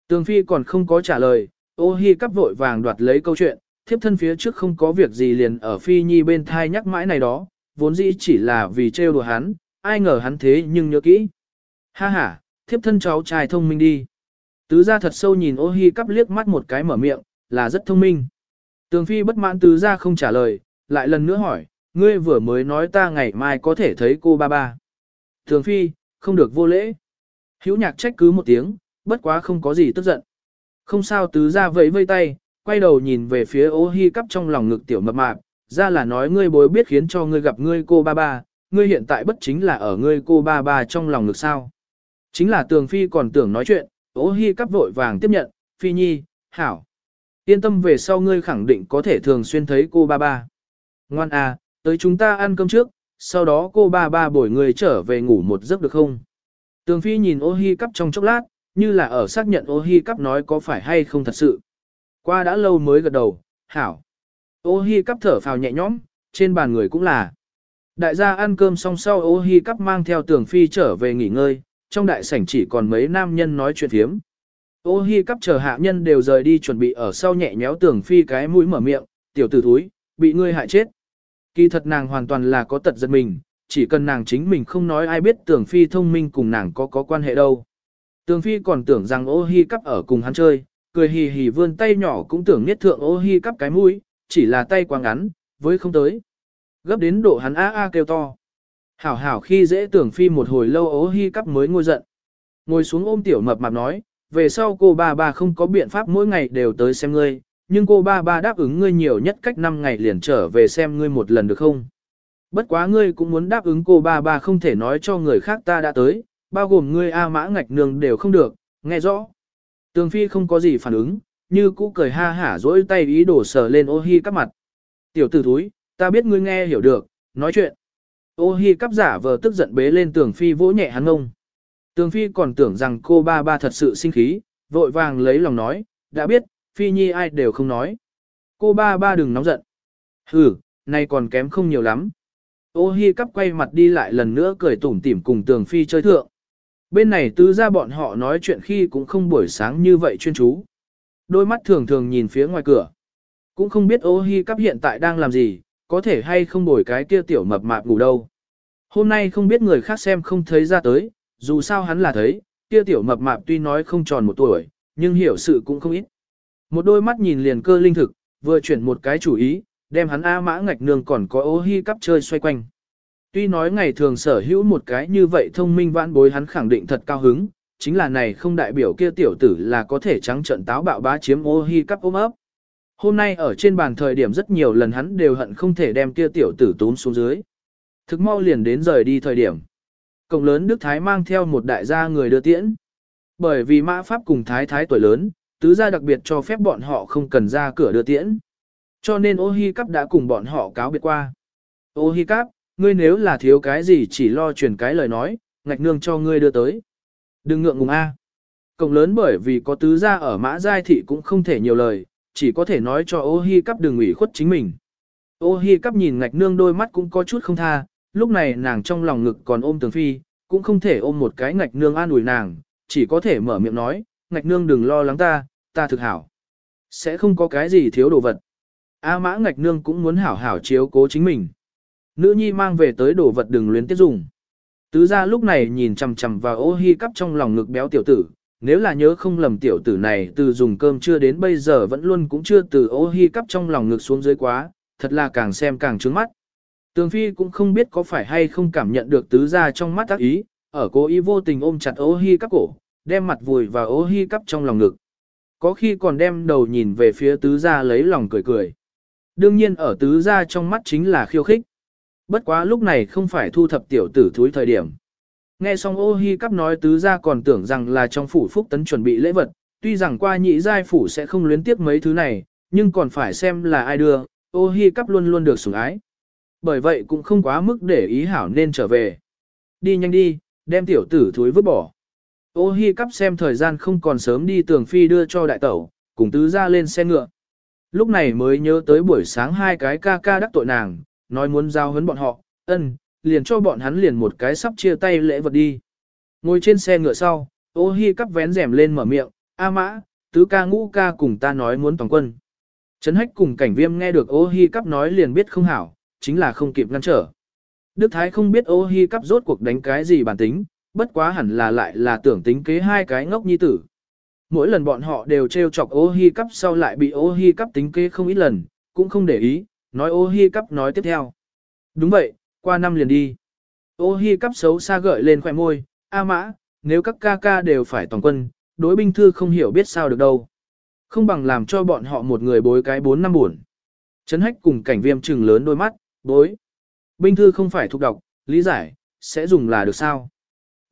Tường phi còn không có trả lời, ô hi cắp vội vàng đoạt lấy câu chuyện, thiếp thân phía trước không có việc gì liền ở phi nhi bên thai nhắc mãi này đó, vốn dĩ chỉ là vì trêu đùa hắn, ai ngờ hắn thế nhưng nhớ kỹ. Ha ha, thiếp thân cháu trai thông minh đi. Tứ gia thật sâu nhìn ô hi cắp liếc mắt một cái mở miệng, là rất thông minh. Tường phi bất mãn tứ gia không trả lời, lại lần nữa hỏi, ngươi vừa mới nói ta ngày mai có thể thấy cô ba ba. Tường phi, không được vô lễ. Hữu nhạc trách cứ một tiếng, bất quá không có gì tức giận. Không sao tứ ra vẫy vây tay, quay đầu nhìn về phía ô hi cắp trong lòng ngực tiểu mập mạp, ra là nói ngươi bối biết khiến cho ngươi gặp ngươi cô ba ba, ngươi hiện tại bất chính là ở ngươi cô ba ba trong lòng ngực sao. Chính là tường phi còn tưởng nói chuyện, ô hi cắp vội vàng tiếp nhận, phi nhi, hảo. Yên tâm về sau ngươi khẳng định có thể thường xuyên thấy cô ba ba. Ngoan à, tới chúng ta ăn cơm trước, sau đó cô ba ba bổi người trở về ngủ một giấc được không? Tường Phi nhìn ô hi cắp trong chốc lát, như là ở xác nhận ô hi cắp nói có phải hay không thật sự. Qua đã lâu mới gật đầu, hảo. Ô hi cắp thở phào nhẹ nhõm, trên bàn người cũng là. Đại gia ăn cơm xong sau ô hi cắp mang theo tường Phi trở về nghỉ ngơi, trong đại sảnh chỉ còn mấy nam nhân nói chuyện thiếm. Ô hi cắp chờ hạ nhân đều rời đi chuẩn bị ở sau nhẹ nhéo tường Phi cái mũi mở miệng, tiểu tử thúi, bị ngươi hại chết. Kỳ thật nàng hoàn toàn là có tật giật mình, chỉ cần nàng chính mình không nói ai biết tưởng phi thông minh cùng nàng có có quan hệ đâu. Tường phi còn tưởng rằng ô hi cắp ở cùng hắn chơi, cười hì hì vươn tay nhỏ cũng tưởng niết thượng ô hi cắp cái mũi, chỉ là tay quá ngắn, với không tới. Gấp đến độ hắn a a kêu to. Hảo hảo khi dễ tưởng phi một hồi lâu ô hi cắp mới ngồi giận. Ngồi xuống ôm tiểu mập mạp nói, về sau cô ba ba không có biện pháp mỗi ngày đều tới xem ngươi, nhưng cô ba ba đáp ứng ngươi nhiều nhất cách 5 ngày liền trở về xem ngươi một lần được không? Bất quá ngươi cũng muốn đáp ứng cô ba ba không thể nói cho người khác ta đã tới, bao gồm ngươi A mã ngạch nương đều không được, nghe rõ. Tường Phi không có gì phản ứng, như cũ cười ha hả dỗi tay ý đổ sờ lên ô hi cắp mặt. Tiểu tử thúi, ta biết ngươi nghe hiểu được, nói chuyện. Ô hi cắp giả vờ tức giận bế lên tường Phi vỗ nhẹ hắn ngông. Tường Phi còn tưởng rằng cô ba ba thật sự sinh khí, vội vàng lấy lòng nói, đã biết, Phi Nhi ai đều không nói. Cô ba ba đừng nóng giận. Hừ, nay còn kém không nhiều lắm. Ô hi cắp quay mặt đi lại lần nữa cười tủm tỉm cùng tường phi chơi thượng. Bên này tứ ra bọn họ nói chuyện khi cũng không buổi sáng như vậy chuyên chú. Đôi mắt thường thường nhìn phía ngoài cửa. Cũng không biết ô hi cắp hiện tại đang làm gì, có thể hay không bồi cái kia tiểu mập mạp ngủ đâu. Hôm nay không biết người khác xem không thấy ra tới, dù sao hắn là thấy, kia tiểu mập mạp tuy nói không tròn một tuổi, nhưng hiểu sự cũng không ít. Một đôi mắt nhìn liền cơ linh thực, vừa chuyển một cái chủ ý, đem hắn A mã ngạch nương còn có ô hi cắp chơi xoay quanh. Tuy nói ngày thường sở hữu một cái như vậy thông minh vãn bối hắn khẳng định thật cao hứng, chính là này không đại biểu kia tiểu tử là có thể trắng trận táo bạo bá chiếm ô hi cắp ôm ấp. Hôm nay ở trên bàn thời điểm rất nhiều lần hắn đều hận không thể đem kia tiểu tử tốn xuống dưới. Thực mau liền đến rời đi thời điểm. Cộng lớn Đức Thái mang theo một đại gia người đưa tiễn. Bởi vì mã pháp cùng Thái Thái tuổi lớn, tứ gia đặc biệt cho phép bọn họ không cần ra cửa đưa tiễn. Cho nên ô hi cắp đã cùng bọn họ cáo biệt qua. Ô hi cắp, ngươi nếu là thiếu cái gì chỉ lo truyền cái lời nói, ngạch nương cho ngươi đưa tới. Đừng ngượng ngùng A. Cộng lớn bởi vì có tứ gia ở mã giai thị cũng không thể nhiều lời, chỉ có thể nói cho ô hi cắp đừng ủy khuất chính mình. Ô hi cắp nhìn ngạch nương đôi mắt cũng có chút không tha, lúc này nàng trong lòng ngực còn ôm tường phi, cũng không thể ôm một cái ngạch nương an ủi nàng, chỉ có thể mở miệng nói, ngạch nương đừng lo lắng ta, ta thực hảo. Sẽ không có cái gì thiếu đồ vật. A mã ngạch nương cũng muốn hảo hảo chiếu cố chính mình. Nữ nhi mang về tới đồ vật đừng luyến tiếp dùng. Tứ ra lúc này nhìn chằm chằm vào ô hi cắp trong lòng ngực béo tiểu tử, nếu là nhớ không lầm tiểu tử này từ dùng cơm chưa đến bây giờ vẫn luôn cũng chưa từ ô hi cắp trong lòng ngực xuống dưới quá, thật là càng xem càng trướng mắt. Tường Phi cũng không biết có phải hay không cảm nhận được tứ ra trong mắt tác ý, ở cố ý vô tình ôm chặt ô hi cắp cổ, đem mặt vùi vào ô hi cắp trong lòng ngực. Có khi còn đem đầu nhìn về phía tứ gia lấy lòng cười cười. Đương nhiên ở tứ gia trong mắt chính là khiêu khích. Bất quá lúc này không phải thu thập tiểu tử thúi thời điểm. Nghe xong ô hi cắp nói tứ gia còn tưởng rằng là trong phủ phúc tấn chuẩn bị lễ vật, tuy rằng qua nhị giai phủ sẽ không luyến tiếc mấy thứ này, nhưng còn phải xem là ai đưa, ô hi cắp luôn luôn được sủng ái. Bởi vậy cũng không quá mức để ý hảo nên trở về. Đi nhanh đi, đem tiểu tử thúi vứt bỏ. Ô hi cắp xem thời gian không còn sớm đi tường phi đưa cho đại tẩu, cùng tứ gia lên xe ngựa. Lúc này mới nhớ tới buổi sáng hai cái ca ca đắc tội nàng, nói muốn giao hấn bọn họ, ân, liền cho bọn hắn liền một cái sắp chia tay lễ vật đi. Ngồi trên xe ngựa sau, ô hi cắp vén rèm lên mở miệng, A mã, tứ ca ngũ ca cùng ta nói muốn toàn quân. Trấn hách cùng cảnh viêm nghe được ô hi cắp nói liền biết không hảo, chính là không kịp ngăn trở. Đức Thái không biết ô hi cắp rốt cuộc đánh cái gì bản tính, bất quá hẳn là lại là tưởng tính kế hai cái ngốc nhi tử. Mỗi lần bọn họ đều trêu chọc ô hi cắp sau lại bị ô hi cắp tính kế không ít lần, cũng không để ý, nói ô hi cắp nói tiếp theo. Đúng vậy, qua năm liền đi. Ô hi cắp xấu xa gợi lên khỏe môi, A mã, nếu các ca ca đều phải toàn quân, đối binh thư không hiểu biết sao được đâu. Không bằng làm cho bọn họ một người bối cái bốn năm buồn. Trấn hách cùng cảnh viêm trừng lớn đôi mắt, bối. Binh thư không phải thuộc đọc, lý giải, sẽ dùng là được sao.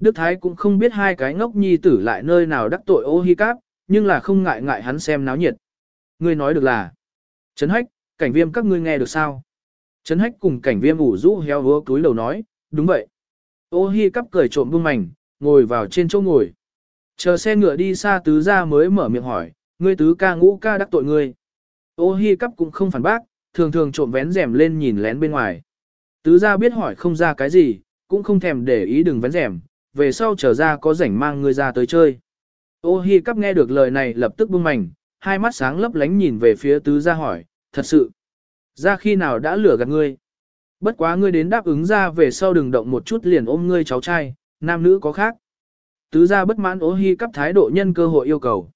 Đức Thái cũng không biết hai cái ngốc nhi tử lại nơi nào đắc tội ô hi cáp, nhưng là không ngại ngại hắn xem náo nhiệt. Ngươi nói được là, Trấn hách, cảnh viêm các ngươi nghe được sao? Trấn hách cùng cảnh viêm ủ rũ heo hứa túi đầu nói, đúng vậy. Ô hi cắp cười trộm buông mảnh, ngồi vào trên chỗ ngồi. Chờ xe ngựa đi xa tứ ra mới mở miệng hỏi, ngươi tứ ca ngũ ca đắc tội ngươi. Ô hi cắp cũng không phản bác, thường thường trộm vén rèm lên nhìn lén bên ngoài. Tứ ra biết hỏi không ra cái gì, cũng không thèm để ý đừng vén rèm, về sau trở ra có rảnh mang ngươi ra tới chơi. Ô hi cắp nghe được lời này lập tức bưng mảnh, hai mắt sáng lấp lánh nhìn về phía tứ gia hỏi, thật sự. Ra khi nào đã lừa gạt ngươi? Bất quá ngươi đến đáp ứng ra về sau đừng động một chút liền ôm ngươi cháu trai, nam nữ có khác. Tứ gia bất mãn ô hi cắp thái độ nhân cơ hội yêu cầu.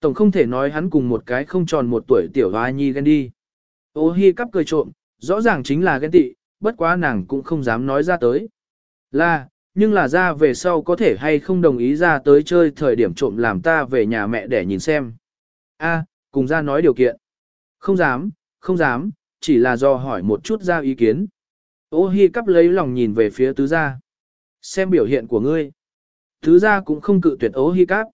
Tổng không thể nói hắn cùng một cái không tròn một tuổi tiểu hoa nhi ghen đi. Ô hi cắp cười trộm, rõ ràng chính là ghen tị, bất quá nàng cũng không dám nói ra tới. Là, nhưng là ra về sau có thể hay không đồng ý ra tới chơi thời điểm trộm làm ta về nhà mẹ để nhìn xem. A, cùng ra nói điều kiện. Không dám, không dám, chỉ là do hỏi một chút ra ý kiến. Ô hi cắp lấy lòng nhìn về phía tứ gia. Xem biểu hiện của ngươi. Tứ gia cũng không cự tuyệt ô hi cắp.